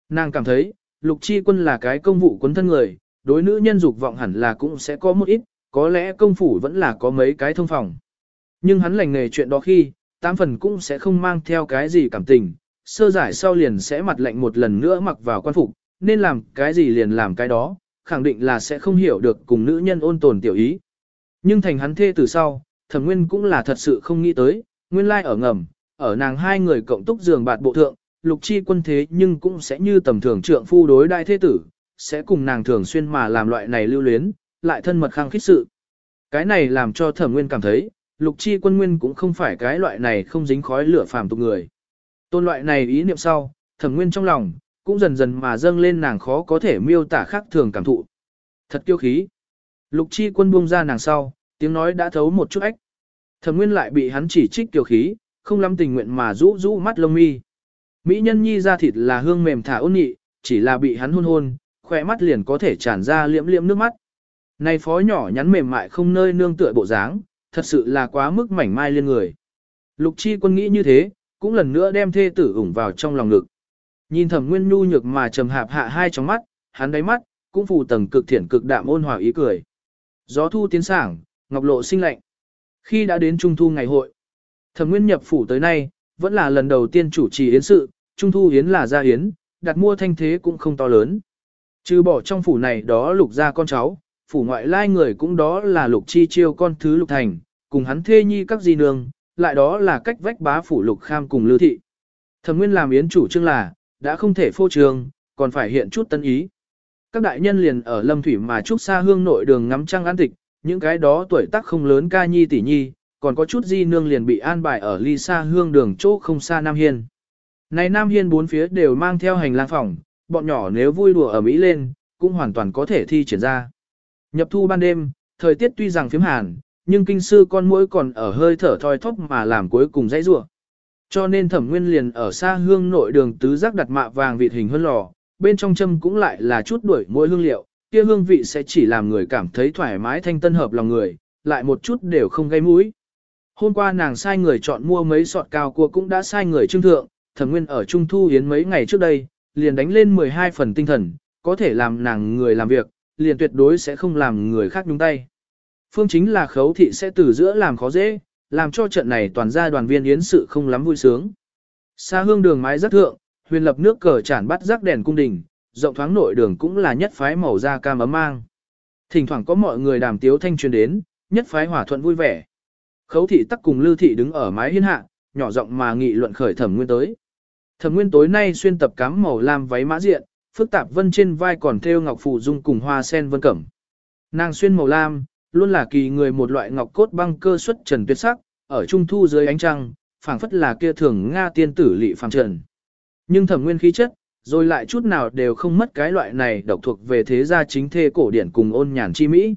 Nàng cảm thấy, lục chi quân là cái công vụ quấn thân người, đối nữ nhân dục vọng hẳn là cũng sẽ có một ít, có lẽ công phủ vẫn là có mấy cái thông phòng. Nhưng hắn lành nghề chuyện đó khi, tám phần cũng sẽ không mang theo cái gì cảm tình, sơ giải sau liền sẽ mặt lạnh một lần nữa mặc vào quan phục, nên làm cái gì liền làm cái đó, khẳng định là sẽ không hiểu được cùng nữ nhân ôn tồn tiểu ý. Nhưng thành hắn thê từ sau, thẩm nguyên cũng là thật sự không nghĩ tới, nguyên lai ở ngầm, ở nàng hai người cộng túc giường bạt bộ thượng, lục chi quân thế nhưng cũng sẽ như tầm thường trượng phu đối đại thế tử, sẽ cùng nàng thường xuyên mà làm loại này lưu luyến, lại thân mật khăng khít sự. Cái này làm cho thẩm nguyên cảm thấy, lục chi quân nguyên cũng không phải cái loại này không dính khói lửa phàm tục người. Tôn loại này ý niệm sau, thẩm nguyên trong lòng, cũng dần dần mà dâng lên nàng khó có thể miêu tả khác thường cảm thụ. Thật kiêu khí. Lục chi quân buông ra nàng sau, tiếng nói đã thấu một chút ách. Thẩm nguyên lại bị hắn chỉ trích kiêu khí, không lắm tình nguyện mà rũ rũ mắt lông mi. Mỹ nhân nhi ra thịt là hương mềm thả ôn nhị, chỉ là bị hắn hôn hôn, khỏe mắt liền có thể tràn ra liễm liễm nước mắt. Này phó nhỏ nhắn mềm mại không nơi nương tựa bộ dáng, thật sự là quá mức mảnh mai liên người. Lục chi quân nghĩ như thế, cũng lần nữa đem thê tử ủng vào trong lòng ngực. Nhìn thẩm nguyên nhu nhược mà trầm hạp hạ hai trong mắt, hắn đáy mắt, cũng phủ tầng cực thiển cực đạm ôn hòa ý cười. Gió thu tiến sảng, ngọc lộ sinh lạnh. Khi đã đến trung thu ngày hội, Thẩm Nguyên nhập phủ tới nay, vẫn là lần đầu tiên chủ trì yến sự, trung thu yến là gia yến, đặt mua thanh thế cũng không to lớn. Trừ bỏ trong phủ này đó lục gia con cháu, phủ ngoại lai người cũng đó là lục chi chiêu con thứ lục thành, cùng hắn thê nhi các di nương, lại đó là cách vách bá phủ lục kham cùng lưu thị. Thẩm Nguyên làm yến chủ trương là, đã không thể phô trường, còn phải hiện chút tân ý. Các đại nhân liền ở Lâm Thủy mà trúc xa hương nội đường ngắm trăng an tịch, những cái đó tuổi tác không lớn ca nhi tỷ nhi, còn có chút di nương liền bị an bài ở ly xa hương đường chỗ không xa Nam Hiên. Này Nam Hiên bốn phía đều mang theo hành lang phòng, bọn nhỏ nếu vui đùa ở Mỹ lên, cũng hoàn toàn có thể thi triển ra. Nhập thu ban đêm, thời tiết tuy rằng phiếm hàn, nhưng kinh sư con mũi còn ở hơi thở thoi thóp mà làm cuối cùng dãy rủa. Cho nên thẩm nguyên liền ở xa hương nội đường tứ giác đặt mạ vàng vịt hình hơn lò, bên trong châm cũng lại là chút đuổi mỗi hương liệu, kia hương vị sẽ chỉ làm người cảm thấy thoải mái thanh tân hợp lòng người, lại một chút đều không gây mũi. Hôm qua nàng sai người chọn mua mấy sọt cao cua cũng đã sai người trưng thượng, thẩm nguyên ở Trung Thu Hiến mấy ngày trước đây, liền đánh lên 12 phần tinh thần, có thể làm nàng người làm việc, liền tuyệt đối sẽ không làm người khác nhúng tay. Phương chính là khấu thị sẽ từ giữa làm khó dễ, làm cho trận này toàn gia đoàn viên yến sự không lắm vui sướng. Xa hương đường mái rất thượng, huyền lập nước cờ chản bắt rác đèn cung đình, rộng thoáng nội đường cũng là nhất phái màu da cam ấm mang. Thỉnh thoảng có mọi người đàm tiếu thanh truyền đến, nhất phái hòa thuận vui vẻ. Khấu thị tắc cùng lưu thị đứng ở mái hiên hạ, nhỏ giọng mà nghị luận khởi thẩm nguyên tới. Thẩm nguyên tối nay xuyên tập cám màu lam váy mã diện, phức tạp vân trên vai còn thêu ngọc phù dung cùng hoa sen vân cẩm. Nàng xuyên màu lam, luôn là kỳ người một loại ngọc cốt băng cơ xuất trần tuyệt sắc, ở trung thu dưới ánh trăng, phảng phất là kia thường Nga tiên tử lị phàm trần. Nhưng thẩm nguyên khí chất, rồi lại chút nào đều không mất cái loại này độc thuộc về thế gia chính thê cổ điển cùng ôn nhàn chi mỹ.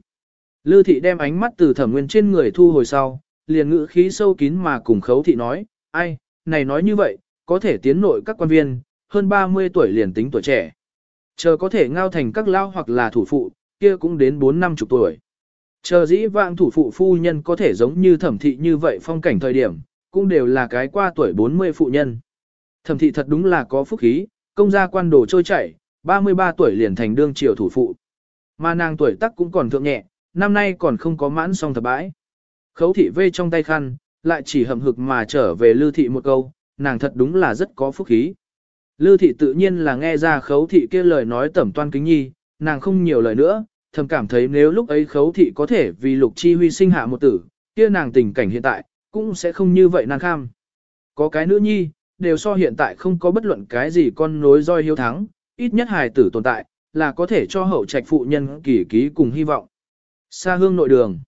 Lư thị đem ánh mắt từ thẩm nguyên trên người thu hồi sau, liền ngữ khí sâu kín mà cùng khấu thị nói, ai, này nói như vậy, có thể tiến nội các quan viên, hơn 30 tuổi liền tính tuổi trẻ. Chờ có thể ngao thành các lao hoặc là thủ phụ, kia cũng đến 4 năm chục tuổi. Chờ dĩ vãng thủ phụ phu nhân có thể giống như thẩm thị như vậy phong cảnh thời điểm, cũng đều là cái qua tuổi 40 phụ nhân. Thẩm thị thật đúng là có phúc khí, công gia quan đồ trôi chảy, 33 tuổi liền thành đương triều thủ phụ. Mà nàng tuổi tác cũng còn thượng nhẹ, năm nay còn không có mãn song thập bãi. Khấu thị vê trong tay khăn, lại chỉ hậm hực mà trở về lưu thị một câu, nàng thật đúng là rất có phúc khí. Lưu thị tự nhiên là nghe ra khấu thị kia lời nói tẩm toan kính nhi, nàng không nhiều lời nữa, thầm cảm thấy nếu lúc ấy khấu thị có thể vì lục chi huy sinh hạ một tử, kia nàng tình cảnh hiện tại, cũng sẽ không như vậy nàng kham. Có cái nữ nhi, đều so hiện tại không có bất luận cái gì con nối roi hiếu thắng, ít nhất hài tử tồn tại, là có thể cho hậu trạch phụ nhân kỳ ký cùng hy vọng. Xa hương nội đường.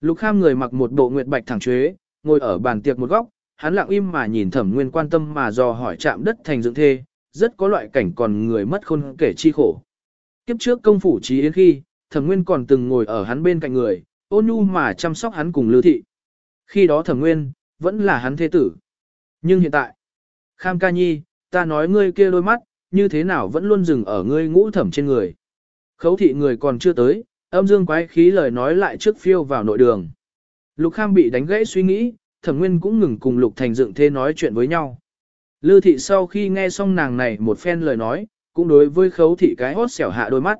Lục kham người mặc một bộ nguyệt bạch thẳng chuế, ngồi ở bàn tiệc một góc, hắn lặng im mà nhìn thẩm nguyên quan tâm mà dò hỏi chạm đất thành dựng thê, rất có loại cảnh còn người mất khôn kể chi khổ. Kiếp trước công phủ trí yến khi, thẩm nguyên còn từng ngồi ở hắn bên cạnh người, ôn nhu mà chăm sóc hắn cùng lưu thị. Khi đó thẩm nguyên, vẫn là hắn thế tử. Nhưng hiện tại, kham ca nhi, ta nói ngươi kia đôi mắt, như thế nào vẫn luôn dừng ở ngươi ngũ thẩm trên người. Khấu thị người còn chưa tới, âm dương quái khí lời nói lại trước phiêu vào nội đường. Lục kham bị đánh gãy suy nghĩ, thẩm nguyên cũng ngừng cùng lục thành dựng thế nói chuyện với nhau. Lư thị sau khi nghe xong nàng này một phen lời nói, cũng đối với khấu thị cái hót xẻo hạ đôi mắt.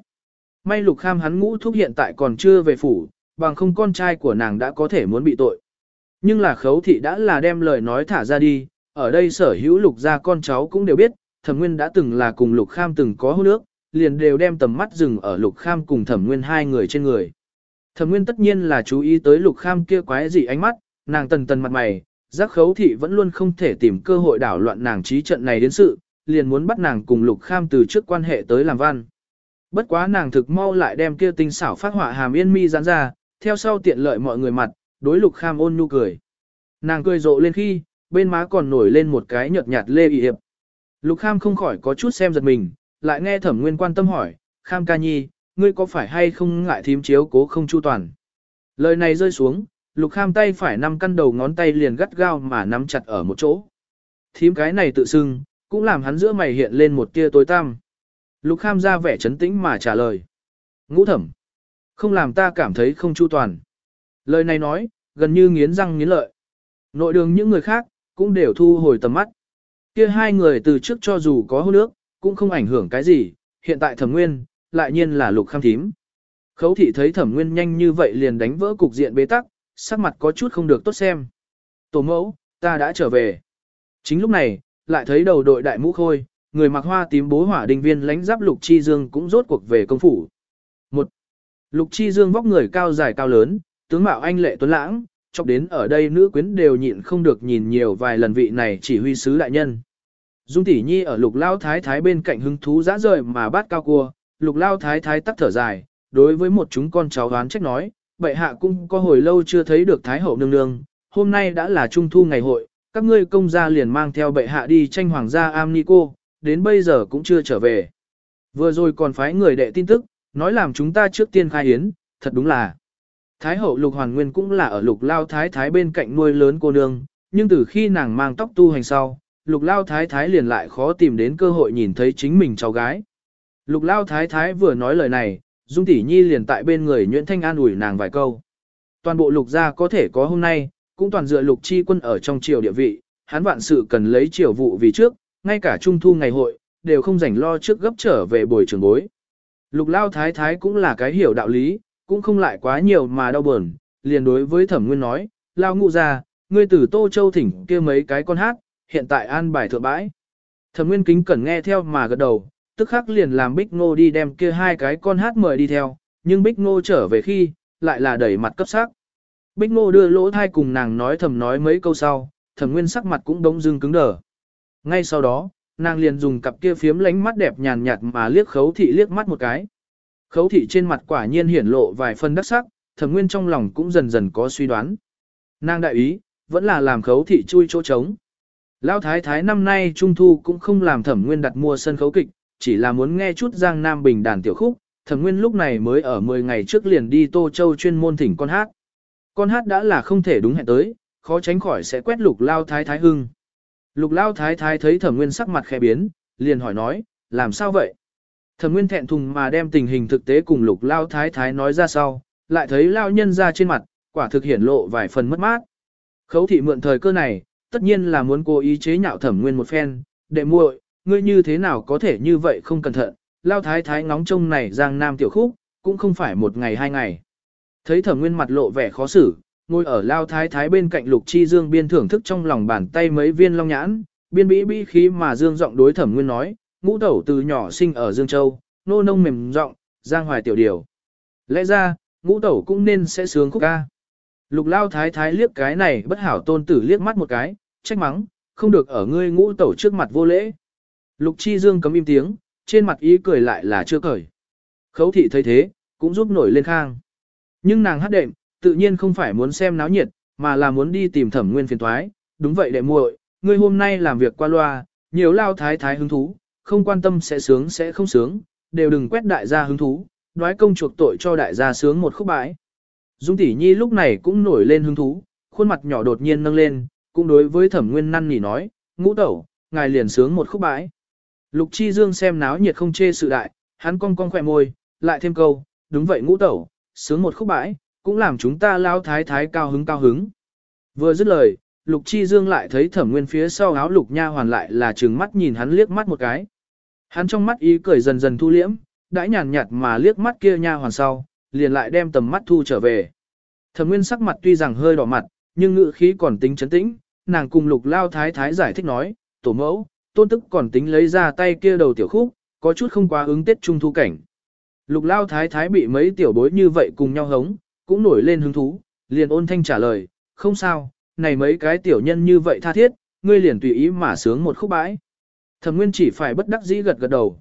May lục kham hắn ngũ thúc hiện tại còn chưa về phủ, bằng không con trai của nàng đã có thể muốn bị tội. Nhưng là khấu thị đã là đem lời nói thả ra đi, ở đây sở hữu lục gia con cháu cũng đều biết, thẩm nguyên đã từng là cùng lục kham từng có hôn nước, liền đều đem tầm mắt dừng ở lục kham cùng thẩm nguyên hai người trên người. Thẩm nguyên tất nhiên là chú ý tới lục kham kia quái dị ánh mắt, nàng tần tần mặt mày, giác khấu thị vẫn luôn không thể tìm cơ hội đảo loạn nàng trí trận này đến sự, liền muốn bắt nàng cùng lục kham từ trước quan hệ tới làm văn. Bất quá nàng thực mau lại đem kia tinh xảo phát họa hàm yên mi giãn ra, theo sau tiện lợi mọi người mặt, đối lục kham ôn nhu cười. Nàng cười rộ lên khi, bên má còn nổi lên một cái nhợt nhạt lê ị hiệp. Lục kham không khỏi có chút xem giật mình, lại nghe thẩm nguyên quan tâm hỏi, kham ca nhi, ngươi có phải hay không ngại thím chiếu cố không chu toàn. Lời này rơi xuống, lục kham tay phải năm căn đầu ngón tay liền gắt gao mà nắm chặt ở một chỗ. Thím cái này tự xưng, cũng làm hắn giữa mày hiện lên một tia tối tăm. Lục kham ra vẻ chấn tĩnh mà trả lời. Ngũ thẩm. Không làm ta cảm thấy không chu toàn. Lời này nói, gần như nghiến răng nghiến lợi. Nội đường những người khác, cũng đều thu hồi tầm mắt. Kia hai người từ trước cho dù có hôn nước, cũng không ảnh hưởng cái gì, hiện tại thẩm nguyên, lại nhiên là lục kham thím. Khấu thị thấy thẩm nguyên nhanh như vậy liền đánh vỡ cục diện bế tắc, sắc mặt có chút không được tốt xem. Tổ mẫu, ta đã trở về. Chính lúc này, lại thấy đầu đội đại mũ khôi, người mặc hoa tím bố hỏa đình viên lãnh giáp lục chi dương cũng rốt cuộc về công phủ. Một, Lục chi dương vóc người cao dài cao lớn, tướng mạo anh lệ tuấn lãng, chọc đến ở đây nữ quyến đều nhịn không được nhìn nhiều vài lần vị này chỉ huy sứ đại nhân. Dung tỷ nhi ở lục lao thái thái bên cạnh hứng thú dã rời mà bát cao cua, lục lao thái thái tắt thở dài, đối với một chúng con cháu đoán trách nói, bệ hạ cũng có hồi lâu chưa thấy được thái hậu nương nương, hôm nay đã là trung thu ngày hội, các ngươi công gia liền mang theo bệ hạ đi tranh hoàng gia am ni cô, đến bây giờ cũng chưa trở về. Vừa rồi còn phái người đệ tin tức, nói làm chúng ta trước tiên khai hiến, thật đúng là. Thái hậu lục hoàn nguyên cũng là ở lục lao thái thái bên cạnh nuôi lớn cô nương, nhưng từ khi nàng mang tóc tu hành sau, lục lao thái thái liền lại khó tìm đến cơ hội nhìn thấy chính mình cháu gái. Lục lao thái thái vừa nói lời này, Dung tỷ nhi liền tại bên người Nguyễn Thanh an ủi nàng vài câu. Toàn bộ lục gia có thể có hôm nay, cũng toàn dựa lục chi quân ở trong triều địa vị, hắn vạn sự cần lấy triều vụ vì trước, ngay cả trung thu ngày hội, đều không rảnh lo trước gấp trở về buổi trường bối. Lục lao thái thái cũng là cái hiểu đạo lý, cũng không lại quá nhiều mà đau buồn, liền đối với thẩm nguyên nói, lao ngụ ra, ngươi tử Tô Châu thỉnh kia mấy cái con hát, hiện tại an bài thượng bãi. Thẩm nguyên kính cẩn nghe theo mà gật đầu, tức khắc liền làm Bích Ngô đi đem kia hai cái con hát mời đi theo, nhưng Bích Ngô trở về khi, lại là đẩy mặt cấp sắc. Bích Ngô đưa lỗ thai cùng nàng nói thầm nói mấy câu sau, thẩm nguyên sắc mặt cũng đống dưng cứng đờ. Ngay sau đó, nàng liền dùng cặp kia phiếm lánh mắt đẹp nhàn nhạt mà liếc khấu thị liếc mắt một cái. Khấu thị trên mặt quả nhiên hiển lộ vài phân đắc sắc, thẩm nguyên trong lòng cũng dần dần có suy đoán. Nàng đại ý, vẫn là làm khấu thị chui chỗ trống. Lão thái thái năm nay trung thu cũng không làm thẩm nguyên đặt mua sân khấu kịch, chỉ là muốn nghe chút Giang Nam Bình đàn tiểu khúc, thẩm nguyên lúc này mới ở 10 ngày trước liền đi Tô Châu chuyên môn thỉnh con hát. Con hát đã là không thể đúng hẹn tới, khó tránh khỏi sẽ quét lục lao thái thái hưng. Lục lao thái thái thấy thẩm nguyên sắc mặt khẽ biến, liền hỏi nói, làm sao vậy? Thẩm nguyên thẹn thùng mà đem tình hình thực tế cùng lục lao thái thái nói ra sau, lại thấy lao nhân ra trên mặt, quả thực hiển lộ vài phần mất mát. Khấu thị mượn thời cơ này, tất nhiên là muốn cố ý chế nhạo thẩm nguyên một phen, đệ muội, ngươi như thế nào có thể như vậy không cẩn thận, lao thái thái ngóng trông này giang nam tiểu khúc, cũng không phải một ngày hai ngày. Thấy thẩm nguyên mặt lộ vẻ khó xử, ngồi ở lao thái thái bên cạnh lục chi dương biên thưởng thức trong lòng bàn tay mấy viên long nhãn, biên bĩ bĩ khí mà dương giọng đối thẩm nguyên nói, ngũ tẩu từ nhỏ sinh ở Dương Châu, nô nông mềm giọng, giang hoài tiểu điều. Lẽ ra, ngũ tẩu cũng nên sẽ sướng khúc ca. Lục lao thái thái liếc cái này bất hảo tôn tử liếc mắt một cái, trách mắng, không được ở ngươi ngũ tẩu trước mặt vô lễ. Lục chi dương cấm im tiếng, trên mặt ý cười lại là chưa cởi. Khấu thị thấy thế, cũng giúp nổi lên khang. Nhưng nàng hát đệm, tự nhiên không phải muốn xem náo nhiệt, mà là muốn đi tìm thẩm nguyên phiền thoái. Đúng vậy đệ muội, ngươi hôm nay làm việc qua loa, nhiều lao thái thái hứng thú, không quan tâm sẽ sướng sẽ không sướng, đều đừng quét đại gia hứng thú, nói công chuộc tội cho đại gia sướng một khúc bãi. Dung tỷ nhi lúc này cũng nổi lên hứng thú, khuôn mặt nhỏ đột nhiên nâng lên, cũng đối với thẩm nguyên năn nỉ nói, ngũ tẩu, ngài liền sướng một khúc bãi. Lục chi dương xem náo nhiệt không chê sự đại, hắn cong cong khỏe môi, lại thêm câu, đúng vậy ngũ tẩu, sướng một khúc bãi, cũng làm chúng ta lao thái thái cao hứng cao hứng. Vừa dứt lời, lục chi dương lại thấy thẩm nguyên phía sau áo lục nha hoàn lại là trừng mắt nhìn hắn liếc mắt một cái. Hắn trong mắt ý cười dần dần thu liễm, đãi nhàn nhạt mà liếc mắt kia nha hoàn sau, liền lại đem tầm mắt thu trở về. Thẩm Nguyên sắc mặt tuy rằng hơi đỏ mặt, nhưng ngữ khí còn tính chấn tĩnh, nàng cùng Lục Lao Thái Thái giải thích nói, "Tổ mẫu, tôn tức còn tính lấy ra tay kia đầu tiểu khúc, có chút không quá ứng Tết trung thu cảnh." Lục Lao Thái Thái bị mấy tiểu bối như vậy cùng nhau hống, cũng nổi lên hứng thú, liền ôn thanh trả lời, "Không sao, này mấy cái tiểu nhân như vậy tha thiết, ngươi liền tùy ý mà sướng một khúc bãi." Thẩm Nguyên chỉ phải bất đắc dĩ gật gật đầu.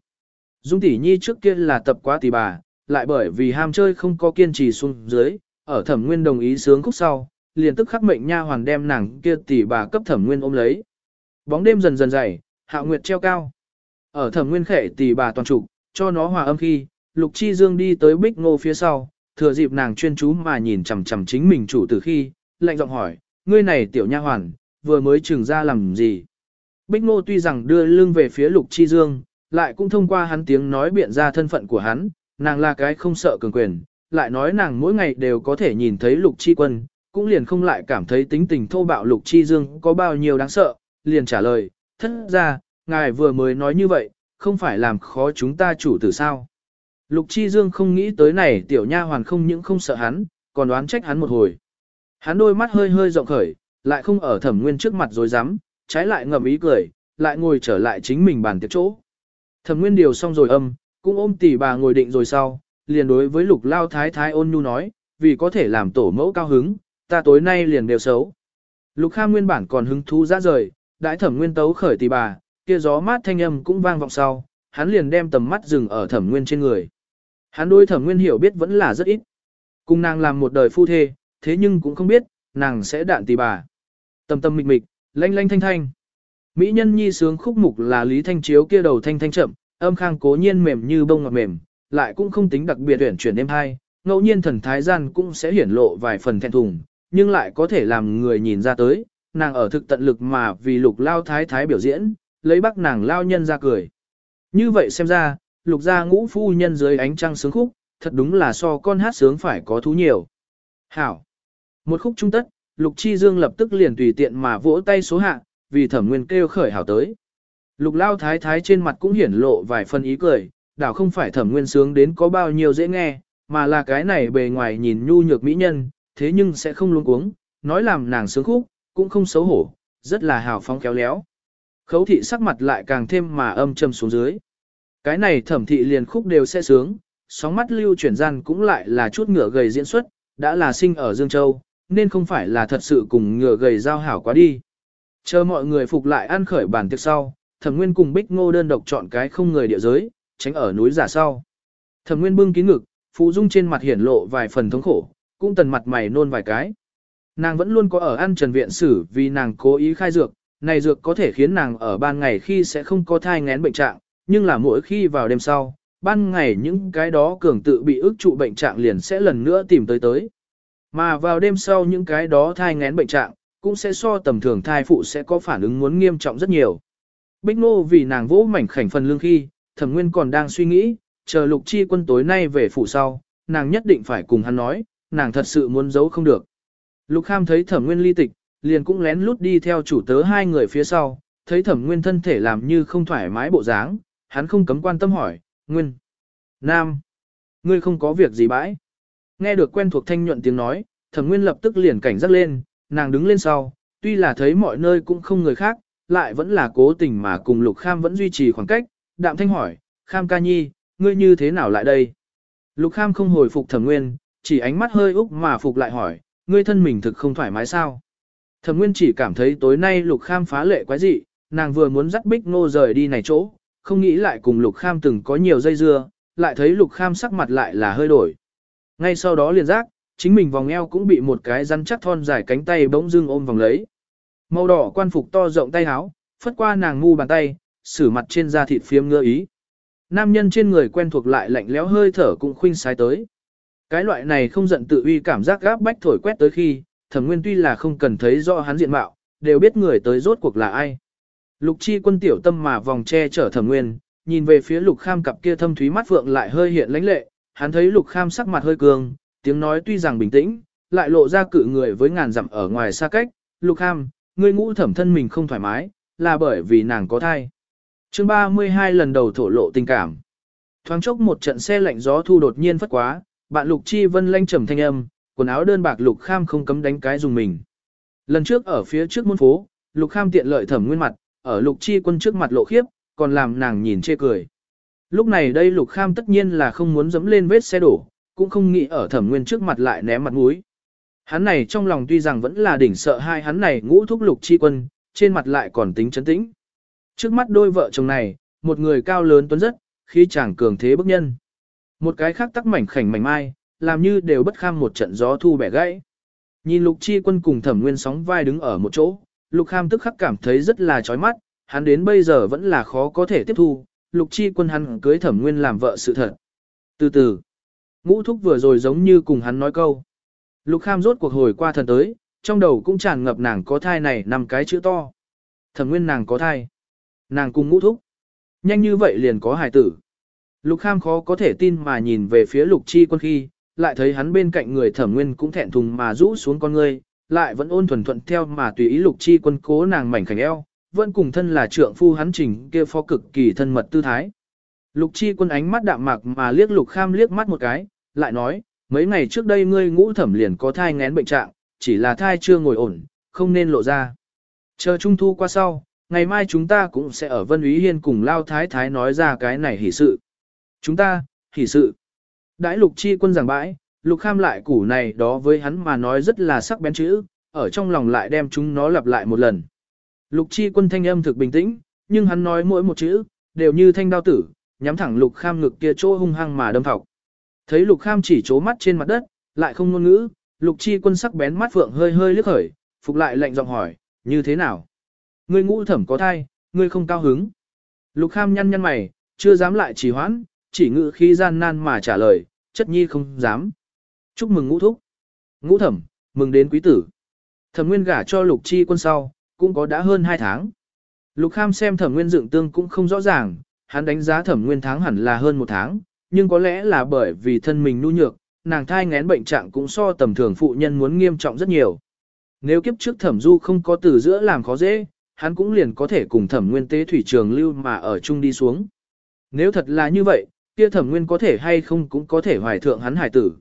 Dung tỷ nhi trước kia là tập quá tỷ bà, lại bởi vì ham chơi không có kiên trì xuống dưới, ở Thẩm Nguyên đồng ý sướng khúc sau, liền tức khắc mệnh nha hoàn đem nàng kia tỷ bà cấp Thẩm Nguyên ôm lấy. Bóng đêm dần dần dày, hạ nguyệt treo cao. Ở Thẩm Nguyên khệ tỷ bà toàn trụ, cho nó hòa âm khi, Lục Chi Dương đi tới Bích Ngô phía sau, thừa dịp nàng chuyên chú mà nhìn chằm chằm chính mình chủ tử khi, lạnh giọng hỏi, ngươi này tiểu nha hoàn, vừa mới trừng ra làm gì? Bích Ngô tuy rằng đưa lưng về phía Lục Chi Dương, lại cũng thông qua hắn tiếng nói biện ra thân phận của hắn, nàng là cái không sợ cường quyền, lại nói nàng mỗi ngày đều có thể nhìn thấy Lục Chi Quân, cũng liền không lại cảm thấy tính tình thô bạo Lục Chi Dương có bao nhiêu đáng sợ, liền trả lời, thất ra, ngài vừa mới nói như vậy, không phải làm khó chúng ta chủ tử sao. Lục Chi Dương không nghĩ tới này tiểu nha hoàn không những không sợ hắn, còn đoán trách hắn một hồi. Hắn đôi mắt hơi hơi rộng khởi, lại không ở thẩm nguyên trước mặt rồi dám, trái lại ngầm ý cười, lại ngồi trở lại chính mình bàn tiệc chỗ. Thẩm nguyên điều xong rồi âm, cũng ôm tỷ bà ngồi định rồi sau, liền đối với lục lao thái thái ôn nhu nói, vì có thể làm tổ mẫu cao hứng, ta tối nay liền đều xấu. Lục kham nguyên bản còn hứng thú ra rời, đãi thẩm nguyên tấu khởi tỷ bà, kia gió mát thanh âm cũng vang vọng sau, hắn liền đem tầm mắt dừng ở thẩm nguyên trên người. Hắn đối thẩm nguyên hiểu biết vẫn là rất ít. Cùng nàng làm một đời phu thê, thế nhưng cũng không biết, nàng sẽ đạn tỷ bà. Tâm tâm mịch mịch, lanh lanh thanh thanh. Mỹ nhân nhi sướng khúc mục là Lý Thanh Chiếu kia đầu thanh thanh chậm, âm khang cố nhiên mềm như bông ngọt mềm, lại cũng không tính đặc biệt tuyển chuyển đêm hai, ngẫu nhiên thần thái gian cũng sẽ hiển lộ vài phần thẹn thùng, nhưng lại có thể làm người nhìn ra tới, nàng ở thực tận lực mà vì lục lao thái thái biểu diễn, lấy bắc nàng lao nhân ra cười. Như vậy xem ra, lục gia ngũ phu nhân dưới ánh trăng sướng khúc, thật đúng là so con hát sướng phải có thú nhiều. Hảo! Một khúc trung tất, lục chi dương lập tức liền tùy tiện mà vỗ tay số hạ, vì thẩm nguyên kêu khởi hảo tới. Lục lao thái thái trên mặt cũng hiển lộ vài phần ý cười, đảo không phải thẩm nguyên sướng đến có bao nhiêu dễ nghe, mà là cái này bề ngoài nhìn nhu nhược mỹ nhân, thế nhưng sẽ không luống cuống, nói làm nàng sướng khúc, cũng không xấu hổ, rất là hào phóng kéo léo. Khấu thị sắc mặt lại càng thêm mà âm trầm xuống dưới. Cái này thẩm thị liền khúc đều sẽ sướng, sóng mắt lưu chuyển gian cũng lại là chút ngựa gầy diễn xuất, đã là sinh ở Dương Châu, nên không phải là thật sự cùng ngựa gầy giao hảo quá đi. Chờ mọi người phục lại ăn khởi bản tiệc sau, thẩm nguyên cùng bích ngô đơn độc chọn cái không người địa giới, tránh ở núi giả sau. Thẩm nguyên bưng kín ngực, phụ Dung trên mặt hiển lộ vài phần thống khổ, cũng tần mặt mày nôn vài cái. Nàng vẫn luôn có ở ăn trần viện sử vì nàng cố ý khai dược, này dược có thể khiến nàng ở ban ngày khi sẽ không có thai ngén bệnh trạng, nhưng là mỗi khi vào đêm sau, ban ngày những cái đó cường tự bị ức trụ bệnh trạng liền sẽ lần nữa tìm tới tới. Mà vào đêm sau những cái đó thai ngén bệnh trạng, cũng sẽ so tầm thường thai phụ sẽ có phản ứng muốn nghiêm trọng rất nhiều. Bích Ngô vì nàng vỗ mảnh khảnh phần lương khi, thẩm nguyên còn đang suy nghĩ, chờ lục chi quân tối nay về phủ sau, nàng nhất định phải cùng hắn nói, nàng thật sự muốn giấu không được. Lục kham thấy thẩm nguyên ly tịch, liền cũng lén lút đi theo chủ tớ hai người phía sau, thấy thẩm nguyên thân thể làm như không thoải mái bộ dáng, hắn không cấm quan tâm hỏi, nguyên, nam, ngươi không có việc gì bãi. Nghe được quen thuộc thanh nhuận tiếng nói, thẩm nguyên lập tức liền cảnh giác lên, nàng đứng lên sau, tuy là thấy mọi nơi cũng không người khác, lại vẫn là cố tình mà cùng lục kham vẫn duy trì khoảng cách, đạm thanh hỏi, kham ca nhi, ngươi như thế nào lại đây? Lục kham không hồi phục thẩm nguyên, chỉ ánh mắt hơi úc mà phục lại hỏi, ngươi thân mình thực không thoải mái sao? Thẩm nguyên chỉ cảm thấy tối nay lục kham phá lệ quái dị, nàng vừa muốn dắt bích ngô rời đi này chỗ, không nghĩ lại cùng lục kham từng có nhiều dây dưa, lại thấy lục kham sắc mặt lại là hơi đổi. Ngay sau đó liền giác, chính mình vòng eo cũng bị một cái rắn chắc thon dài cánh tay bỗng dưng ôm vòng lấy. Màu đỏ quan phục to rộng tay áo, phất qua nàng ngu bàn tay, xử mặt trên da thịt phiếm ngơ ý. Nam nhân trên người quen thuộc lại lạnh lẽo hơi thở cũng khuynh sái tới. Cái loại này không giận tự uy cảm giác gáp bách thổi quét tới khi, thẩm nguyên tuy là không cần thấy rõ hắn diện mạo, đều biết người tới rốt cuộc là ai. Lục chi quân tiểu tâm mà vòng che chở thẩm nguyên, nhìn về phía lục kham cặp kia thâm thúy mắt vượng lại hơi hiện lãnh lệ, hắn thấy lục kham sắc mặt hơi cường, tiếng nói tuy rằng bình tĩnh, lại lộ ra cự người với ngàn dặm ở ngoài xa cách, lục kham, ngươi ngũ thẩm thân mình không thoải mái, là bởi vì nàng có thai. chương 32 lần đầu thổ lộ tình cảm. Thoáng chốc một trận xe lạnh gió thu đột nhiên phất quá, bạn lục chi vân lanh trầm thanh âm, quần áo đơn bạc lục kham không cấm đánh cái dùng mình. Lần trước ở phía trước môn phố, lục kham tiện lợi thẩm nguyên mặt, ở lục chi quân trước mặt lộ khiếp, còn làm nàng nhìn chê cười. Lúc này đây lục kham tất nhiên là không muốn dẫm lên vết xe đổ, cũng không nghĩ ở thẩm nguyên trước mặt lại ném mặt mũi. Hắn này trong lòng tuy rằng vẫn là đỉnh sợ hai hắn này ngũ thúc lục chi quân, trên mặt lại còn tính chấn tĩnh. Trước mắt đôi vợ chồng này, một người cao lớn tuấn rất, khi chàng cường thế bức nhân. Một cái khác tắc mảnh khảnh mảnh mai, làm như đều bất kham một trận gió thu bẻ gãy. Nhìn lục chi quân cùng thẩm nguyên sóng vai đứng ở một chỗ, lục kham tức khắc cảm thấy rất là chói mắt, hắn đến bây giờ vẫn là khó có thể tiếp thu, lục chi quân hắn cưới thẩm nguyên làm vợ sự thật. Từ từ, ngũ thúc vừa rồi giống như cùng hắn nói câu. Lục kham rốt cuộc hồi qua thần tới, trong đầu cũng tràn ngập nàng có thai này nằm cái chữ to. Thẩm nguyên nàng có thai. Nàng cùng ngũ thúc. Nhanh như vậy liền có hài tử. Lục kham khó có thể tin mà nhìn về phía lục chi quân khi, lại thấy hắn bên cạnh người thẩm nguyên cũng thẹn thùng mà rũ xuống con ngươi, lại vẫn ôn thuần thuận theo mà tùy ý lục chi quân cố nàng mảnh khảnh eo, vẫn cùng thân là trượng phu hắn trình kia phó cực kỳ thân mật tư thái. Lục chi quân ánh mắt đạm mạc mà liếc lục kham liếc mắt một cái, lại nói, mấy ngày trước đây ngươi ngũ thẩm liền có thai ngén bệnh trạng, chỉ là thai chưa ngồi ổn, không nên lộ ra. Chờ trung thu qua sau, ngày mai chúng ta cũng sẽ ở Vân Úy Hiên cùng Lao Thái Thái nói ra cái này hỷ sự. Chúng ta, hỷ sự. Đãi lục chi quân giảng bãi, lục kham lại củ này đó với hắn mà nói rất là sắc bén chữ, ở trong lòng lại đem chúng nó lặp lại một lần. Lục chi quân thanh âm thực bình tĩnh, nhưng hắn nói mỗi một chữ, đều như thanh đao tử, nhắm thẳng lục kham ngực kia chỗ hung hăng mà đâm thọc. Thấy lục kham chỉ chố mắt trên mặt đất, lại không ngôn ngữ, lục chi quân sắc bén mắt phượng hơi hơi liếc khởi, phục lại lệnh giọng hỏi, như thế nào? Ngươi ngũ thẩm có thai, ngươi không cao hứng. Lục kham nhăn nhăn mày, chưa dám lại trì hoãn, chỉ ngự khi gian nan mà trả lời, chất nhi không dám. Chúc mừng ngũ thúc. Ngũ thẩm, mừng đến quý tử. Thẩm nguyên gả cho lục chi quân sau, cũng có đã hơn 2 tháng. Lục kham xem thẩm nguyên dựng tương cũng không rõ ràng, hắn đánh giá thẩm nguyên tháng hẳn là hơn một tháng, nhưng có lẽ là bởi vì thân mình nu nhược, nàng thai ngén bệnh trạng cũng so tầm thường phụ nhân muốn nghiêm trọng rất nhiều. Nếu kiếp trước thẩm du không có từ giữa làm khó dễ, hắn cũng liền có thể cùng thẩm nguyên tế thủy trường lưu mà ở chung đi xuống. Nếu thật là như vậy, kia thẩm nguyên có thể hay không cũng có thể hoài thượng hắn hải tử.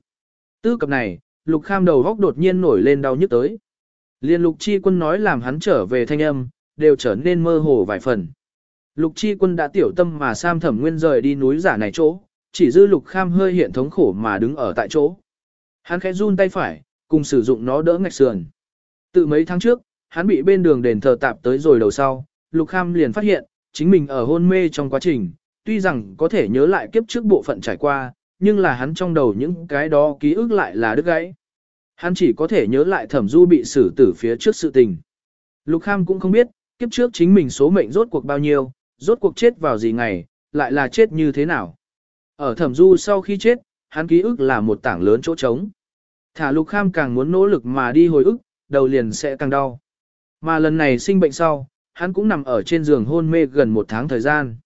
Tư cập này, lục kham đầu góc đột nhiên nổi lên đau nhức tới. Liên lục chi quân nói làm hắn trở về thanh âm, đều trở nên mơ hồ vài phần. Lục chi quân đã tiểu tâm mà sam thẩm nguyên rời đi núi giả này chỗ, chỉ dư lục kham hơi hiện thống khổ mà đứng ở tại chỗ. Hắn khẽ run tay phải, cùng sử dụng nó đỡ ngạch sườn. Từ mấy tháng trước, hắn bị bên đường đền thờ tạp tới rồi đầu sau, lục kham liền phát hiện, chính mình ở hôn mê trong quá trình, tuy rằng có thể nhớ lại kiếp trước bộ phận trải qua, nhưng là hắn trong đầu những cái đó ký ức lại là đứt gãy. Hắn chỉ có thể nhớ lại thẩm du bị xử tử phía trước sự tình. Lục Kham cũng không biết, kiếp trước chính mình số mệnh rốt cuộc bao nhiêu, rốt cuộc chết vào gì ngày, lại là chết như thế nào. Ở thẩm du sau khi chết, hắn ký ức là một tảng lớn chỗ trống. Thả Lục Kham càng muốn nỗ lực mà đi hồi ức, đầu liền sẽ càng đau. Mà lần này sinh bệnh sau, hắn cũng nằm ở trên giường hôn mê gần một tháng thời gian.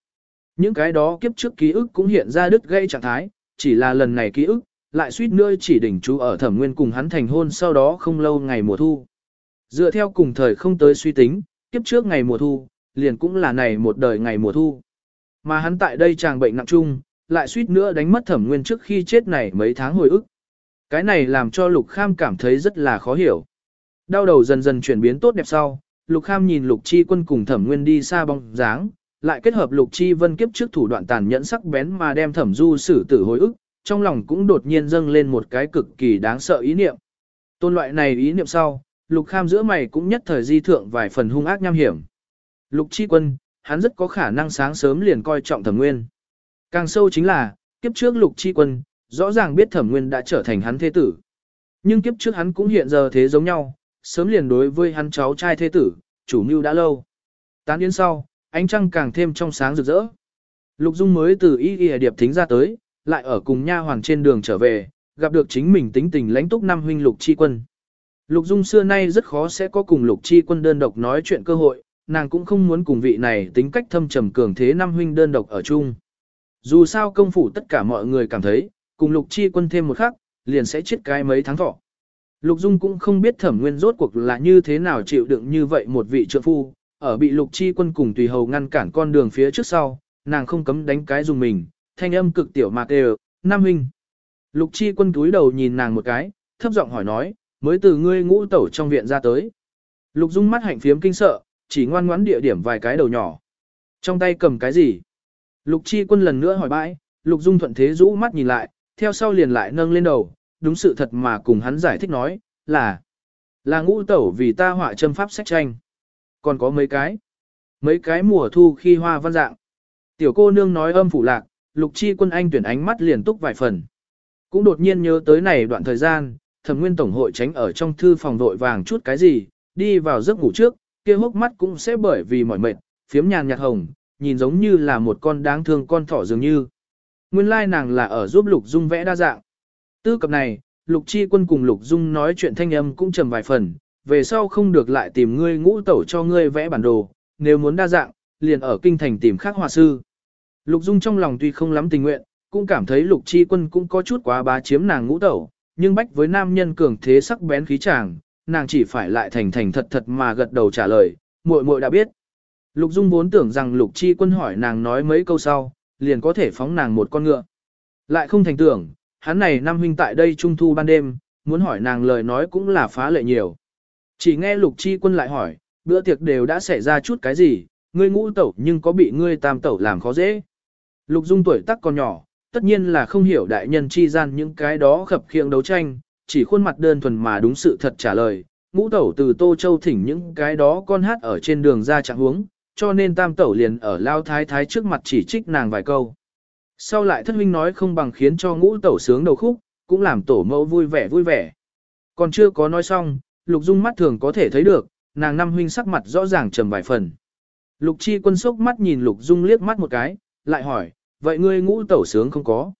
Những cái đó kiếp trước ký ức cũng hiện ra đứt gây trạng thái, chỉ là lần này ký ức, lại suýt nữa chỉ đỉnh chú ở thẩm nguyên cùng hắn thành hôn sau đó không lâu ngày mùa thu. Dựa theo cùng thời không tới suy tính, kiếp trước ngày mùa thu, liền cũng là này một đời ngày mùa thu. Mà hắn tại đây chàng bệnh nặng chung, lại suýt nữa đánh mất thẩm nguyên trước khi chết này mấy tháng hồi ức. Cái này làm cho Lục Kham cảm thấy rất là khó hiểu. Đau đầu dần dần chuyển biến tốt đẹp sau, Lục Kham nhìn Lục Chi Quân cùng Thẩm Nguyên đi xa bóng dáng, lại kết hợp Lục Chi Vân kiếp trước thủ đoạn tàn nhẫn sắc bén mà đem Thẩm Du xử tử hồi ức, trong lòng cũng đột nhiên dâng lên một cái cực kỳ đáng sợ ý niệm. Tôn loại này ý niệm sau, Lục Kham giữa mày cũng nhất thời di thượng vài phần hung ác nham hiểm. Lục Chi Quân, hắn rất có khả năng sáng sớm liền coi trọng Thẩm Nguyên. Càng sâu chính là, kiếp trước Lục Chi Quân, rõ ràng biết Thẩm Nguyên đã trở thành hắn thế tử. Nhưng kiếp trước hắn cũng hiện giờ thế giống nhau, sớm liền đối với hắn cháu trai thế tử, chủ mưu đã lâu. Tán yến sau, ánh trăng càng thêm trong sáng rực rỡ. Lục Dung mới từ y y điệp thính ra tới, lại ở cùng nha hoàng trên đường trở về, gặp được chính mình tính tình lãnh túc năm huynh Lục Chi Quân. Lục Dung xưa nay rất khó sẽ có cùng Lục Chi Quân đơn độc nói chuyện cơ hội, nàng cũng không muốn cùng vị này tính cách thâm trầm cường thế năm huynh đơn độc ở chung. Dù sao công phủ tất cả mọi người cảm thấy, cùng Lục Chi Quân thêm một khắc, liền sẽ chết cái mấy tháng thọ. Lục Dung cũng không biết thẩm nguyên rốt cuộc là như thế nào chịu đựng như vậy một vị trượng phu, ở bị Lục Chi Quân cùng tùy hầu ngăn cản con đường phía trước sau, nàng không cấm đánh cái dùng mình, thanh âm cực tiểu mạc đều, Nam Huynh. Lục chi quân túi đầu nhìn nàng một cái, thấp giọng hỏi nói, mới từ ngươi ngũ tẩu trong viện ra tới. Lục dung mắt hạnh phiếm kinh sợ, chỉ ngoan ngoãn địa điểm vài cái đầu nhỏ. Trong tay cầm cái gì? Lục chi quân lần nữa hỏi bãi, lục dung thuận thế rũ mắt nhìn lại, theo sau liền lại nâng lên đầu, đúng sự thật mà cùng hắn giải thích nói, là là ngũ tẩu vì ta họa châm pháp sách tranh. Còn có mấy cái? Mấy cái mùa thu khi hoa văn dạng. Tiểu cô nương nói âm phủ lạc, lục chi quân anh tuyển ánh mắt liền túc vài phần. Cũng đột nhiên nhớ tới này đoạn thời gian, thẩm nguyên tổng hội tránh ở trong thư phòng vội vàng chút cái gì, đi vào giấc ngủ trước, kia hốc mắt cũng sẽ bởi vì mỏi mệt, phiếm nhàn nhạt hồng, nhìn giống như là một con đáng thương con thỏ dường như. Nguyên lai nàng là ở giúp Lục Dung vẽ đa dạng. Tư cập này, Lục Chi Quân cùng Lục Dung nói chuyện thanh âm cũng trầm vài phần, về sau không được lại tìm ngươi ngũ tẩu cho ngươi vẽ bản đồ, nếu muốn đa dạng, liền ở kinh thành tìm khác họa sư. Lục Dung trong lòng tuy không lắm tình nguyện, cũng cảm thấy Lục Chi Quân cũng có chút quá bá chiếm nàng ngũ tẩu, nhưng bách với nam nhân cường thế sắc bén khí chàng, nàng chỉ phải lại thành thành thật thật mà gật đầu trả lời, muội muội đã biết. Lục Dung vốn tưởng rằng Lục Chi Quân hỏi nàng nói mấy câu sau, liền có thể phóng nàng một con ngựa. Lại không thành tưởng, hắn này năm huynh tại đây trung thu ban đêm, muốn hỏi nàng lời nói cũng là phá lệ nhiều. Chỉ nghe lục chi quân lại hỏi, bữa tiệc đều đã xảy ra chút cái gì, ngươi ngũ tẩu nhưng có bị ngươi tam tẩu làm khó dễ. Lục dung tuổi tác còn nhỏ, tất nhiên là không hiểu đại nhân chi gian những cái đó khập khiễng đấu tranh, chỉ khuôn mặt đơn thuần mà đúng sự thật trả lời. Ngũ tẩu từ Tô Châu thỉnh những cái đó con hát ở trên đường ra trạng huống, cho nên tam tẩu liền ở lao thái thái trước mặt chỉ trích nàng vài câu. Sau lại thất huynh nói không bằng khiến cho ngũ tẩu sướng đầu khúc, cũng làm tổ mẫu vui vẻ vui vẻ. Còn chưa có nói xong, lục dung mắt thường có thể thấy được, nàng năm huynh sắc mặt rõ ràng trầm vài phần. Lục chi quân sốc mắt nhìn lục dung liếc mắt một cái, lại hỏi, vậy ngươi ngũ tẩu sướng không có?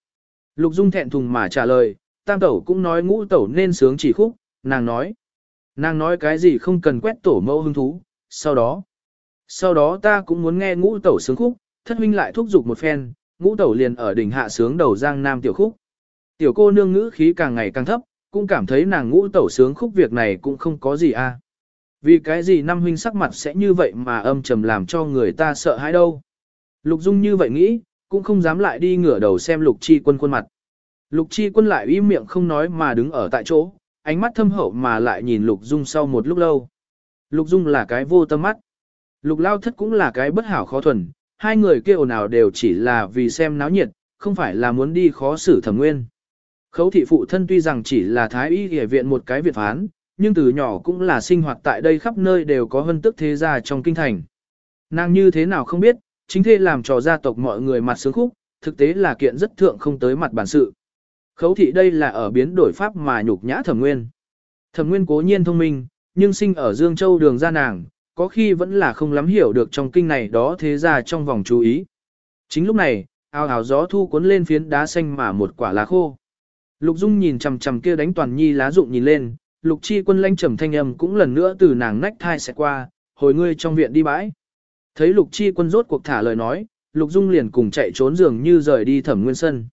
Lục dung thẹn thùng mà trả lời, tam tẩu cũng nói ngũ tẩu nên sướng chỉ khúc, nàng nói. Nàng nói cái gì không cần quét tổ mẫu hứng thú, sau đó. Sau đó ta cũng muốn nghe ngũ tẩu sướng khúc, thất huynh lại thúc giục một phen, ngũ tẩu liền ở đỉnh hạ sướng đầu giang nam tiểu khúc. Tiểu cô nương ngữ khí càng ngày càng thấp, cũng cảm thấy nàng ngũ tẩu sướng khúc việc này cũng không có gì a. À. Vì cái gì năm huynh sắc mặt sẽ như vậy mà âm trầm làm cho người ta sợ hãi đâu. Lục Dung như vậy nghĩ, cũng không dám lại đi ngửa đầu xem Lục Chi Quân khuôn mặt. Lục Chi Quân lại im miệng không nói mà đứng ở tại chỗ, ánh mắt thâm hậu mà lại nhìn Lục Dung sau một lúc lâu. Lục Dung là cái vô tâm mắt. Lục Lao Thất cũng là cái bất hảo khó thuần, hai người kêu nào đều chỉ là vì xem náo nhiệt, không phải là muốn đi khó xử thẩm nguyên. Khấu thị phụ thân tuy rằng chỉ là thái y y viện một cái viện phán, nhưng từ nhỏ cũng là sinh hoạt tại đây khắp nơi đều có hân tức thế gia trong kinh thành. Nàng như thế nào không biết, chính thế làm trò gia tộc mọi người mặt sướng khúc, thực tế là kiện rất thượng không tới mặt bản sự. Khấu thị đây là ở biến đổi pháp mà nhục nhã thẩm nguyên. Thẩm nguyên cố nhiên thông minh, nhưng sinh ở Dương Châu đường ra nàng, có khi vẫn là không lắm hiểu được trong kinh này đó thế ra trong vòng chú ý. Chính lúc này, ào ào gió thu cuốn lên phiến đá xanh mà một quả lá khô. Lục Dung nhìn chằm chằm kia đánh toàn nhi lá dụng nhìn lên, Lục Chi Quân lanh trầm thanh âm cũng lần nữa từ nàng nách thai sẽ qua, hồi ngươi trong viện đi bãi. Thấy Lục Chi Quân rốt cuộc thả lời nói, Lục Dung liền cùng chạy trốn dường như rời đi Thẩm Nguyên sân.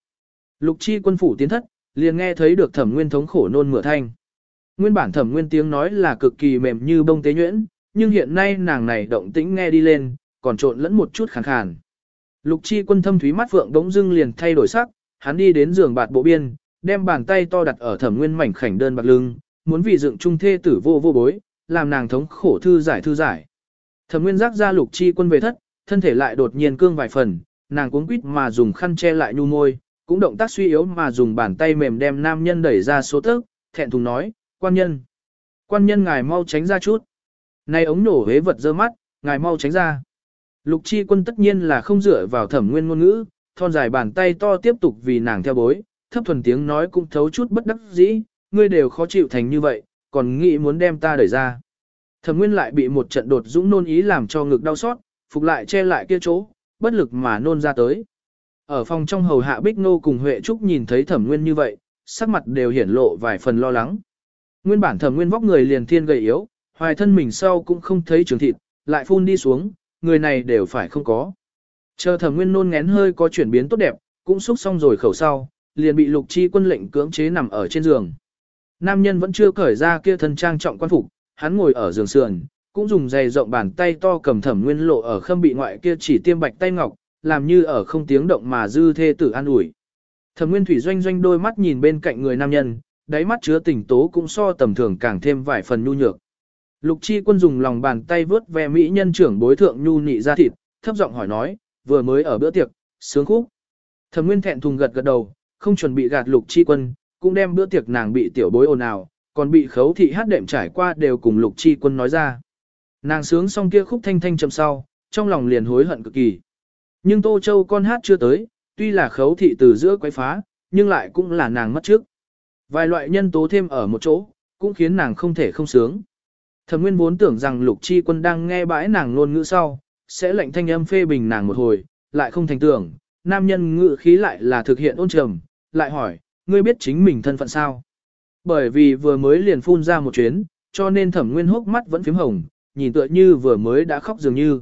Lục Chi Quân phủ tiến thất, liền nghe thấy được Thẩm Nguyên thống khổ nôn mửa thanh. Nguyên bản Thẩm Nguyên tiếng nói là cực kỳ mềm như bông tế nhuyễn, nhưng hiện nay nàng này động tĩnh nghe đi lên, còn trộn lẫn một chút khàn khàn. Lục Chi Quân thâm thúy mắt vượng đống dưng liền thay đổi sắc, hắn đi đến giường bạt bộ biên, đem bàn tay to đặt ở Thẩm Nguyên mảnh khảnh đơn bạc lưng, muốn vì dựng trung thê tử vô vô bối, làm nàng thống khổ thư giải thư giải. Thẩm Nguyên giác ra Lục Chi Quân về thất, thân thể lại đột nhiên cương vài phần, nàng cuống quýt mà dùng khăn che lại nhu môi, cũng động tác suy yếu mà dùng bàn tay mềm đem nam nhân đẩy ra số tức, thẹn thùng nói, quan nhân. Quan nhân ngài mau tránh ra chút. Này ống nổ hế vật dơ mắt, ngài mau tránh ra. Lục chi quân tất nhiên là không dựa vào thẩm nguyên ngôn ngữ, thon dài bàn tay to tiếp tục vì nàng theo bối, thấp thuần tiếng nói cũng thấu chút bất đắc dĩ, ngươi đều khó chịu thành như vậy, còn nghĩ muốn đem ta đẩy ra. Thẩm nguyên lại bị một trận đột dũng nôn ý làm cho ngực đau xót, phục lại che lại kia chỗ, bất lực mà nôn ra tới. Ở phòng trong hầu hạ Bích Nô cùng Huệ Trúc nhìn thấy thẩm nguyên như vậy, sắc mặt đều hiển lộ vài phần lo lắng. Nguyên bản thẩm nguyên vóc người liền thiên gầy yếu, hoài thân mình sau cũng không thấy trường thịt, lại phun đi xuống, người này đều phải không có. Chờ thẩm nguyên nôn ngén hơi có chuyển biến tốt đẹp, cũng xúc xong rồi khẩu sau, liền bị lục chi quân lệnh cưỡng chế nằm ở trên giường. Nam nhân vẫn chưa cởi ra kia thân trang trọng quan phục, hắn ngồi ở giường sườn, cũng dùng giày rộng bàn tay to cầm thẩm nguyên lộ ở khâm bị ngoại kia chỉ tiêm bạch tay ngọc, làm như ở không tiếng động mà dư thê tử an ủi. Thẩm nguyên thủy doanh doanh đôi mắt nhìn bên cạnh người nam nhân, đáy mắt chứa tình tố cũng so tầm thường càng thêm vài phần nhu nhược. Lục chi quân dùng lòng bàn tay vớt ve mỹ nhân trưởng bối thượng nhu nị ra thịt, thấp giọng hỏi nói, vừa mới ở bữa tiệc, sướng khúc. Thẩm nguyên thẹn thùng gật gật đầu, không chuẩn bị gạt lục chi quân, cũng đem bữa tiệc nàng bị tiểu bối ồn ào, còn bị khấu thị hát đệm trải qua đều cùng lục chi quân nói ra. Nàng sướng xong kia khúc thanh thanh chậm sau, trong lòng liền hối hận cực kỳ. Nhưng Tô Châu con hát chưa tới, tuy là khấu thị từ giữa quấy phá, nhưng lại cũng là nàng mất trước. Vài loại nhân tố thêm ở một chỗ, cũng khiến nàng không thể không sướng. Thẩm Nguyên vốn tưởng rằng Lục Chi Quân đang nghe bãi nàng ngôn ngữ sau, sẽ lệnh thanh âm phê bình nàng một hồi, lại không thành tưởng, nam nhân ngữ khí lại là thực hiện ôn trầm, lại hỏi, ngươi biết chính mình thân phận sao? Bởi vì vừa mới liền phun ra một chuyến, cho nên Thẩm Nguyên hốc mắt vẫn phím hồng, nhìn tựa như vừa mới đã khóc dường như.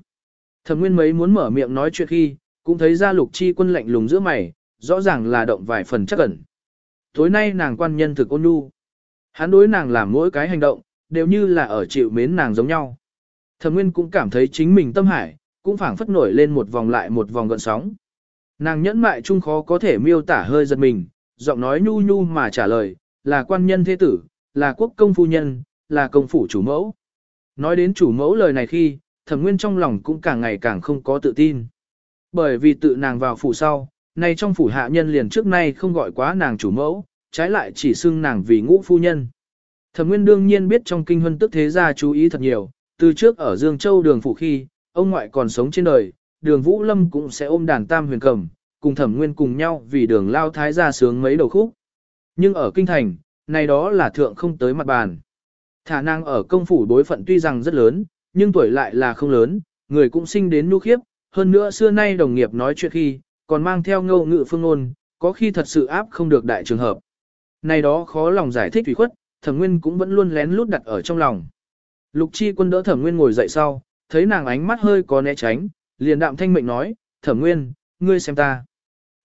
Thẩm Nguyên mấy muốn mở miệng nói chuyện khi, cũng thấy ra Lục Chi Quân lạnh lùng giữa mày, rõ ràng là động vài phần chắc ẩn. Tối nay nàng quan nhân thực ôn nhu. Hắn đối nàng làm mỗi cái hành động, đều như là ở chịu mến nàng giống nhau. Thẩm Nguyên cũng cảm thấy chính mình tâm hải, cũng phảng phất nổi lên một vòng lại một vòng gợn sóng. Nàng nhẫn mại chung khó có thể miêu tả hơi giật mình, giọng nói nhu nhu mà trả lời, là quan nhân thế tử, là quốc công phu nhân, là công phủ chủ mẫu. Nói đến chủ mẫu lời này khi, thẩm nguyên trong lòng cũng càng ngày càng không có tự tin. Bởi vì tự nàng vào phủ sau, nay trong phủ hạ nhân liền trước nay không gọi quá nàng chủ mẫu, trái lại chỉ xưng nàng vì ngũ phu nhân. Thẩm Nguyên đương nhiên biết trong kinh huân tức thế gia chú ý thật nhiều, từ trước ở Dương Châu đường phủ khi, ông ngoại còn sống trên đời, đường Vũ Lâm cũng sẽ ôm đàn tam huyền cầm, cùng Thẩm Nguyên cùng nhau vì đường lao thái gia sướng mấy đầu khúc. Nhưng ở kinh thành, này đó là thượng không tới mặt bàn. Thả năng ở công phủ đối phận tuy rằng rất lớn, nhưng tuổi lại là không lớn, người cũng sinh đến nhu khiếp, hơn nữa xưa nay đồng nghiệp nói chuyện khi, còn mang theo ngâu ngự phương ngôn, có khi thật sự áp không được đại trường hợp. Này đó khó lòng giải thích thủy khuất, thẩm nguyên cũng vẫn luôn lén lút đặt ở trong lòng. Lục chi quân đỡ thẩm nguyên ngồi dậy sau, thấy nàng ánh mắt hơi có né tránh, liền đạm thanh mệnh nói, thẩm nguyên, ngươi xem ta.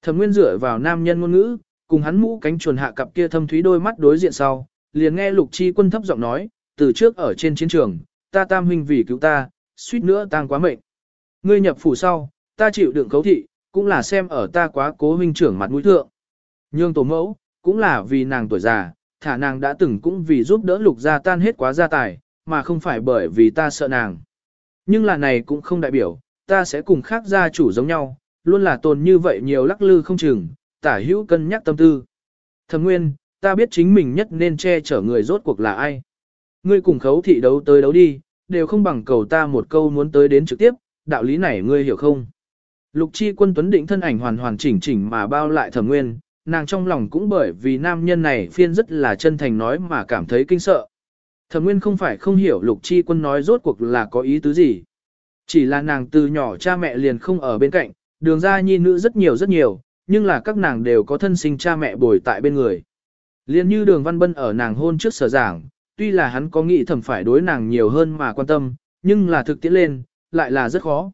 Thẩm nguyên dựa vào nam nhân ngôn ngữ, cùng hắn mũ cánh chuồn hạ cặp kia thâm thúy đôi mắt đối diện sau, liền nghe lục chi quân thấp giọng nói, từ trước ở trên chiến trường, ta tam huynh vì cứu ta, suýt nữa tang quá mệnh. Ngươi nhập phủ sau, ta chịu đựng cấu thị, cũng là xem ở ta quá cố huynh trưởng mặt mũi thượng. Nhưng tổ mẫu, cũng là vì nàng tuổi già, thả nàng đã từng cũng vì giúp đỡ lục gia tan hết quá gia tài, mà không phải bởi vì ta sợ nàng. Nhưng là này cũng không đại biểu, ta sẽ cùng khác gia chủ giống nhau, luôn là tồn như vậy nhiều lắc lư không chừng, tả hữu cân nhắc tâm tư. Thẩm nguyên, ta biết chính mình nhất nên che chở người rốt cuộc là ai. Ngươi cùng khấu thị đấu tới đấu đi, đều không bằng cầu ta một câu muốn tới đến trực tiếp, đạo lý này ngươi hiểu không? Lục chi quân tuấn định thân ảnh hoàn hoàn chỉnh chỉnh mà bao lại thẩm nguyên, nàng trong lòng cũng bởi vì nam nhân này phiên rất là chân thành nói mà cảm thấy kinh sợ. Thẩm nguyên không phải không hiểu lục chi quân nói rốt cuộc là có ý tứ gì. Chỉ là nàng từ nhỏ cha mẹ liền không ở bên cạnh, đường ra nhi nữ rất nhiều rất nhiều, nhưng là các nàng đều có thân sinh cha mẹ bồi tại bên người. Liên như đường văn bân ở nàng hôn trước sở giảng, tuy là hắn có nghĩ thẩm phải đối nàng nhiều hơn mà quan tâm, nhưng là thực tiễn lên, lại là rất khó.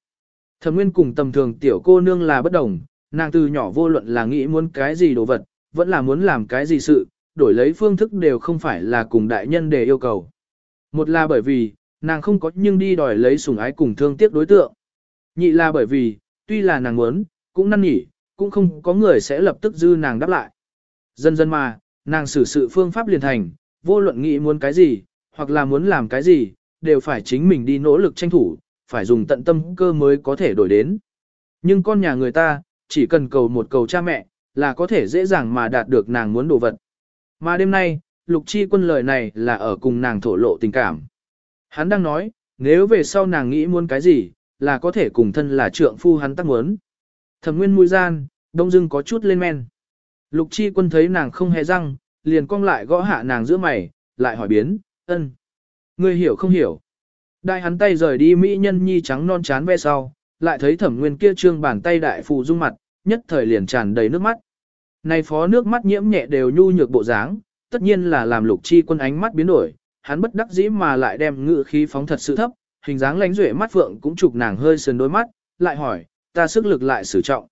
Thẩm nguyên cùng tầm thường tiểu cô nương là bất đồng, nàng từ nhỏ vô luận là nghĩ muốn cái gì đồ vật, vẫn là muốn làm cái gì sự, đổi lấy phương thức đều không phải là cùng đại nhân để yêu cầu. Một là bởi vì, nàng không có nhưng đi đòi lấy sủng ái cùng thương tiếc đối tượng. Nhị là bởi vì, tuy là nàng muốn, cũng năn nỉ, cũng không có người sẽ lập tức dư nàng đáp lại. Dần dần mà, nàng xử sự phương pháp liền thành, vô luận nghĩ muốn cái gì, hoặc là muốn làm cái gì, đều phải chính mình đi nỗ lực tranh thủ, phải dùng tận tâm cơ mới có thể đổi đến. Nhưng con nhà người ta, chỉ cần cầu một cầu cha mẹ, là có thể dễ dàng mà đạt được nàng muốn đồ vật. Mà đêm nay, Lục Chi quân lời này là ở cùng nàng thổ lộ tình cảm. Hắn đang nói, nếu về sau nàng nghĩ muốn cái gì, là có thể cùng thân là trượng phu hắn tác muốn. Thẩm nguyên mũi gian, đông dưng có chút lên men. Lục Chi quân thấy nàng không hề răng, liền cong lại gõ hạ nàng giữa mày, lại hỏi biến, ân. Ngươi hiểu không hiểu. Đại hắn tay rời đi mỹ nhân nhi trắng non chán ve sau, lại thấy thẩm nguyên kia trương bàn tay đại phù dung mặt, nhất thời liền tràn đầy nước mắt. Này phó nước mắt nhiễm nhẹ đều nhu nhược bộ dáng, tất nhiên là làm lục chi quân ánh mắt biến đổi, hắn bất đắc dĩ mà lại đem ngự khí phóng thật sự thấp, hình dáng lánh duệ mắt phượng cũng chụp nàng hơi sườn đôi mắt, lại hỏi, ta sức lực lại sử trọng.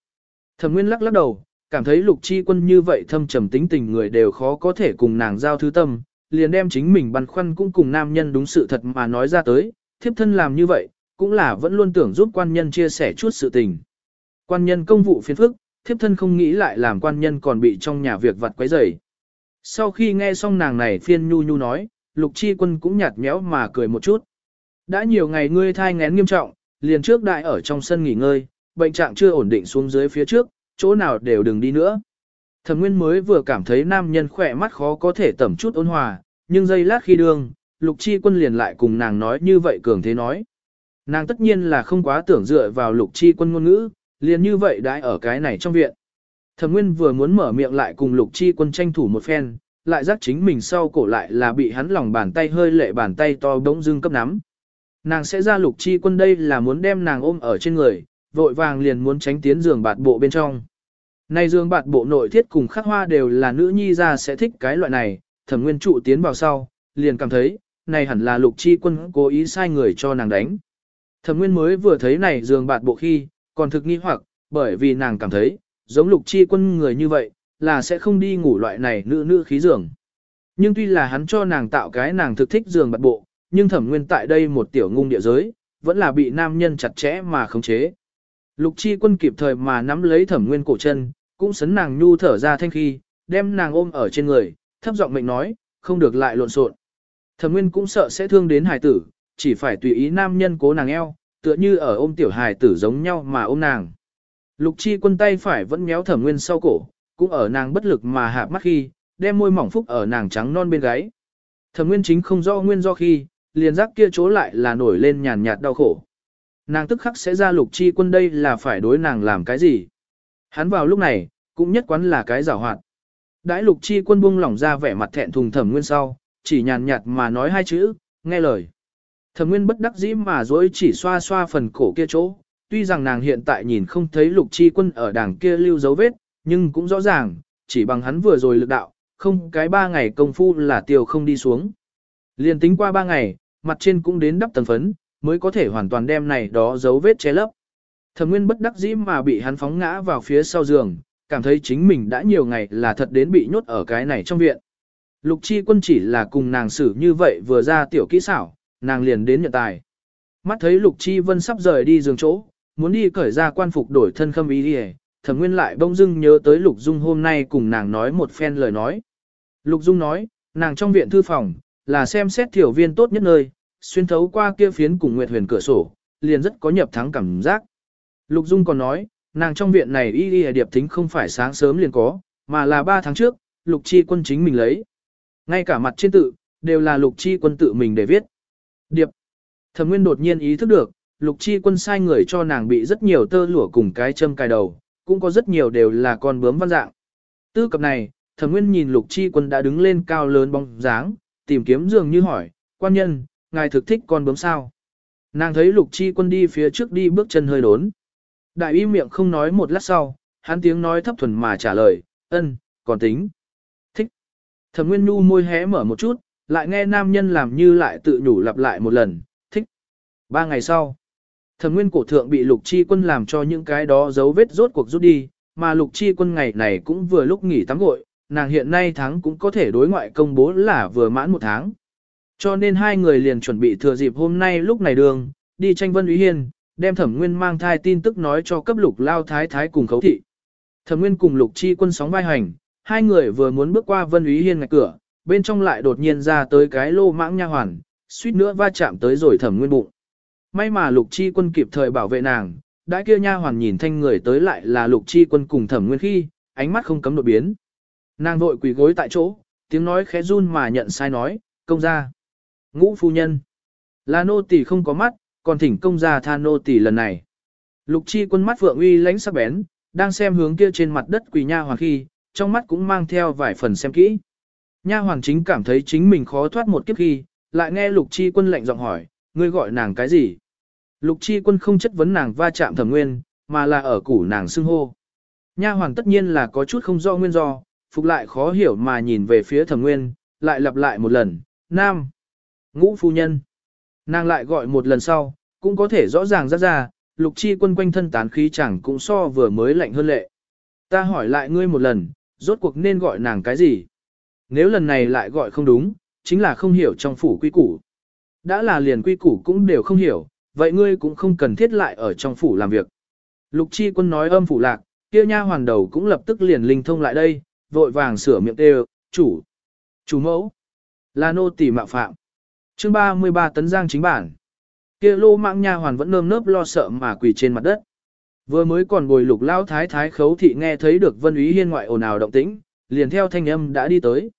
Thẩm nguyên lắc lắc đầu, cảm thấy lục chi quân như vậy thâm trầm tính tình người đều khó có thể cùng nàng giao thứ tâm, liền đem chính mình băn khoăn cũng cùng nam nhân đúng sự thật mà nói ra tới, thiếp thân làm như vậy, cũng là vẫn luôn tưởng giúp quan nhân chia sẻ chút sự tình. Quan nhân công vụ phiền phức, thiếp thân không nghĩ lại làm quan nhân còn bị trong nhà việc vặt quấy rầy. Sau khi nghe xong nàng này phiên nhu nhu nói, lục chi quân cũng nhạt nhẽo mà cười một chút. Đã nhiều ngày ngươi thai ngén nghiêm trọng, liền trước đại ở trong sân nghỉ ngơi, bệnh trạng chưa ổn định xuống dưới phía trước, chỗ nào đều đừng đi nữa. Thẩm Nguyên mới vừa cảm thấy nam nhân khỏe mắt khó có thể tẩm chút ôn hòa, nhưng giây lát khi đương, Lục Chi Quân liền lại cùng nàng nói như vậy cường thế nói. Nàng tất nhiên là không quá tưởng dựa vào Lục Chi Quân ngôn ngữ, liền như vậy đãi ở cái này trong viện. Thẩm Nguyên vừa muốn mở miệng lại cùng Lục Chi Quân tranh thủ một phen, lại giác chính mình sau cổ lại là bị hắn lòng bàn tay hơi lệ bàn tay to bỗng dưng cấp nắm. Nàng sẽ ra Lục Chi Quân đây là muốn đem nàng ôm ở trên người, vội vàng liền muốn tránh tiến giường bạt bộ bên trong. Này giường bạt bộ nội thiết cùng khắc hoa đều là nữ nhi ra sẽ thích cái loại này, Thẩm Nguyên trụ tiến vào sau, liền cảm thấy, này hẳn là Lục Chi Quân cố ý sai người cho nàng đánh. Thẩm Nguyên mới vừa thấy này giường bạt bộ khi, còn thực nghi hoặc, bởi vì nàng cảm thấy, giống lục chi quân người như vậy, là sẽ không đi ngủ loại này nữ nữ khí giường. Nhưng tuy là hắn cho nàng tạo cái nàng thực thích giường bật bộ, nhưng thẩm nguyên tại đây một tiểu ngung địa giới, vẫn là bị nam nhân chặt chẽ mà khống chế. Lục chi quân kịp thời mà nắm lấy thẩm nguyên cổ chân, cũng sấn nàng nhu thở ra thanh khi, đem nàng ôm ở trên người, thấp giọng mệnh nói, không được lại lộn xộn. Thẩm nguyên cũng sợ sẽ thương đến hài tử, chỉ phải tùy ý nam nhân cố nàng eo, tựa như ở ôm tiểu hài tử giống nhau mà ôm nàng. Lục chi quân tay phải vẫn méo thẩm nguyên sau cổ, cũng ở nàng bất lực mà hạ mắt khi, đem môi mỏng phúc ở nàng trắng non bên gáy. Thẩm nguyên chính không rõ nguyên do khi, liền giác kia chỗ lại là nổi lên nhàn nhạt đau khổ. Nàng tức khắc sẽ ra lục chi quân đây là phải đối nàng làm cái gì. Hắn vào lúc này, cũng nhất quán là cái giảo hoạt. Đãi lục chi quân buông lỏng ra vẻ mặt thẹn thùng thẩm nguyên sau, chỉ nhàn nhạt mà nói hai chữ, nghe lời. Thẩm nguyên bất đắc dĩ mà dối chỉ xoa xoa phần cổ kia chỗ, tuy rằng nàng hiện tại nhìn không thấy lục chi quân ở đảng kia lưu dấu vết, nhưng cũng rõ ràng, chỉ bằng hắn vừa rồi lực đạo, không cái ba ngày công phu là tiêu không đi xuống. Liên tính qua ba ngày, mặt trên cũng đến đắp tầng phấn, mới có thể hoàn toàn đem này đó dấu vết che lấp. Thẩm Nguyên bất đắc dĩ mà bị hắn phóng ngã vào phía sau giường, cảm thấy chính mình đã nhiều ngày là thật đến bị nhốt ở cái này trong viện. Lục Chi Quân chỉ là cùng nàng xử như vậy vừa ra tiểu kỹ xảo, nàng liền đến nhận tài. Mắt thấy Lục Chi Vân sắp rời đi giường chỗ, muốn đi cởi ra quan phục đổi thân khâm ý đi Thẩm Nguyên lại bỗng dưng nhớ tới Lục Dung hôm nay cùng nàng nói một phen lời nói. Lục Dung nói, nàng trong viện thư phòng, là xem xét tiểu viên tốt nhất nơi, xuyên thấu qua kia phiến cùng Nguyệt Huyền cửa sổ, liền rất có nhập thắng cảm giác. Lục Dung còn nói, nàng trong viện này y y điệp thính không phải sáng sớm liền có, mà là 3 tháng trước, Lục Chi quân chính mình lấy. Ngay cả mặt trên tự, đều là Lục Chi quân tự mình để viết. Điệp. Thẩm Nguyên đột nhiên ý thức được, Lục Chi quân sai người cho nàng bị rất nhiều tơ lụa cùng cái châm cài đầu, cũng có rất nhiều đều là con bướm văn dạng. Tư cập này, Thẩm Nguyên nhìn Lục Chi quân đã đứng lên cao lớn bóng dáng, tìm kiếm dường như hỏi, quan nhân, ngài thực thích con bướm sao? Nàng thấy Lục Chi quân đi phía trước đi bước chân hơi đốn. Đại y miệng không nói một lát sau, hắn tiếng nói thấp thuần mà trả lời, ân, còn tính. Thích. Thẩm Nguyên Nhu môi hé mở một chút, lại nghe nam nhân làm như lại tự nhủ lặp lại một lần, thích. Ba ngày sau, Thẩm Nguyên cổ thượng bị Lục Chi Quân làm cho những cái đó dấu vết rốt cuộc rút đi, mà Lục Chi Quân ngày này cũng vừa lúc nghỉ tắm gội, nàng hiện nay tháng cũng có thể đối ngoại công bố là vừa mãn một tháng. Cho nên hai người liền chuẩn bị thừa dịp hôm nay lúc này đường, đi tranh Vân Úy Hiên, đem thẩm nguyên mang thai tin tức nói cho cấp lục lao thái thái cùng khấu thị. Thẩm nguyên cùng lục chi quân sóng vai hành, hai người vừa muốn bước qua vân úy hiên ngạch cửa, bên trong lại đột nhiên ra tới cái lô mãng nha hoàn, suýt nữa va chạm tới rồi thẩm nguyên bụng. May mà lục chi quân kịp thời bảo vệ nàng, đã kia nha hoàn nhìn thanh người tới lại là lục chi quân cùng thẩm nguyên khi, ánh mắt không cấm đột biến. Nàng vội quỳ gối tại chỗ, tiếng nói khẽ run mà nhận sai nói, công gia, Ngũ phu nhân. Là nô tỳ không có mắt, còn thỉnh công gia tha nô tỳ lần này. Lục chi quân mắt vượng uy lãnh sắc bén, đang xem hướng kia trên mặt đất quỳ nha hoàng khi, trong mắt cũng mang theo vài phần xem kỹ. Nha hoàng chính cảm thấy chính mình khó thoát một kiếp khi, lại nghe lục chi quân lạnh giọng hỏi, ngươi gọi nàng cái gì? Lục chi quân không chất vấn nàng va chạm thẩm nguyên, mà là ở củ nàng xưng hô. Nha hoàng tất nhiên là có chút không do nguyên do, phục lại khó hiểu mà nhìn về phía thẩm nguyên, lại lặp lại một lần, nam, ngũ phu nhân. Nàng lại gọi một lần sau, cũng có thể rõ ràng ra ra, lục chi quân quanh thân tán khí chẳng cũng so vừa mới lạnh hơn lệ. Ta hỏi lại ngươi một lần, rốt cuộc nên gọi nàng cái gì? Nếu lần này lại gọi không đúng, chính là không hiểu trong phủ quy củ. Đã là liền quy củ cũng đều không hiểu, vậy ngươi cũng không cần thiết lại ở trong phủ làm việc. Lục chi quân nói âm phủ lạc, kia nha hoàn đầu cũng lập tức liền linh thông lại đây, vội vàng sửa miệng đều, chủ, chủ mẫu, là nô tỳ mạo phạm. Chương 33 tấn giang chính bản. Kia lô mạng nha hoàn vẫn nơm nớp lo sợ mà quỳ trên mặt đất. Vừa mới còn bồi lục lao thái thái khấu thị nghe thấy được vân úy hiên ngoại ồn ào động tĩnh, liền theo thanh âm đã đi tới.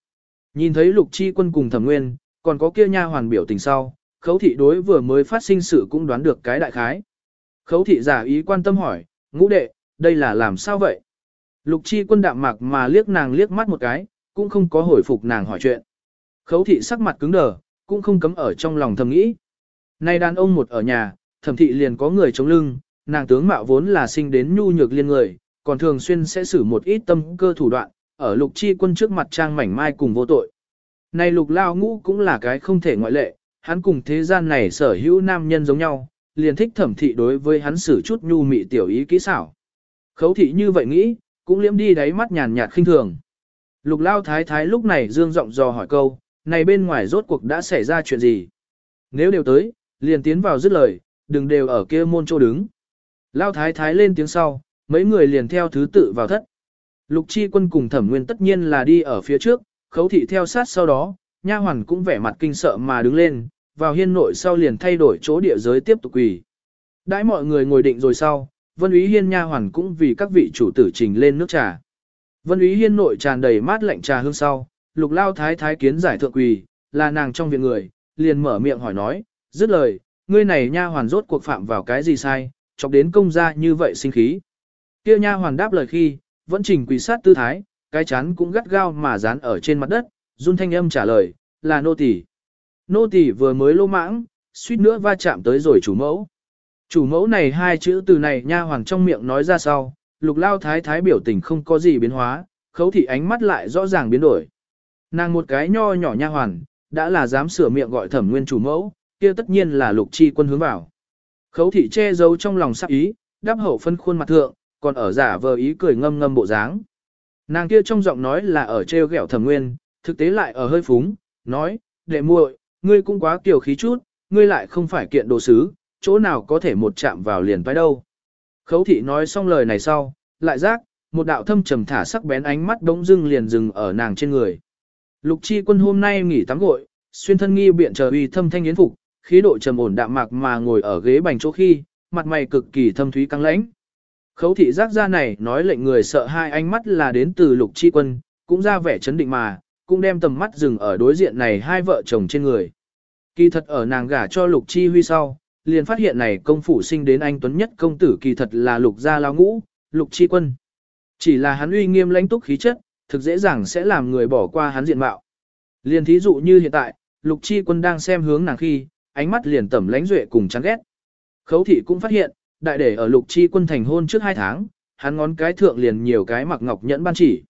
Nhìn thấy lục chi quân cùng thẩm nguyên, còn có kia nha hoàn biểu tình sau, khấu thị đối vừa mới phát sinh sự cũng đoán được cái đại khái. Khấu thị giả ý quan tâm hỏi, ngũ đệ, đây là làm sao vậy? Lục chi quân đạm mạc mà liếc nàng liếc mắt một cái, cũng không có hồi phục nàng hỏi chuyện. Khấu thị sắc mặt cứng đờ, cũng không cấm ở trong lòng thầm nghĩ. Nay đàn ông một ở nhà, thẩm thị liền có người chống lưng, nàng tướng mạo vốn là sinh đến nhu nhược liên người, còn thường xuyên sẽ xử một ít tâm cơ thủ đoạn, ở lục chi quân trước mặt trang mảnh mai cùng vô tội. Này lục lao ngũ cũng là cái không thể ngoại lệ, hắn cùng thế gian này sở hữu nam nhân giống nhau, liền thích thẩm thị đối với hắn xử chút nhu mị tiểu ý kỹ xảo. Khấu thị như vậy nghĩ, cũng liễm đi đáy mắt nhàn nhạt khinh thường. Lục lao thái thái lúc này dương giọng dò hỏi câu, này bên ngoài rốt cuộc đã xảy ra chuyện gì? Nếu đều tới, liền tiến vào dứt lời, đừng đều ở kia môn chỗ đứng. Lao thái thái lên tiếng sau, mấy người liền theo thứ tự vào thất. Lục chi quân cùng thẩm nguyên tất nhiên là đi ở phía trước, khấu thị theo sát sau đó, nha hoàn cũng vẻ mặt kinh sợ mà đứng lên, vào hiên nội sau liền thay đổi chỗ địa giới tiếp tục quỳ. Đãi mọi người ngồi định rồi sau, vân úy hiên nha hoàn cũng vì các vị chủ tử trình lên nước trà. Vân úy hiên nội tràn đầy mát lạnh trà hương sau, lục lao thái thái kiến giải thượng quỳ, là nàng trong viện người, liền mở miệng hỏi nói, dứt lời, ngươi này nha hoàn rốt cuộc phạm vào cái gì sai, chọc đến công gia như vậy sinh khí. Kia nha hoàn đáp lời khi, vẫn chỉnh quỳ sát tư thái, cái chán cũng gắt gao mà dán ở trên mặt đất, run thanh âm trả lời, là nô tỳ. Nô tỳ vừa mới lô mãng, suýt nữa va chạm tới rồi chủ mẫu. Chủ mẫu này hai chữ từ này nha hoàn trong miệng nói ra sau, lục lao thái thái biểu tình không có gì biến hóa, khấu thị ánh mắt lại rõ ràng biến đổi. Nàng một cái nho nhỏ nha hoàn, đã là dám sửa miệng gọi thẩm nguyên chủ mẫu, kia tất nhiên là lục chi quân hướng vào. Khấu thị che giấu trong lòng sắc ý, đáp hậu phân khuôn mặt thượng, còn ở giả vờ ý cười ngâm ngâm bộ dáng. Nàng kia trong giọng nói là ở treo gẹo thẩm nguyên, thực tế lại ở hơi phúng, nói, đệ muội, ngươi cũng quá kiều khí chút, ngươi lại không phải kiện đồ sứ, chỗ nào có thể một chạm vào liền phải đâu. Khấu thị nói xong lời này sau, lại giác, một đạo thâm trầm thả sắc bén ánh mắt đống dưng liền dừng ở nàng trên người. Lục chi quân hôm nay nghỉ tắm gội, xuyên thân nghi biện chờ uy thâm thanh yến phục, khí độ trầm ổn đạm mạc mà ngồi ở ghế bành chỗ khi, mặt mày cực kỳ thâm thúy căng lãnh. Khấu thị giác ra này nói lệnh người sợ hai ánh mắt là đến từ lục chi quân, cũng ra vẻ chấn định mà, cũng đem tầm mắt dừng ở đối diện này hai vợ chồng trên người. Kỳ thật ở nàng gả cho lục chi huy sau, liền phát hiện này công phủ sinh đến anh Tuấn nhất công tử kỳ thật là lục gia lao ngũ, lục chi quân. Chỉ là hắn uy nghiêm lãnh túc khí chất, thực dễ dàng sẽ làm người bỏ qua hắn diện mạo. Liền thí dụ như hiện tại, lục chi quân đang xem hướng nàng khi, ánh mắt liền tẩm lãnh duệ cùng chán ghét. Khấu thị cũng phát hiện, đại để ở lục chi quân thành hôn trước hai tháng, hắn ngón cái thượng liền nhiều cái mặc ngọc nhẫn ban chỉ.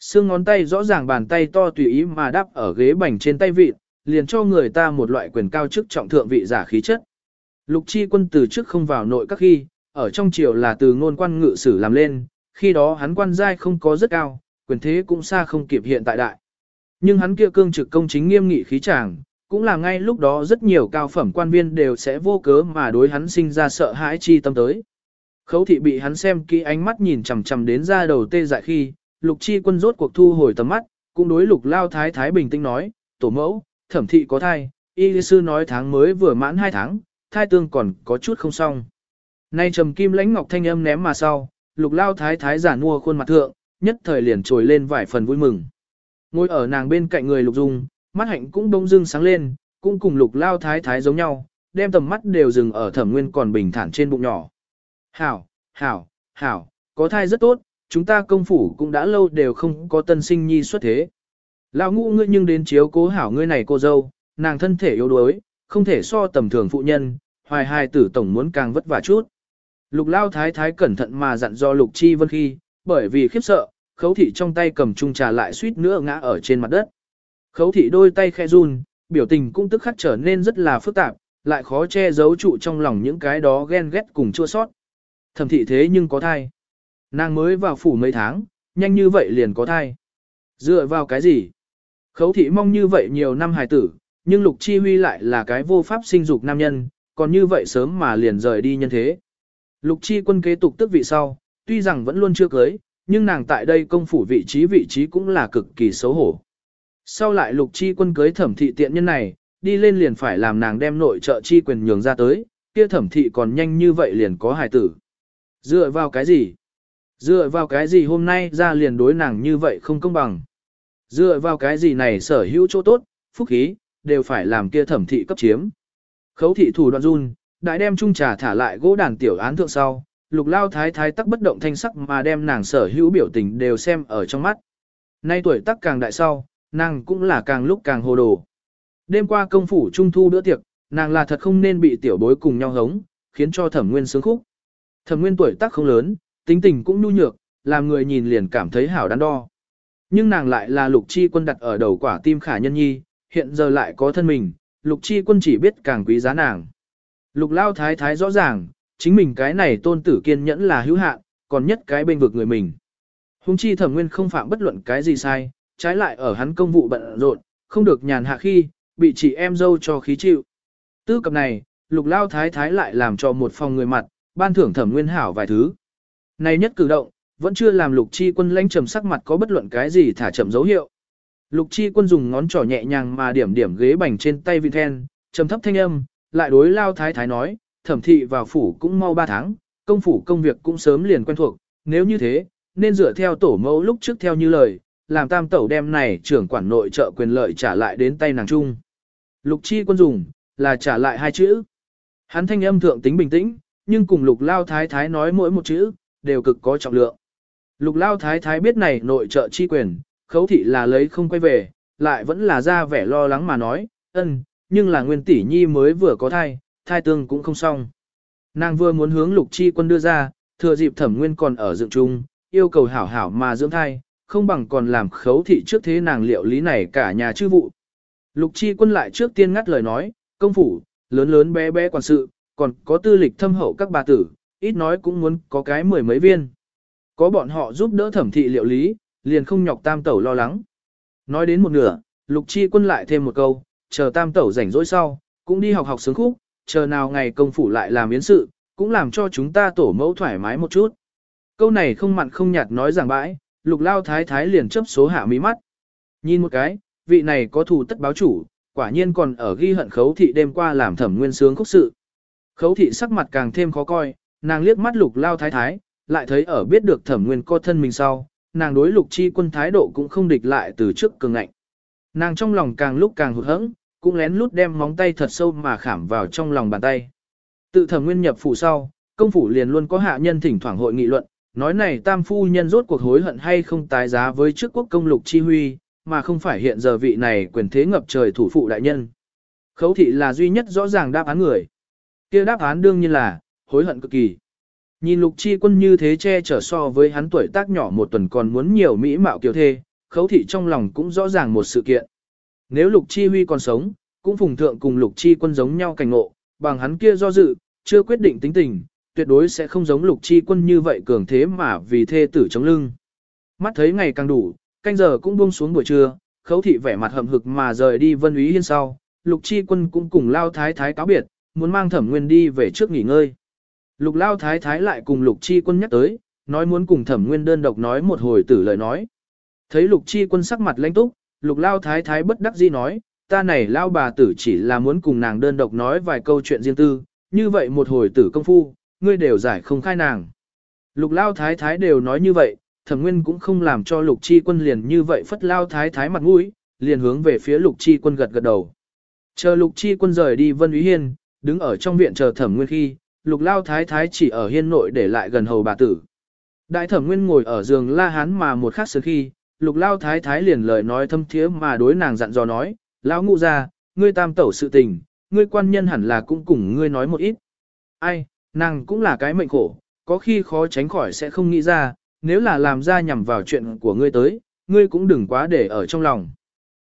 Xương ngón tay rõ ràng bàn tay to tùy ý mà đắp ở ghế bành trên tay vịt, liền cho người ta một loại quyền cao chức trọng thượng vị giả khí chất. Lục chi quân từ trước không vào nội các khi, ở trong triều là từ ngôn quan ngự sử làm lên, khi đó hắn quan giai không có rất cao, quyền thế cũng xa không kịp hiện tại đại. Nhưng hắn kia cương trực công chính nghiêm nghị khí chàng, cũng là ngay lúc đó rất nhiều cao phẩm quan viên đều sẽ vô cớ mà đối hắn sinh ra sợ hãi chi tâm tới. Khấu thị bị hắn xem kỹ ánh mắt nhìn chằm chằm đến ra đầu tê dại khi, lục chi quân rốt cuộc thu hồi tầm mắt, cũng đối lục lao thái thái bình tĩnh nói, tổ mẫu, thẩm thị có thai, y sư nói tháng mới vừa mãn hai tháng, thai tương còn có chút không xong. Nay trầm kim lãnh ngọc thanh âm ném mà sau, lục lao thái thái giả mua khuôn mặt thượng, nhất thời liền trồi lên vài phần vui mừng. Ngồi ở nàng bên cạnh người lục dung, mắt hạnh cũng đông dưng sáng lên, cũng cùng lục lao thái thái giống nhau, đem tầm mắt đều dừng ở thẩm nguyên còn bình thản trên bụng nhỏ. Hảo, hảo, hảo, có thai rất tốt, chúng ta công phủ cũng đã lâu đều không có tân sinh nhi xuất thế. Lão ngũ ngươi nhưng đến chiếu cố hảo ngươi này cô dâu, nàng thân thể yếu đuối, không thể so tầm thường phụ nhân, hoài hài tử tổng muốn càng vất vả chút. Lục lao thái thái cẩn thận mà dặn do lục chi vân khi, bởi vì khiếp sợ, khấu thị trong tay cầm chung trà lại suýt nữa ngã ở trên mặt đất. Khấu thị đôi tay khe run, biểu tình cũng tức khắc trở nên rất là phức tạp, lại khó che giấu trụ trong lòng những cái đó ghen ghét cùng chua sót. Thẩm thị thế nhưng có thai. Nàng mới vào phủ mấy tháng, nhanh như vậy liền có thai. Dựa vào cái gì? Khấu thị mong như vậy nhiều năm hài tử, nhưng Lục Chi Huy lại là cái vô pháp sinh dục nam nhân, còn như vậy sớm mà liền rời đi nhân thế. Lục Chi quân kế tục tức vị sau, tuy rằng vẫn luôn chưa cưới, nhưng nàng tại đây công phủ vị trí vị trí cũng là cực kỳ xấu hổ. Sau lại Lục Chi quân cưới thẩm thị tiện nhân này, đi lên liền phải làm nàng đem nội trợ chi quyền nhường ra tới, kia thẩm thị còn nhanh như vậy liền có hài tử. Dựa vào cái gì? Dựa vào cái gì hôm nay ra liền đối nàng như vậy không công bằng? Dựa vào cái gì này sở hữu chỗ tốt, phúc khí, đều phải làm kia thẩm thị cấp chiếm. Khấu thị thủ đoạn run, đại đem chung trà thả lại gỗ đàn tiểu án thượng sau, lục lao thái thái tắc bất động thanh sắc mà đem nàng sở hữu biểu tình đều xem ở trong mắt. Nay tuổi tắc càng đại sau, nàng cũng là càng lúc càng hồ đồ. Đêm qua công phủ trung thu bữa tiệc, nàng là thật không nên bị tiểu bối cùng nhau hống, khiến cho thẩm nguyên sướng khúc. Thẩm nguyên tuổi tác không lớn, tính tình cũng nhu nhược, làm người nhìn liền cảm thấy hảo đắn đo. Nhưng nàng lại là lục chi quân đặt ở đầu quả tim khả nhân nhi, hiện giờ lại có thân mình, lục chi quân chỉ biết càng quý giá nàng. Lục lao thái thái rõ ràng, chính mình cái này tôn tử kiên nhẫn là hữu hạn, còn nhất cái bên vực người mình. Hùng chi thẩm nguyên không phạm bất luận cái gì sai, trái lại ở hắn công vụ bận rộn, không được nhàn hạ khi, bị chị em dâu cho khí chịu. Tư cập này, lục lao thái thái lại làm cho một phòng người mặt, ban thưởng thẩm nguyên hảo vài thứ. Này nhất cử động, vẫn chưa làm lục chi quân lãnh trầm sắc mặt có bất luận cái gì thả chậm dấu hiệu. Lục chi quân dùng ngón trỏ nhẹ nhàng mà điểm điểm ghế bành trên tay vị then, trầm thấp thanh âm, lại đối lao thái thái nói, thẩm thị vào phủ cũng mau 3 tháng, công phủ công việc cũng sớm liền quen thuộc, nếu như thế, nên dựa theo tổ mẫu lúc trước theo như lời, làm tam tẩu đem này trưởng quản nội trợ quyền lợi trả lại đến tay nàng trung. Lục chi quân dùng, là trả lại hai chữ. Hắn thanh âm thượng tính bình tĩnh, nhưng cùng lục lao thái thái nói mỗi một chữ, đều cực có trọng lượng. Lục lao thái thái biết này nội trợ chi quyền, khấu thị là lấy không quay về, lại vẫn là ra vẻ lo lắng mà nói, ân, nhưng là nguyên tỷ nhi mới vừa có thai, thai tương cũng không xong. Nàng vừa muốn hướng lục chi quân đưa ra, thừa dịp thẩm nguyên còn ở dựng trung, yêu cầu hảo hảo mà dưỡng thai, không bằng còn làm khấu thị trước thế nàng liệu lý này cả nhà chư vụ. Lục chi quân lại trước tiên ngắt lời nói, công phủ, lớn lớn bé bé quản sự, còn có tư lịch thâm hậu các bà tử, ít nói cũng muốn có cái mười mấy viên. Có bọn họ giúp đỡ thẩm thị liệu lý, liền không nhọc tam tẩu lo lắng. Nói đến một nửa, lục chi quân lại thêm một câu, chờ tam tẩu rảnh rỗi sau, cũng đi học học sướng khúc, chờ nào ngày công phủ lại làm yến sự, cũng làm cho chúng ta tổ mẫu thoải mái một chút. Câu này không mặn không nhạt nói rằng bãi, lục lao thái thái liền chấp số hạ mí mắt. Nhìn một cái, vị này có thù tất báo chủ, quả nhiên còn ở ghi hận khấu thị đêm qua làm thẩm nguyên sướng khúc sự. Khấu thị sắc mặt càng thêm khó coi, nàng liếc mắt lục lao thái thái, lại thấy ở biết được thẩm nguyên co thân mình sau, nàng đối lục chi quân thái độ cũng không địch lại từ trước cường ngạnh. Nàng trong lòng càng lúc càng hụt hẫng, cũng lén lút đem móng tay thật sâu mà khảm vào trong lòng bàn tay. Tự thẩm nguyên nhập phủ sau, công phủ liền luôn có hạ nhân thỉnh thoảng hội nghị luận, nói này tam phu nhân rốt cuộc hối hận hay không tái giá với trước quốc công lục chi huy, mà không phải hiện giờ vị này quyền thế ngập trời thủ phụ đại nhân. Khấu thị là duy nhất rõ ràng đáp án người. kia đáp án đương nhiên là, hối hận cực kỳ. Nhìn lục chi quân như thế che chở so với hắn tuổi tác nhỏ một tuần còn muốn nhiều mỹ mạo kiều thê, khấu thị trong lòng cũng rõ ràng một sự kiện. Nếu lục chi huy còn sống, cũng phùng thượng cùng lục chi quân giống nhau cảnh ngộ, bằng hắn kia do dự, chưa quyết định tính tình, tuyệt đối sẽ không giống lục chi quân như vậy cường thế mà vì thê tử chống lưng. Mắt thấy ngày càng đủ, canh giờ cũng buông xuống buổi trưa, khấu thị vẻ mặt hậm hực mà rời đi vân úy hiên sau, lục chi quân cũng cùng lao thái thái cáo biệt, muốn mang thẩm nguyên đi về trước nghỉ ngơi. Lục lao thái thái lại cùng lục chi quân nhắc tới, nói muốn cùng thẩm nguyên đơn độc nói một hồi tử lời nói. Thấy lục chi quân sắc mặt lãnh túc, lục lao thái thái bất đắc dĩ nói, ta này lao bà tử chỉ là muốn cùng nàng đơn độc nói vài câu chuyện riêng tư, như vậy một hồi tử công phu, ngươi đều giải không khai nàng. Lục lao thái thái đều nói như vậy, thẩm nguyên cũng không làm cho lục chi quân liền như vậy phất lao thái thái mặt mũi, liền hướng về phía lục chi quân gật gật đầu. Chờ lục chi quân rời đi vân úy hiên, đứng ở trong viện chờ thẩm nguyên khi, lục lao thái thái chỉ ở hiên nội để lại gần hầu bà tử. Đại thẩm nguyên ngồi ở giường la hán mà một khắc sớm khi, lục lao thái thái liền lời nói thâm thiế mà đối nàng dặn dò nói, lão ngụ ra, ngươi tam tẩu sự tình, ngươi quan nhân hẳn là cũng cùng ngươi nói một ít. Ai, nàng cũng là cái mệnh khổ, có khi khó tránh khỏi sẽ không nghĩ ra, nếu là làm ra nhằm vào chuyện của ngươi tới, ngươi cũng đừng quá để ở trong lòng.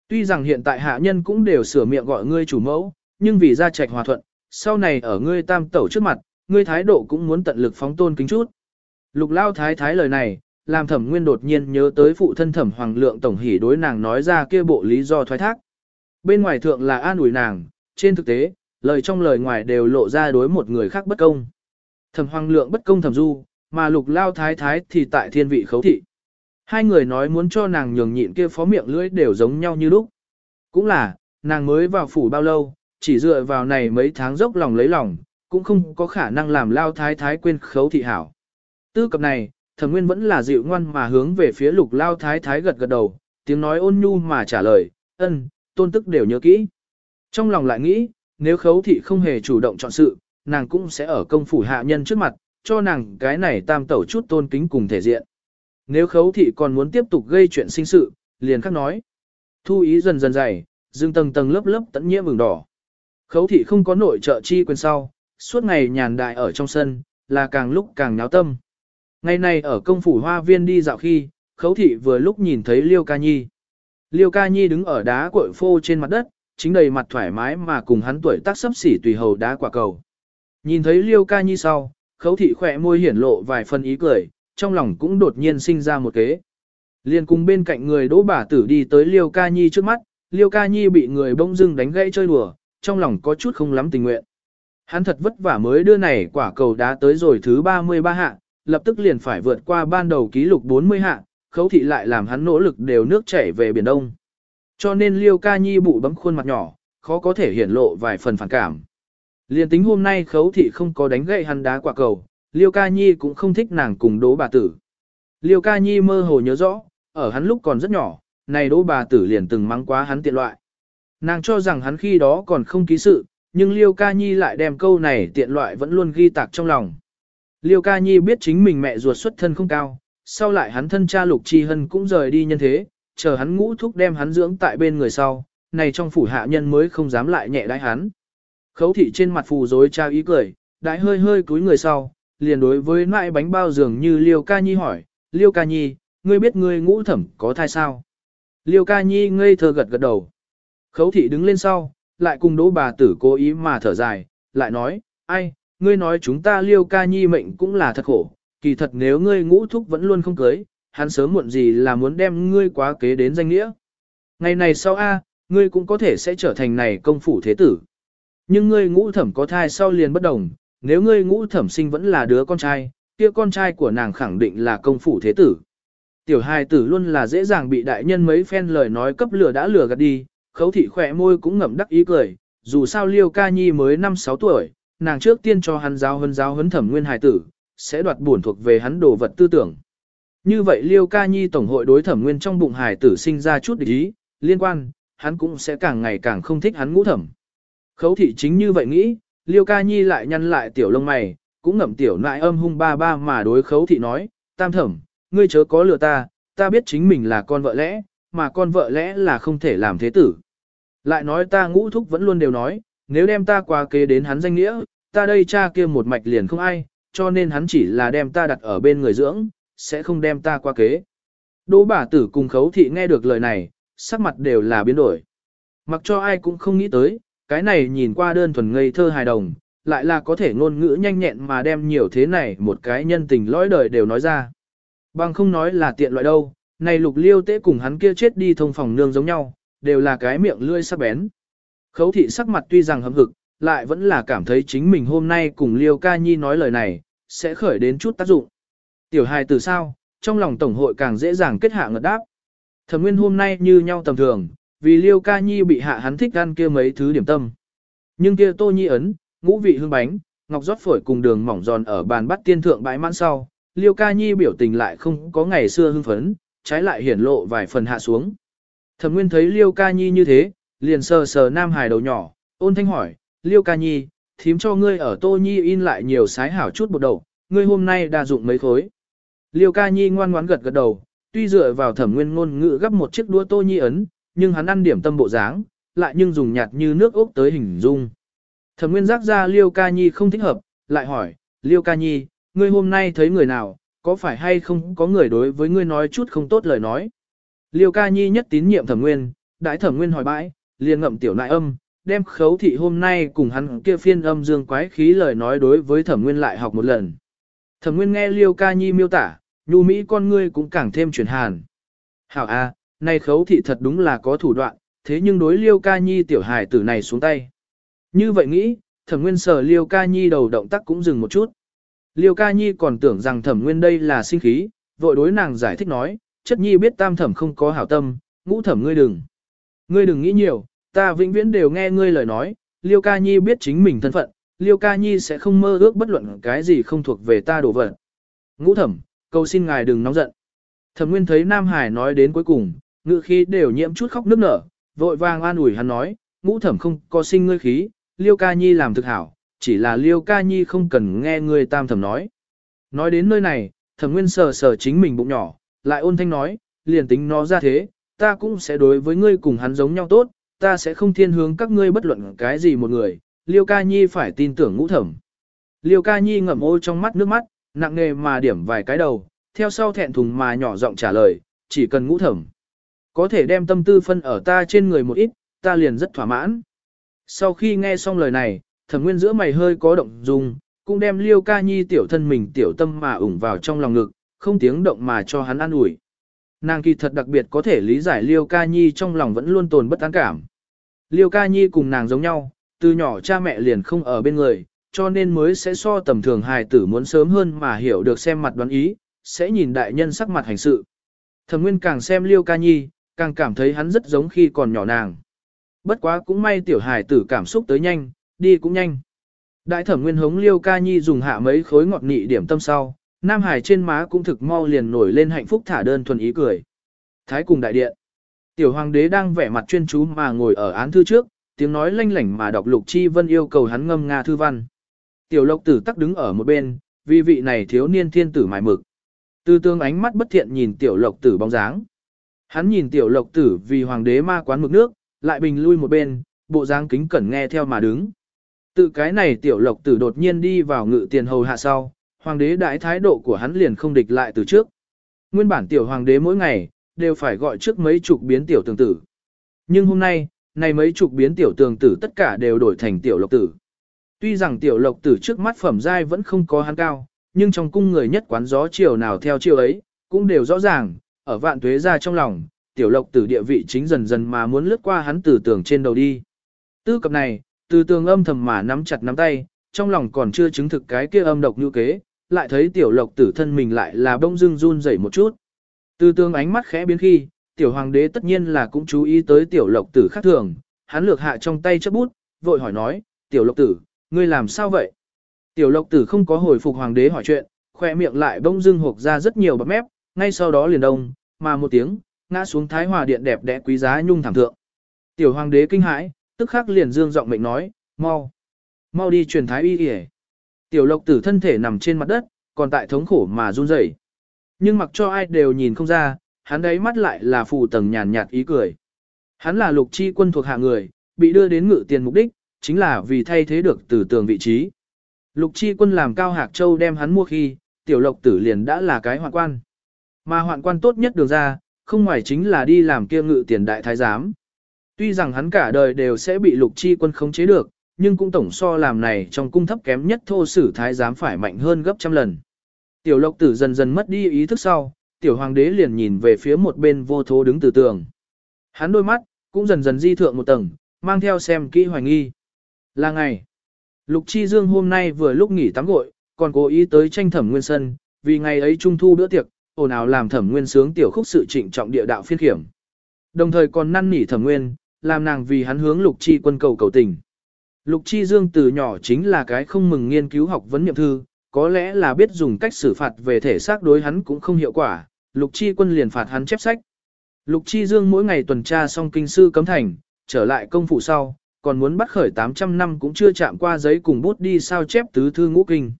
Tuy rằng hiện tại hạ nhân cũng đều sửa miệng gọi ngươi chủ mẫu, nhưng vì gia trạch hòa thuận, sau này ở ngươi tam tẩu trước mặt, ngươi thái độ cũng muốn tận lực phóng tôn kính chút. Lục lao thái thái lời này, làm thẩm nguyên đột nhiên nhớ tới phụ thân thẩm hoàng lượng tổng hỉ đối nàng nói ra kia bộ lý do thoái thác. Bên ngoài thượng là an ủi nàng, trên thực tế, lời trong lời ngoài đều lộ ra đối một người khác bất công. Thẩm hoàng lượng bất công thẩm du, mà lục lao thái thái thì tại thiên vị khấu thị. Hai người nói muốn cho nàng nhường nhịn kia phó miệng lưỡi đều giống nhau như lúc. Cũng là, nàng mới vào phủ bao lâu, chỉ dựa vào này mấy tháng dốc lòng lấy lòng, cũng không có khả năng làm lao thái thái quên khấu thị hảo. Tư cập này, thẩm nguyên vẫn là dịu ngoan mà hướng về phía lục lao thái thái gật gật đầu, tiếng nói ôn nhu mà trả lời, ân, tôn tức đều nhớ kỹ. Trong lòng lại nghĩ, nếu khấu thị không hề chủ động chọn sự, nàng cũng sẽ ở công phủ hạ nhân trước mặt, cho nàng cái này tam tẩu chút tôn kính cùng thể diện. Nếu khấu thị còn muốn tiếp tục gây chuyện sinh sự, liền khắc nói. Thu ý dần dần dày, dương tầng tầng lớp lớp tận nhiễm vừng đỏ. Khấu thị không có nội trợ chi quyền sau, suốt ngày nhàn đại ở trong sân, là càng lúc càng nháo tâm. Ngày này ở công phủ hoa viên đi dạo khi, khấu thị vừa lúc nhìn thấy Liêu Ca Nhi. Liêu Ca Nhi đứng ở đá cội phô trên mặt đất, chính đầy mặt thoải mái mà cùng hắn tuổi tác sấp xỉ tùy hầu đá quả cầu. Nhìn thấy Liêu Ca Nhi sau, khấu thị khỏe môi hiển lộ vài phần ý cười, trong lòng cũng đột nhiên sinh ra một kế. Liên cùng bên cạnh người đỗ bà tử đi tới Liêu Ca Nhi trước mắt, Liêu Ca Nhi bị người bỗng dưng đánh gãy chơi đùa, trong lòng có chút không lắm tình nguyện. Hắn thật vất vả mới đưa này quả cầu đá tới rồi thứ 33 hạ, lập tức liền phải vượt qua ban đầu ký lục 40 hạ, khấu thị lại làm hắn nỗ lực đều nước chảy về Biển Đông. Cho nên Liêu Ca Nhi bụ bấm khuôn mặt nhỏ, khó có thể hiển lộ vài phần phản cảm. Liên tính hôm nay khấu thị không có đánh gậy hắn đá quả cầu, Liêu Ca Nhi cũng không thích nàng cùng đố bà tử. Liêu Ca Nhi mơ hồ nhớ rõ, ở hắn lúc còn rất nhỏ, này đố bà tử liền từng mắng quá hắn tiện loại. Nàng cho rằng hắn khi đó còn không ký sự, nhưng Liêu Ca Nhi lại đem câu này tiện loại vẫn luôn ghi tạc trong lòng. Liêu Ca Nhi biết chính mình mẹ ruột xuất thân không cao, sau lại hắn thân cha Lục Chi Hân cũng rời đi nhân thế, chờ hắn ngũ thúc đem hắn dưỡng tại bên người sau, này trong phủ hạ nhân mới không dám lại nhẹ đãi hắn. Khấu thị trên mặt phù dối trao ý cười, đãi hơi hơi cúi người sau, liền đối với nại bánh bao dường như Liêu Ca Nhi hỏi, Liêu Ca Nhi, ngươi biết ngươi ngũ thẩm có thai sao? Liêu Ca Nhi ngây thơ gật gật đầu. Khấu thị đứng lên sau, lại cùng đỗ bà tử cố ý mà thở dài, lại nói, ai, ngươi nói chúng ta Liêu Ca Nhi mệnh cũng là thật khổ, kỳ thật nếu ngươi ngũ thúc vẫn luôn không cưới, hắn sớm muộn gì là muốn đem ngươi quá kế đến danh nghĩa. Ngày này sau A, ngươi cũng có thể sẽ trở thành này công phủ thế tử. Nhưng ngươi ngũ thẩm có thai sau liền bất đồng, nếu ngươi ngũ thẩm sinh vẫn là đứa con trai, kia con trai của nàng khẳng định là công phủ thế tử. Tiểu hài tử luôn là dễ dàng bị đại nhân mấy phen lời nói cấp lửa đã lừa gạt đi, khấu thị khỏe môi cũng ngậm đắc ý cười, dù sao liêu ca nhi mới 5-6 tuổi, nàng trước tiên cho hắn giáo huấn giáo huấn thẩm nguyên hài tử, sẽ đoạt bổn thuộc về hắn đồ vật tư tưởng. Như vậy liêu ca nhi tổng hội đối thẩm nguyên trong bụng hài tử sinh ra chút địch ý, liên quan, hắn cũng sẽ càng ngày càng không thích hắn ngũ thẩm. Khấu thị chính như vậy nghĩ, liêu ca nhi lại nhăn lại tiểu lông mày, cũng ngậm tiểu nại âm hung ba ba mà đối khấu thị nói, tam thẩm, ngươi chớ có lừa ta, ta biết chính mình là con vợ lẽ, mà con vợ lẽ là không thể làm thế tử. Lại nói ta ngũ thúc vẫn luôn đều nói, nếu đem ta qua kế đến hắn danh nghĩa, ta đây cha kia một mạch liền không ai, cho nên hắn chỉ là đem ta đặt ở bên người dưỡng, sẽ không đem ta qua kế. Đỗ bà tử cùng khấu thị nghe được lời này, sắc mặt đều là biến đổi. Mặc cho ai cũng không nghĩ tới, cái này nhìn qua đơn thuần ngây thơ hài đồng, lại là có thể ngôn ngữ nhanh nhẹn mà đem nhiều thế này một cái nhân tình lõi đời đều nói ra. Bằng không nói là tiện loại đâu, này lục liêu tế cùng hắn kia chết đi thông phòng nương giống nhau, đều là cái miệng lươi sắc bén. Khấu thị sắc mặt tuy rằng hâm hực, lại vẫn là cảm thấy chính mình hôm nay cùng liêu ca nhi nói lời này, sẽ khởi đến chút tác dụng. Tiểu hài từ sao, trong lòng tổng hội càng dễ dàng kết hạ ngật đáp. Thẩm nguyên hôm nay như nhau tầm thường, vì liêu ca nhi bị hạ hắn thích ăn kia mấy thứ điểm tâm. Nhưng kia tô nhi ấn, ngũ vị hương bánh, ngọc rót phổi cùng đường mỏng giòn ở bàn bắt tiên thượng bãi mãn sau, liêu ca nhi biểu tình lại không có ngày xưa hưng phấn, trái lại hiển lộ vài phần hạ xuống. Thẩm Nguyên thấy Liêu Ca Nhi như thế, liền sờ sờ Nam Hải đầu nhỏ, ôn thanh hỏi, Liêu Ca Nhi, thím cho ngươi ở Tô Nhi in lại nhiều sái hảo chút bột đầu, ngươi hôm nay đa dụng mấy khối. Liêu Ca Nhi ngoan ngoãn gật gật đầu, tuy dựa vào Thẩm Nguyên ngôn ngữ gấp một chiếc đũa Tô Nhi ấn, nhưng hắn ăn điểm tâm bộ dáng, lại nhưng dùng nhạt như nước ốc tới hình dung. Thẩm Nguyên giác ra Liêu Ca Nhi không thích hợp, lại hỏi, Liêu Ca Nhi, ngươi hôm nay thấy người nào, có phải hay không có người đối với ngươi nói chút không tốt lời nói. Liêu ca nhi nhất tín nhiệm thẩm nguyên, đại thẩm nguyên hỏi bãi, liền ngậm tiểu nại âm, đem khấu thị hôm nay cùng hắn kia phiên âm dương quái khí lời nói đối với thẩm nguyên lại học một lần. Thẩm nguyên nghe liêu ca nhi miêu tả, nhu mỹ con ngươi cũng càng thêm chuyển hàn. Hảo a, à, nay khấu thị thật đúng là có thủ đoạn, thế nhưng đối liêu ca nhi tiểu hài tử này xuống tay. Như vậy nghĩ, thẩm nguyên sở liêu ca nhi đầu động tác cũng dừng một chút. Liêu ca nhi còn tưởng rằng thẩm nguyên đây là sinh khí, vội đối nàng giải thích nói, chất nhi biết tam thẩm không có hảo tâm, ngũ thẩm ngươi đừng. Ngươi đừng nghĩ nhiều, ta vĩnh viễn đều nghe ngươi lời nói, liêu ca nhi biết chính mình thân phận, liêu ca nhi sẽ không mơ ước bất luận cái gì không thuộc về ta đổ vật. Ngũ thẩm, cầu xin ngài đừng nóng giận. Thẩm nguyên thấy Nam Hải nói đến cuối cùng, ngữ khí đều nhiễm chút khóc nước nở, vội vàng an ủi hắn nói, ngũ thẩm không có sinh ngươi khí, liêu ca nhi làm thực hảo, chỉ là liêu ca nhi không cần nghe ngươi tam thẩm nói. Nói đến nơi này, thẩm nguyên sờ sờ chính mình bụng nhỏ, lại ôn thanh nói, liền tính nó ra thế, ta cũng sẽ đối với ngươi cùng hắn giống nhau tốt, ta sẽ không thiên hướng các ngươi bất luận cái gì một người, liêu ca nhi phải tin tưởng ngũ thẩm. Liêu ca nhi ngậm ô trong mắt nước mắt, nặng nề mà điểm vài cái đầu, theo sau thẹn thùng mà nhỏ giọng trả lời, chỉ cần ngũ thẩm. Có thể đem tâm tư phân ở ta trên người một ít, ta liền rất thỏa mãn. Sau khi nghe xong lời này, thẩm nguyên giữa mày hơi có động dung, cũng đem liêu ca nhi tiểu thân mình tiểu tâm mà ủng vào trong lòng ngực, không tiếng động mà cho hắn an ủi. Nàng kỳ thật đặc biệt có thể lý giải liêu ca nhi trong lòng vẫn luôn tồn bất an cảm. Liêu ca nhi cùng nàng giống nhau, từ nhỏ cha mẹ liền không ở bên người, cho nên mới sẽ so tầm thường hài tử muốn sớm hơn mà hiểu được xem mặt đoán ý, sẽ nhìn đại nhân sắc mặt hành sự. Thẩm Nguyên càng xem Liêu Ca Nhi, càng cảm thấy hắn rất giống khi còn nhỏ nàng. Bất quá cũng may tiểu hài tử cảm xúc tới nhanh, đi cũng nhanh. Đại thẩm Nguyên hống Liêu Ca Nhi dùng hạ mấy khối ngọt nị điểm tâm sau, Nam Hải trên má cũng thực mau liền nổi lên hạnh phúc thả đơn thuần ý cười. Thái cùng đại điện. Tiểu hoàng đế đang vẻ mặt chuyên chú mà ngồi ở án thư trước, tiếng nói lanh lảnh mà đọc lục chi vân yêu cầu hắn ngâm nga thư văn. Tiểu lộc tử tắc đứng ở một bên, vì vị này thiếu niên thiên tử mài mực. Tư tương ánh mắt bất thiện nhìn tiểu lộc tử bóng dáng. Hắn nhìn tiểu lộc tử vì hoàng đế ma quán mực nước, lại bình lui một bên, bộ dáng kính cẩn nghe theo mà đứng. Tự cái này tiểu lộc tử đột nhiên đi vào ngự tiền hầu hạ sau, hoàng đế đại thái độ của hắn liền không địch lại từ trước. Nguyên bản tiểu hoàng đế mỗi ngày, đều phải gọi trước mấy chục biến tiểu tường tử. Nhưng hôm nay, này mấy chục biến tiểu tường tử tất cả đều đổi thành tiểu lộc tử. Tuy rằng tiểu lộc tử trước mắt phẩm giai vẫn không có hắn cao, nhưng trong cung người nhất quán gió chiều nào theo chiều ấy, cũng đều rõ ràng, ở vạn tuế ra trong lòng, tiểu lộc tử địa vị chính dần dần mà muốn lướt qua hắn từ tường trên đầu đi. Tư cập này, từ tường âm thầm mà nắm chặt nắm tay, trong lòng còn chưa chứng thực cái kia âm độc như kế, lại thấy tiểu lộc tử thân mình lại là bông dưng run rẩy một chút. Từ tường ánh mắt khẽ biến khi, tiểu hoàng đế tất nhiên là cũng chú ý tới tiểu lộc tử khác thường, hắn lược hạ trong tay chấp bút, vội hỏi nói, tiểu lộc tử, ngươi làm sao vậy? Tiểu lộc tử không có hồi phục hoàng đế hỏi chuyện, khoe miệng lại bông dưng hộp ra rất nhiều bắp mép, ngay sau đó liền đông, mà một tiếng, ngã xuống thái hòa điện đẹp đẽ quý giá nhung thảm thượng. Tiểu hoàng đế kinh hãi, tức khắc liền dương giọng mệnh nói, mau, mau đi truyền thái y y. Tiểu lộc tử thân thể nằm trên mặt đất, còn tại thống khổ mà run rẩy. Nhưng mặc cho ai đều nhìn không ra, hắn đấy mắt lại là phù tầng nhàn nhạt ý cười. Hắn là lục chi quân thuộc hạ người, bị đưa đến ngự tiền mục đích, chính là vì thay thế được từ tường vị trí. Lục chi quân làm cao hạc châu đem hắn mua khi, tiểu lộc tử liền đã là cái hoạn quan. Mà hoạn quan tốt nhất đường ra, không ngoài chính là đi làm kia ngự tiền đại thái giám. Tuy rằng hắn cả đời đều sẽ bị lục chi quân khống chế được, nhưng cũng tổng so làm này trong cung thấp kém nhất thô sử thái giám phải mạnh hơn gấp trăm lần. Tiểu lộc tử dần dần mất đi ý thức sau, tiểu hoàng đế liền nhìn về phía một bên vô thố đứng từ tường. Hắn đôi mắt, cũng dần dần di thượng một tầng, mang theo xem kỹ hoài nghi. Là ngày. Lục Chi Dương hôm nay vừa lúc nghỉ tắm gội, còn cố ý tới tranh thẩm nguyên sân, vì ngày ấy trung thu bữa tiệc, ồn ào làm thẩm nguyên sướng tiểu khúc sự trịnh trọng địa đạo phiên khiểm. Đồng thời còn năn nỉ thẩm nguyên, làm nàng vì hắn hướng Lục Chi quân cầu cầu tình. Lục Chi Dương từ nhỏ chính là cái không mừng nghiên cứu học vấn niệm thư, có lẽ là biết dùng cách xử phạt về thể xác đối hắn cũng không hiệu quả, Lục Chi quân liền phạt hắn chép sách. Lục Chi Dương mỗi ngày tuần tra xong kinh sư cấm thành, trở lại công phủ sau, còn muốn bắt khởi 800 năm cũng chưa chạm qua giấy cùng bút đi sao chép tứ thư ngũ kinh.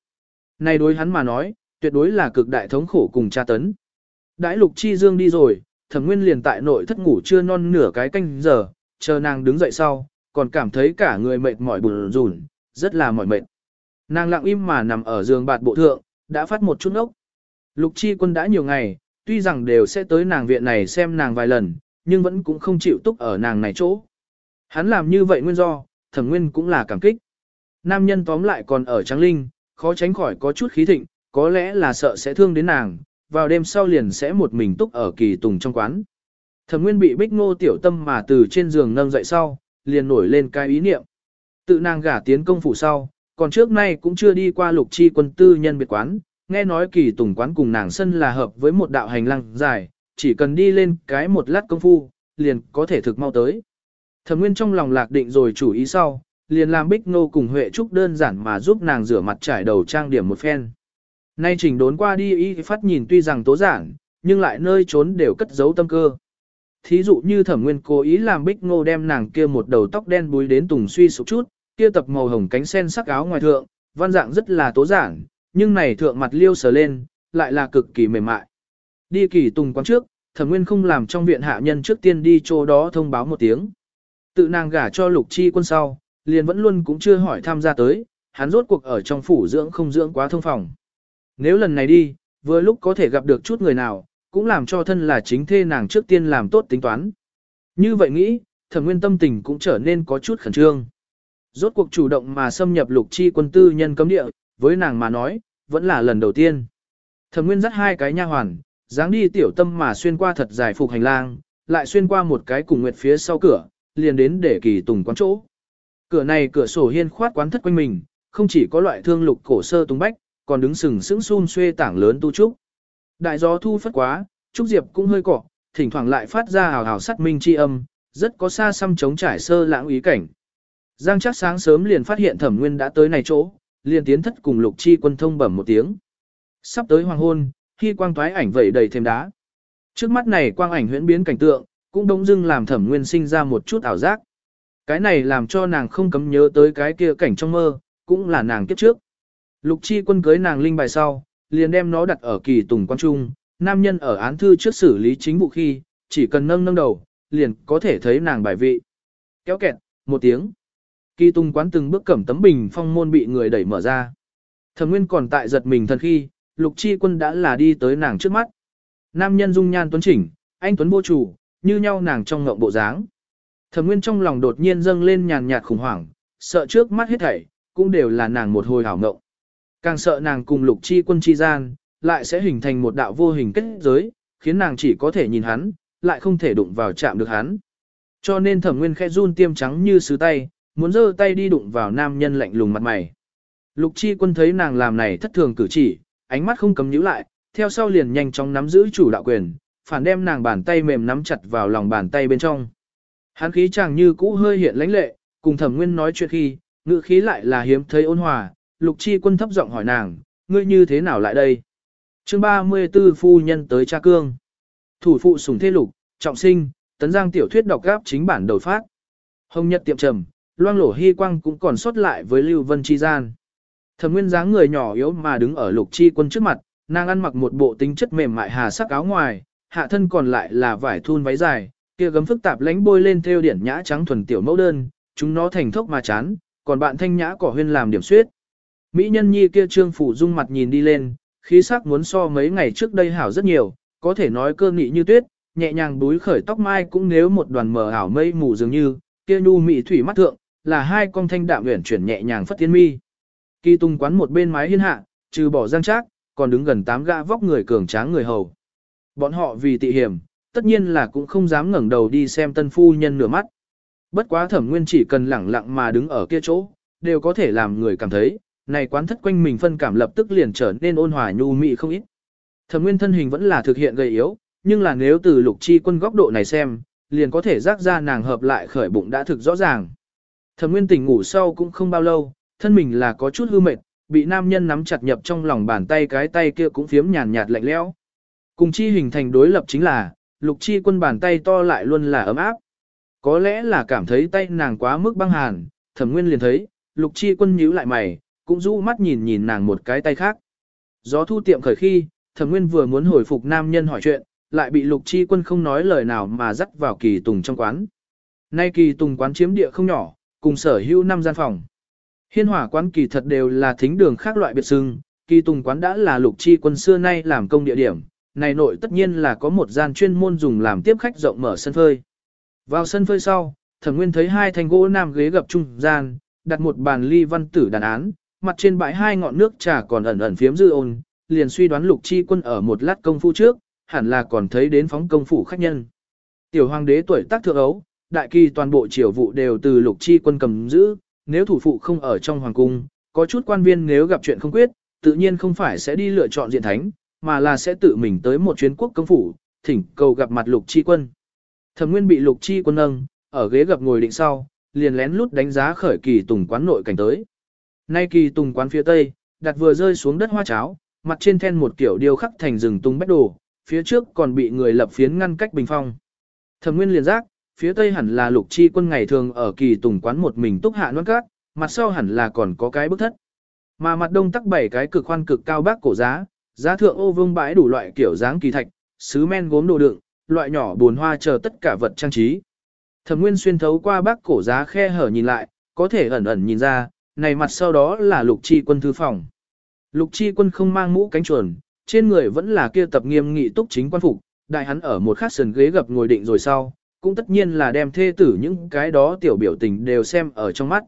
Này đối hắn mà nói, tuyệt đối là cực đại thống khổ cùng tra tấn. Đãi Lục Chi Dương đi rồi, Thẩm Nguyên liền tại nội thất ngủ chưa non nửa cái canh giờ, chờ nàng đứng dậy sau, còn cảm thấy cả người mệt mỏi bùn rùn, rất là mỏi mệt. Nàng lặng im mà nằm ở giường bạt bộ thượng, đã phát một chút ốc. Lục chi quân đã nhiều ngày, tuy rằng đều sẽ tới nàng viện này xem nàng vài lần, nhưng vẫn cũng không chịu túc ở nàng này chỗ. Hắn làm như vậy nguyên do, thẩm nguyên cũng là cảm kích. Nam nhân tóm lại còn ở Trắng Linh, khó tránh khỏi có chút khí thịnh, có lẽ là sợ sẽ thương đến nàng, vào đêm sau liền sẽ một mình túc ở kỳ tùng trong quán. Thẩm nguyên bị bích ngô tiểu tâm mà từ trên giường nâng dậy sau, liền nổi lên cái ý niệm. Tự nàng gả tiến công phủ sau, còn trước nay cũng chưa đi qua lục chi quân tư nhân biệt quán, nghe nói kỳ tùng quán cùng nàng sân là hợp với một đạo hành lang dài, chỉ cần đi lên cái một lát công phu, liền có thể thực mau tới. Thẩm Nguyên trong lòng lạc định rồi chủ ý sau, liền làm Bích Nô cùng Huệ Trúc đơn giản mà giúp nàng rửa mặt trải đầu trang điểm một phen. Nay trình đốn qua đi ý phát nhìn tuy rằng tố giản, nhưng lại nơi trốn đều cất giấu tâm cơ. Thí dụ như Thẩm Nguyên cố ý làm Bích Nô đem nàng kia một đầu tóc đen búi đến tùng suy sụp chút, kia tập màu hồng cánh sen sắc áo ngoài thượng, văn dạng rất là tố giản, nhưng này thượng mặt liêu sờ lên, lại là cực kỳ mềm mại. Đi kỳ tùng quán trước, thẩm nguyên không làm trong viện hạ nhân trước tiên đi chỗ đó thông báo một tiếng. Tự nàng gả cho lục chi quân sau, liền vẫn luôn cũng chưa hỏi tham gia tới, hắn rốt cuộc ở trong phủ dưỡng không dưỡng quá thông phòng. Nếu lần này đi, vừa lúc có thể gặp được chút người nào, cũng làm cho thân là chính thê nàng trước tiên làm tốt tính toán. Như vậy nghĩ, thẩm nguyên tâm tình cũng trở nên có chút khẩn trương. Rốt cuộc chủ động mà xâm nhập lục chi quân tư nhân cấm địa, với nàng mà nói, vẫn là lần đầu tiên. Thẩm Nguyên dắt hai cái nha hoàn, dáng đi tiểu tâm mà xuyên qua thật dài phục hành lang, lại xuyên qua một cái cùng nguyệt phía sau cửa, liền đến để kỳ tùng quán chỗ. Cửa này cửa sổ hiên khoát quán thất quanh mình, không chỉ có loại thương lục cổ sơ tung bách, còn đứng sừng sững xun xuê tảng lớn tu trúc. Đại gió thu phất quá, trúc diệp cũng hơi cọ, thỉnh thoảng lại phát ra hào hào sắt minh chi âm, rất có xa xăm chống trải sơ lãng ý cảnh. Giang chắc sáng sớm liền phát hiện thẩm nguyên đã tới này chỗ, liền tiến thất cùng lục chi quân thông bẩm một tiếng. Sắp tới hoàng hôn, khi quang toái ảnh vẩy đầy thêm đá. Trước mắt này quang ảnh huyễn biến cảnh tượng, cũng đông dưng làm thẩm nguyên sinh ra một chút ảo giác. Cái này làm cho nàng không cấm nhớ tới cái kia cảnh trong mơ, cũng là nàng kiếp trước. Lục chi quân cưới nàng linh bài sau, liền đem nó đặt ở kỳ tùng quan trung, nam nhân ở án thư trước xử lý chính vụ khi, chỉ cần nâng nâng đầu, liền có thể thấy nàng bài vị. Kéo kẹt, một tiếng. Kỳ tùng quán từng bước cẩm tấm bình phong môn bị người đẩy mở ra. Thẩm nguyên còn tại giật mình thần khi, lục chi quân đã là đi tới nàng trước mắt. Nam nhân dung nhan tuấn chỉnh, anh tuấn vô chủ, như nhau nàng trong ngộng bộ dáng. Thẩm nguyên trong lòng đột nhiên dâng lên nhàn nhạt khủng hoảng, sợ trước mắt hết thảy, cũng đều là nàng một hồi hảo ngộng. Càng sợ nàng cùng lục chi quân chi gian, lại sẽ hình thành một đạo vô hình kết giới, khiến nàng chỉ có thể nhìn hắn, lại không thể đụng vào chạm được hắn. Cho nên thẩm nguyên khẽ run tiêm trắng như sứ tay, muốn giơ tay đi đụng vào nam nhân lạnh lùng mặt mày. Lục chi quân thấy nàng làm này thất thường cử chỉ, ánh mắt không cấm nhíu lại, theo sau liền nhanh chóng nắm giữ chủ đạo quyền, phản đem nàng bàn tay mềm nắm chặt vào lòng bàn tay bên trong. Hắn khí chàng như cũ hơi hiện lãnh lệ, cùng thẩm nguyên nói chuyện khi, ngữ khí lại là hiếm thấy ôn hòa, lục chi quân thấp giọng hỏi nàng, ngươi như thế nào lại đây? chương 34 phu nhân tới cha cương. Thủ phụ sủng thế lục, trọng sinh, tấn giang tiểu thuyết đọc gáp chính bản đầu phát. Hồng nhật tiệm trầm, loang lổ hy quang cũng còn sót lại với lưu vân chi gian. Thẩm nguyên dáng người nhỏ yếu mà đứng ở lục chi quân trước mặt, nàng ăn mặc một bộ tính chất mềm mại hà sắc áo ngoài, hạ thân còn lại là vải thun váy dài, kia gấm phức tạp lánh bôi lên theo điển nhã trắng thuần tiểu mẫu đơn, chúng nó thành thốc mà chán, còn bạn thanh nhã cỏ huyên làm điểm suyết. Mỹ nhân nhi kia trương phủ dung mặt nhìn đi lên, khí sắc muốn so mấy ngày trước đây hảo rất nhiều, có thể nói cơ nghị như tuyết, nhẹ nhàng búi khởi tóc mai cũng nếu một đoàn mờ ảo mây mù dường như, kia nhu mị thủy mắt thượng, là hai con thanh đạm uyển chuyển nhẹ nhàng phất thiên mi. Kỳ tung quán một bên mái hiên hạ, trừ bỏ giang trác, còn đứng gần tám gã vóc người cường tráng người hầu. Bọn họ vì tị hiểm, tất nhiên là cũng không dám ngẩng đầu đi xem tân phu nhân nửa mắt. Bất quá thẩm nguyên chỉ cần lẳng lặng mà đứng ở kia chỗ, đều có thể làm người cảm thấy, này quán thất quanh mình phân cảm lập tức liền trở nên ôn hòa nhu mị không ít. Thẩm nguyên thân hình vẫn là thực hiện gầy yếu, nhưng là nếu từ lục chi quân góc độ này xem, liền có thể rác ra nàng hợp lại khởi bụng đã thực rõ ràng. Thẩm nguyên tỉnh ngủ sau cũng không bao lâu, thân mình là có chút hư mệt, bị nam nhân nắm chặt nhập trong lòng bàn tay cái tay kia cũng phiếm nhàn nhạt lạnh lẽo. Cùng chi hình thành đối lập chính là, lục chi quân bàn tay to lại luôn là ấm áp. Có lẽ là cảm thấy tay nàng quá mức băng hàn, thẩm nguyên liền thấy, lục chi quân nhíu lại mày, cũng rũ mắt nhìn nhìn nàng một cái tay khác. Gió thu tiệm khởi khi, thẩm nguyên vừa muốn hồi phục nam nhân hỏi chuyện, lại bị lục chi quân không nói lời nào mà dắt vào kỳ tùng trong quán. Nay kỳ tùng quán chiếm địa không nhỏ, cùng sở hữu năm gian phòng. Hiên hỏa quán kỳ thật đều là thính đường khác loại biệt sưng, kỳ tùng quán đã là lục chi quân xưa nay làm công địa điểm, này nội tất nhiên là có một gian chuyên môn dùng làm tiếp khách rộng mở sân phơi. Vào sân phơi sau, thẩm nguyên thấy hai thanh gỗ nam ghế gập trung gian, đặt một bàn ly văn tử đàn án, mặt trên bãi hai ngọn nước trà còn ẩn ẩn phiếm dư ôn, liền suy đoán lục chi quân ở một lát công phu trước, hẳn là còn thấy đến phóng công phủ khách nhân. Tiểu hoàng đế tuổi tác thượng ấu, đại kỳ toàn bộ triều vụ đều từ lục chi quân cầm giữ, nếu thủ phụ không ở trong hoàng cung, có chút quan viên nếu gặp chuyện không quyết, tự nhiên không phải sẽ đi lựa chọn diện thánh, mà là sẽ tự mình tới một chuyến quốc công phủ, thỉnh cầu gặp mặt lục chi quân. Thẩm Nguyên bị lục chi quân nâng, ở ghế gặp ngồi định sau, liền lén lút đánh giá khởi kỳ tùng quán nội cảnh tới. Nay kỳ tùng quán phía tây, đặt vừa rơi xuống đất hoa cháo, mặt trên then một kiểu điêu khắc thành rừng tung bách đồ, phía trước còn bị người lập phiến ngăn cách bình phong. Thẩm Nguyên liền giác, phía tây hẳn là lục chi quân ngày thường ở kỳ tùng quán một mình túc hạ non cát, mặt sau hẳn là còn có cái bức thất. Mà mặt đông tắc bảy cái cực khoan cực cao bác cổ giá, giá thượng ô vương bãi đủ loại kiểu dáng kỳ thạch, sứ men gốm đồ đựng, loại nhỏ buồn hoa chờ tất cả vật trang trí. Thẩm Nguyên xuyên thấu qua bác cổ giá khe hở nhìn lại, có thể ẩn ẩn nhìn ra, này mặt sau đó là lục chi quân thư phòng. Lục chi quân không mang mũ cánh chuồn, trên người vẫn là kia tập nghiêm nghị túc chính quan phục, đại hắn ở một khát sườn ghế gập ngồi định rồi sau, cũng tất nhiên là đem thê tử những cái đó tiểu biểu tình đều xem ở trong mắt.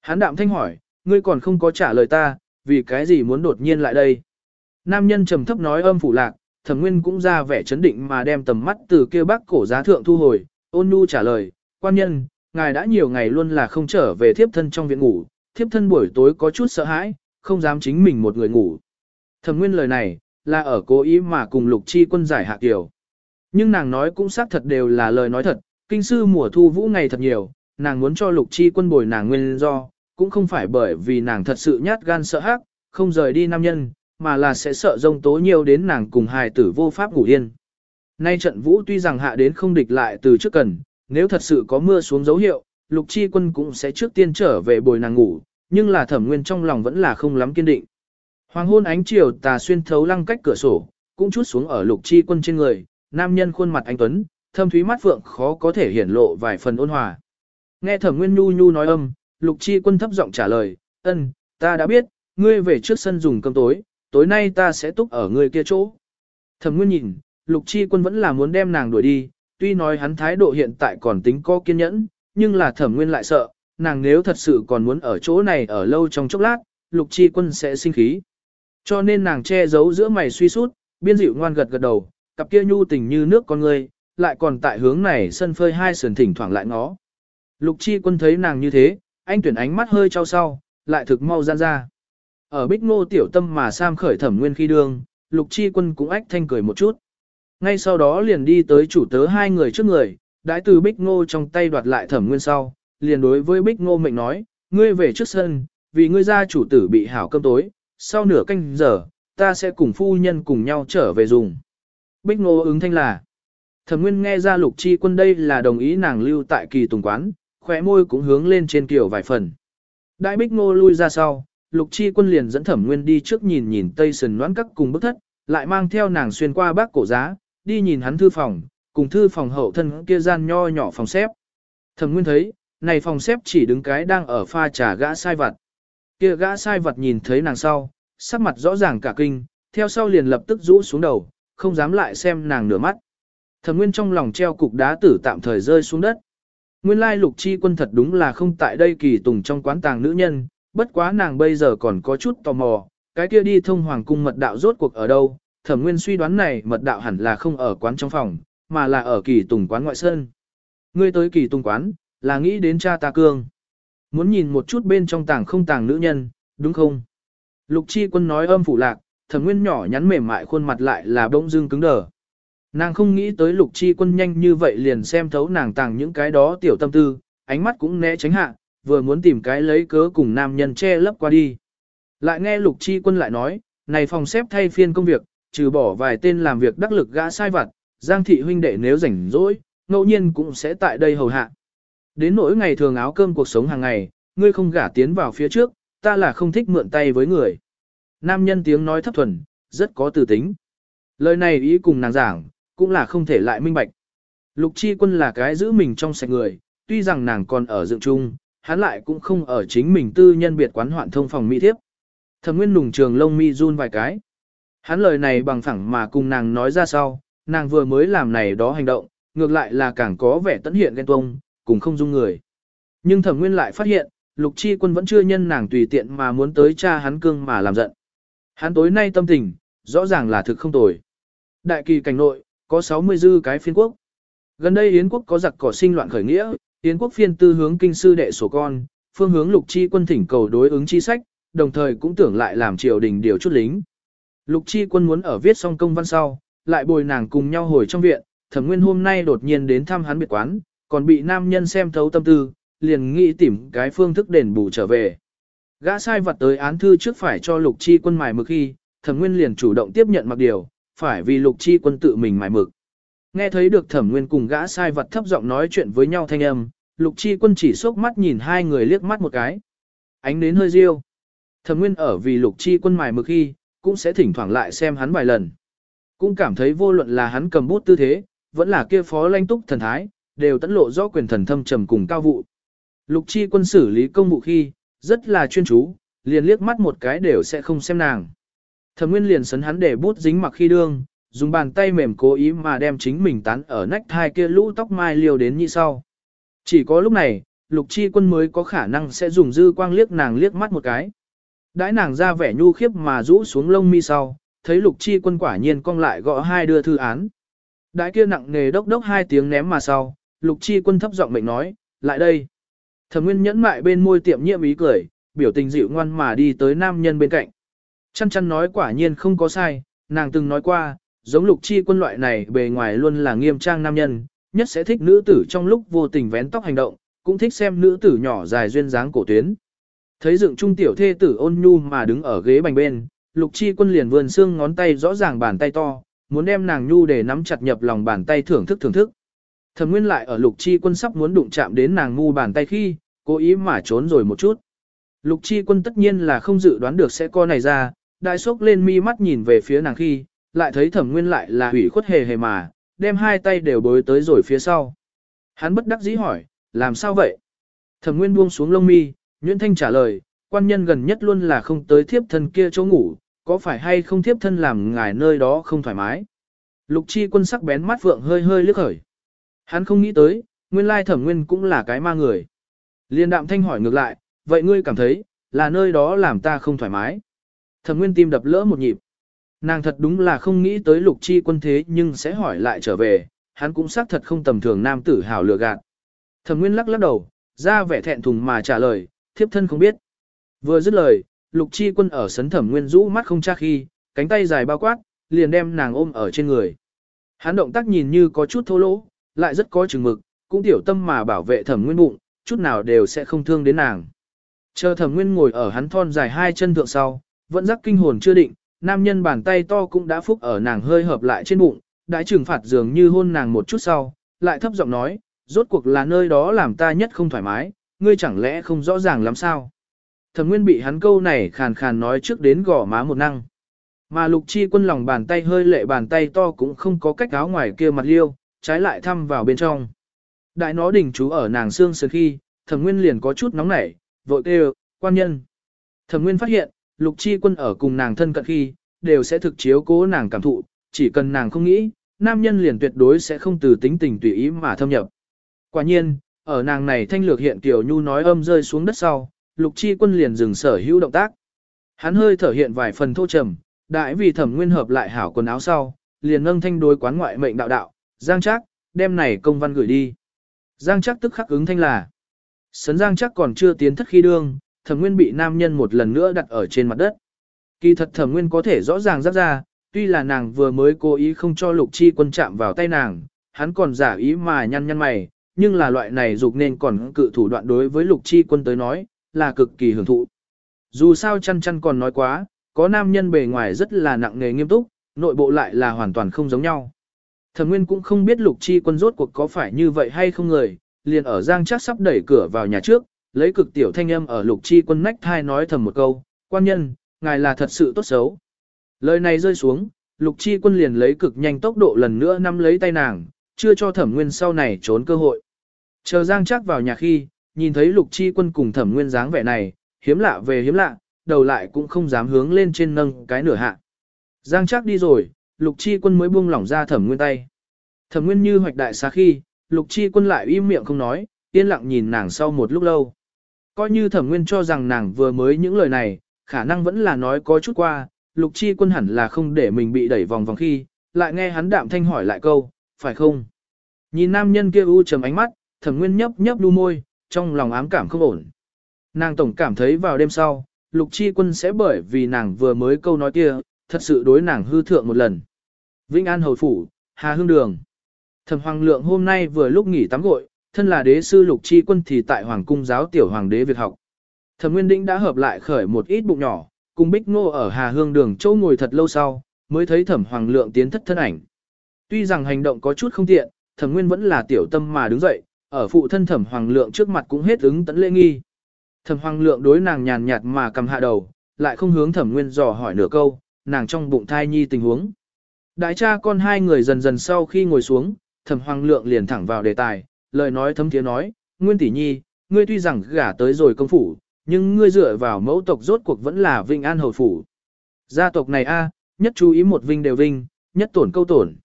Hắn đạm thanh hỏi, ngươi còn không có trả lời ta, vì cái gì muốn đột nhiên lại đây? Nam nhân trầm thấp nói âm phủ lạc, thẩm nguyên cũng ra vẻ chấn định mà đem tầm mắt từ kia bắc cổ giá thượng thu hồi, ôn nhu trả lời, quan nhân, ngài đã nhiều ngày luôn là không trở về thiếp thân trong viện ngủ, thiếp thân buổi tối có chút sợ hãi, không dám chính mình một người ngủ. Thẩm nguyên lời này, là ở cố ý mà cùng lục chi quân giải hạ kiểu. Nhưng nàng nói cũng xác thật đều là lời nói thật, kinh sư mùa thu vũ ngày thật nhiều, nàng muốn cho lục chi quân bồi nàng nguyên do, cũng không phải bởi vì nàng thật sự nhát gan sợ hắc, không rời đi nam nhân, mà là sẽ sợ rông tố nhiều đến nàng cùng hài tử vô pháp ngủ yên. Nay trận vũ tuy rằng hạ đến không địch lại từ trước cần, nếu thật sự có mưa xuống dấu hiệu, lục chi quân cũng sẽ trước tiên trở về bồi nàng ngủ, nhưng là thẩm nguyên trong lòng vẫn là không lắm kiên định. Hoàng hôn ánh chiều tà xuyên thấu lăng cách cửa sổ, cũng chút xuống ở lục chi quân trên người, nam nhân khuôn mặt anh Tuấn, thâm thúy mắt phượng khó có thể hiển lộ vài phần ôn hòa. Nghe thẩm nguyên nhu nhu nói âm, lục chi quân thấp giọng trả lời, ân, ta đã biết, ngươi về trước sân dùng cơm tối, tối nay ta sẽ túc ở người kia chỗ. Thẩm nguyên nhìn, lục chi quân vẫn là muốn đem nàng đuổi đi, tuy nói hắn thái độ hiện tại còn tính có kiên nhẫn, nhưng là thẩm nguyên lại sợ, nàng nếu thật sự còn muốn ở chỗ này ở lâu trong chốc lát, lục chi quân sẽ sinh khí. Cho nên nàng che giấu giữa mày suy sút, biên dịu ngoan gật gật đầu, cặp kia nhu tình như nước con người, lại còn tại hướng này sân phơi hai sườn thỉnh thoảng lại ngó. Lục chi quân thấy nàng như thế, anh tuyển ánh mắt hơi trao sau, lại thực mau gian ra. Ở bích ngô tiểu tâm mà Sam khởi thẩm nguyên khi đương, lục chi quân cũng ách thanh cười một chút. Ngay sau đó liền đi tới chủ tớ hai người trước người, đãi từ bích ngô trong tay đoạt lại thẩm nguyên sau, liền đối với bích ngô mệnh nói, ngươi về trước sân, vì ngươi gia chủ tử bị hảo cơm tối, sau nửa canh giờ, ta sẽ cùng phu nhân cùng nhau trở về dùng. Bích ngô ứng thanh là, thẩm nguyên nghe ra lục chi quân đây là đồng ý nàng lưu tại kỳ tùng quán, khóe môi cũng hướng lên trên kiểu vài phần. Đại bích ngô lui ra sau, lục chi quân liền dẫn thẩm nguyên đi trước nhìn nhìn tây sần noãn các cùng bức thất, lại mang theo nàng xuyên qua bác cổ giá, đi nhìn hắn thư phòng, cùng thư phòng hậu thân kia gian nho nhỏ phòng xếp. Thẩm nguyên thấy, này phòng xếp chỉ đứng cái đang ở pha trà gã sai vặt. Kia gã sai vặt nhìn thấy nàng sau, sắc mặt rõ ràng cả kinh, theo sau liền lập tức rũ xuống đầu, không dám lại xem nàng nửa mắt. Thẩm Nguyên trong lòng treo cục đá tử tạm thời rơi xuống đất. Nguyên lai lục chi quân thật đúng là không tại đây kỳ tùng trong quán tàng nữ nhân, bất quá nàng bây giờ còn có chút tò mò, cái kia đi thông hoàng cung mật đạo rốt cuộc ở đâu, thẩm nguyên suy đoán này mật đạo hẳn là không ở quán trong phòng, mà là ở kỳ tùng quán ngoại sơn. Ngươi tới kỳ tùng quán, là nghĩ đến cha ta cương. Muốn nhìn một chút bên trong tàng không tàng nữ nhân, đúng không? Lục chi quân nói âm phủ lạc, thẩm nguyên nhỏ nhắn mềm mại khuôn mặt lại là bỗng dưng cứng đờ. Nàng không nghĩ tới lục chi quân nhanh như vậy liền xem thấu nàng tàng những cái đó tiểu tâm tư, ánh mắt cũng né tránh hạ, vừa muốn tìm cái lấy cớ cùng nam nhân che lấp qua đi. Lại nghe lục chi quân lại nói, này phòng xếp thay phiên công việc, trừ bỏ vài tên làm việc đắc lực gã sai vặt, giang thị huynh đệ nếu rảnh rỗi, ngẫu nhiên cũng sẽ tại đây hầu hạ. Đến nỗi ngày thường áo cơm cuộc sống hàng ngày, ngươi không gả tiến vào phía trước, ta là không thích mượn tay với người. Nam nhân tiếng nói thấp thuần, rất có từ tính. Lời này ý cùng nàng giảng, cũng là không thể lại minh bạch. Lục chi quân là cái giữ mình trong sạch người, tuy rằng nàng còn ở dựng chung, hắn lại cũng không ở chính mình tư nhân biệt quán hoạn thông phòng mỹ thiếp. Thẩm nguyên nùng trường lông mi run vài cái. Hắn lời này bằng phẳng mà cùng nàng nói ra sau, nàng vừa mới làm này đó hành động, ngược lại là càng có vẻ tận hiện ghen tuông, cùng không dung người. Nhưng thẩm nguyên lại phát hiện, lục chi quân vẫn chưa nhân nàng tùy tiện mà muốn tới cha hắn cương mà làm giận. Hắn tối nay tâm tình, rõ ràng là thực không tồi. Đại kỳ cảnh nội, có 60 dư cái phiên quốc. Gần đây Yến quốc có giặc cỏ sinh loạn khởi nghĩa, Yến quốc phiên tư hướng kinh sư đệ sổ con, phương hướng lục chi quân thỉnh cầu đối ứng chi sách, đồng thời cũng tưởng lại làm triều đình điều chút lính. Lục chi quân muốn ở viết xong công văn sau, lại bồi nàng cùng nhau hồi trong viện, thẩm nguyên hôm nay đột nhiên đến thăm hắn biệt quán, còn bị nam nhân xem thấu tâm tư, liền nghĩ tìm cái phương thức đền bù trở về. Gã sai vật tới án thư trước phải cho lục chi quân mài mực khi, thẩm nguyên liền chủ động tiếp nhận mặc điều, phải vì lục chi quân tự mình mài mực. Nghe thấy được thẩm nguyên cùng gã sai vật thấp giọng nói chuyện với nhau thanh âm, lục chi quân chỉ sốc mắt nhìn hai người liếc mắt một cái. Ánh đến hơi riêu. Thẩm nguyên ở vì lục chi quân mài mực khi, cũng sẽ thỉnh thoảng lại xem hắn vài lần. Cũng cảm thấy vô luận là hắn cầm bút tư thế, vẫn là kia phó lanh túc thần thái, đều tẫn lộ rõ quyền thần thâm trầm cùng cao vụ. Lục chi quân xử lý công vụ khi, rất là chuyên chú, liền liếc mắt một cái đều sẽ không xem nàng. Thẩm Nguyên liền sấn hắn để bút dính mặc khi đương, dùng bàn tay mềm cố ý mà đem chính mình tán ở nách thai kia lũ tóc mai liều đến như sau. Chỉ có lúc này, Lục Chi Quân mới có khả năng sẽ dùng dư quang liếc nàng liếc mắt một cái. Đãi nàng ra vẻ nhu khiếp mà rũ xuống lông mi sau, thấy Lục Chi Quân quả nhiên cong lại gõ hai đưa thư án. Đãi kia nặng nề đốc đốc hai tiếng ném mà sau, Lục Chi Quân thấp giọng mệnh nói, lại đây. Thẩm Nguyên nhẫn mại bên môi tiệm nhiệm ý cười, biểu tình dịu ngoan mà đi tới nam nhân bên cạnh. Chăn chăn nói quả nhiên không có sai, nàng từng nói qua, giống lục chi quân loại này bề ngoài luôn là nghiêm trang nam nhân, nhất sẽ thích nữ tử trong lúc vô tình vén tóc hành động, cũng thích xem nữ tử nhỏ dài duyên dáng cổ tuyến. Thấy dựng trung tiểu thê tử ôn nhu mà đứng ở ghế bành bên, lục chi quân liền vươn xương ngón tay rõ ràng bàn tay to, muốn đem nàng nhu để nắm chặt nhập lòng bàn tay thưởng thức thưởng thức. Thẩm Nguyên lại ở Lục Chi Quân sắp muốn đụng chạm đến nàng ngu bàn tay khi, cố ý mà trốn rồi một chút. Lục Chi Quân tất nhiên là không dự đoán được sẽ co này ra, đại sốc lên mi mắt nhìn về phía nàng khi, lại thấy Thẩm Nguyên lại là hủy khuất hề hề mà, đem hai tay đều bối tới rồi phía sau. Hắn bất đắc dĩ hỏi, làm sao vậy? Thẩm Nguyên buông xuống lông mi, Nguyễn Thanh trả lời, quan nhân gần nhất luôn là không tới thiếp thân kia chỗ ngủ, có phải hay không thiếp thân làm ngài nơi đó không thoải mái? Lục Chi Quân sắc bén mắt vượng hơi hơi liếc khởi. Hắn không nghĩ tới, nguyên lai thẩm nguyên cũng là cái ma người. Liên đạm thanh hỏi ngược lại, vậy ngươi cảm thấy, là nơi đó làm ta không thoải mái. Thẩm nguyên tim đập lỡ một nhịp. Nàng thật đúng là không nghĩ tới lục chi quân thế nhưng sẽ hỏi lại trở về, hắn cũng xác thật không tầm thường nam tử hào lừa gạt. Thẩm nguyên lắc lắc đầu, ra vẻ thẹn thùng mà trả lời, thiếp thân không biết. Vừa dứt lời, lục chi quân ở sấn thẩm nguyên rũ mắt không tra khi, cánh tay dài bao quát, liền đem nàng ôm ở trên người. Hắn động tác nhìn như có chút thô lỗ, lại rất có chừng mực, cũng tiểu tâm mà bảo vệ thẩm nguyên bụng, chút nào đều sẽ không thương đến nàng. Chờ thẩm nguyên ngồi ở hắn thon dài hai chân thượng sau, vẫn giác kinh hồn chưa định, nam nhân bàn tay to cũng đã phúc ở nàng hơi hợp lại trên bụng, đãi trừng phạt dường như hôn nàng một chút sau, lại thấp giọng nói, rốt cuộc là nơi đó làm ta nhất không thoải mái, ngươi chẳng lẽ không rõ ràng lắm sao. Thẩm nguyên bị hắn câu này khàn khàn nói trước đến gò má một năng. Mà lục chi quân lòng bàn tay hơi lệ bàn tay to cũng không có cách áo ngoài kia mặt liêu, trái lại thăm vào bên trong. Đại nó đỉnh chú ở nàng xương sườn khi, thẩm nguyên liền có chút nóng nảy, vội kêu, quan nhân. Thẩm nguyên phát hiện, lục chi quân ở cùng nàng thân cận khi, đều sẽ thực chiếu cố nàng cảm thụ, chỉ cần nàng không nghĩ, nam nhân liền tuyệt đối sẽ không từ tính tình tùy ý mà thâm nhập. Quả nhiên, ở nàng này thanh lược hiện tiểu nhu nói âm rơi xuống đất sau, lục chi quân liền dừng sở hữu động tác. Hắn hơi thở hiện vài phần thô trầm, đại vì thẩm nguyên hợp lại hảo quần áo sau, liền nâng thanh đối quán ngoại mệnh đạo đạo, Giang Trác, đem này công văn gửi đi. Giang Trác tức khắc ứng thanh là. Sấn Giang Trác còn chưa tiến thất khi đương, Thẩm Nguyên bị nam nhân một lần nữa đặt ở trên mặt đất. Kỳ thật Thẩm Nguyên có thể rõ ràng rắc ra, tuy là nàng vừa mới cố ý không cho Lục Chi Quân chạm vào tay nàng, hắn còn giả ý mà nhăn nhăn mày, nhưng là loại này dục nên còn cự thủ đoạn đối với Lục Chi Quân tới nói, là cực kỳ hưởng thụ. Dù sao chăn chăn còn nói quá, có nam nhân bề ngoài rất là nặng nề nghiêm túc, nội bộ lại là hoàn toàn không giống nhau. Thẩm Nguyên cũng không biết Lục Chi Quân rốt cuộc có phải như vậy hay không người, liền ở Giang Trác sắp đẩy cửa vào nhà trước, lấy cực tiểu thanh âm ở Lục Chi Quân nách thai nói thầm một câu, quan nhân, ngài là thật sự tốt xấu. Lời này rơi xuống, Lục Chi Quân liền lấy cực nhanh tốc độ lần nữa nắm lấy tay nàng, chưa cho Thẩm Nguyên sau này trốn cơ hội. Chờ Giang chắc vào nhà khi, nhìn thấy Lục Chi Quân cùng Thẩm Nguyên dáng vẻ này, hiếm lạ về hiếm lạ, đầu lại cũng không dám hướng lên trên nâng cái nửa hạ. Giang chắc đi rồi, lục chi quân mới buông lỏng ra thẩm nguyên tay. Thẩm nguyên như hoạch đại xá khi, lục chi quân lại im miệng không nói, yên lặng nhìn nàng sau một lúc lâu. Coi như thẩm nguyên cho rằng nàng vừa mới những lời này, khả năng vẫn là nói có chút qua, lục chi quân hẳn là không để mình bị đẩy vòng vòng khi, lại nghe hắn đạm thanh hỏi lại câu, phải không? Nhìn nam nhân kia u trầm ánh mắt, thẩm nguyên nhấp nhấp đu môi, trong lòng ám cảm không ổn. Nàng tổng cảm thấy vào đêm sau, lục chi quân sẽ bởi vì nàng vừa mới câu nói kia, thật sự đối nàng hư thượng một lần. Vĩnh An Hầu Phủ, Hà Hương Đường. Thẩm Hoàng Lượng hôm nay vừa lúc nghỉ tắm gội, thân là đế sư lục chi quân thì tại Hoàng cung giáo tiểu hoàng đế việc học. Thẩm Nguyên Đĩnh đã hợp lại khởi một ít bụng nhỏ, cùng Bích Ngô ở Hà Hương Đường châu ngồi thật lâu sau, mới thấy Thẩm Hoàng Lượng tiến thất thân ảnh. Tuy rằng hành động có chút không tiện, Thẩm Nguyên vẫn là tiểu tâm mà đứng dậy, ở phụ thân Thẩm Hoàng Lượng trước mặt cũng hết ứng tận lễ nghi. Thẩm Hoàng Lượng đối nàng nhàn nhạt mà cầm hạ đầu, lại không hướng Thẩm Nguyên dò hỏi nửa câu, nàng trong bụng thai nhi tình huống. Đại cha con hai người dần dần sau khi ngồi xuống, thẩm hoàng lượng liền thẳng vào đề tài, lời nói thấm tiếng nói, Nguyên tỷ nhi, ngươi tuy rằng gả tới rồi công phủ, nhưng ngươi dựa vào mẫu tộc rốt cuộc vẫn là vinh an hầu phủ. Gia tộc này a, nhất chú ý một vinh đều vinh, nhất tổn câu tổn.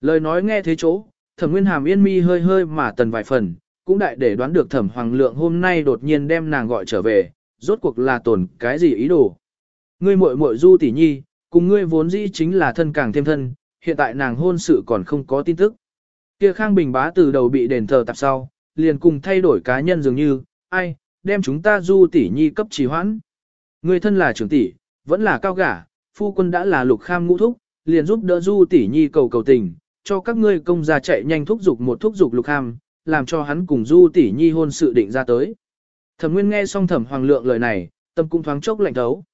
Lời nói nghe thế chỗ, thẩm nguyên hàm yên mi hơi hơi mà tần vài phần, cũng đại để đoán được thẩm hoàng lượng hôm nay đột nhiên đem nàng gọi trở về, rốt cuộc là tổn cái gì ý đồ. Ngươi muội muội du tỷ nhi, Cùng ngươi vốn dĩ chính là thân càng thêm thân, hiện tại nàng hôn sự còn không có tin tức. Kia Khang Bình bá từ đầu bị đền thờ tập sau, liền cùng thay đổi cá nhân dường như, ai, đem chúng ta du tỷ nhi cấp trì hoãn. Người thân là trưởng tỷ, vẫn là cao gả, phu quân đã là lục kham ngũ thúc, liền giúp đỡ du tỷ nhi cầu cầu tình, cho các ngươi công gia chạy nhanh thúc giục một thúc giục lục kham, làm cho hắn cùng du tỷ nhi hôn sự định ra tới. Thẩm Nguyên nghe xong Thẩm Hoàng Lượng lời này, tâm cũng thoáng chốc lạnh thấu.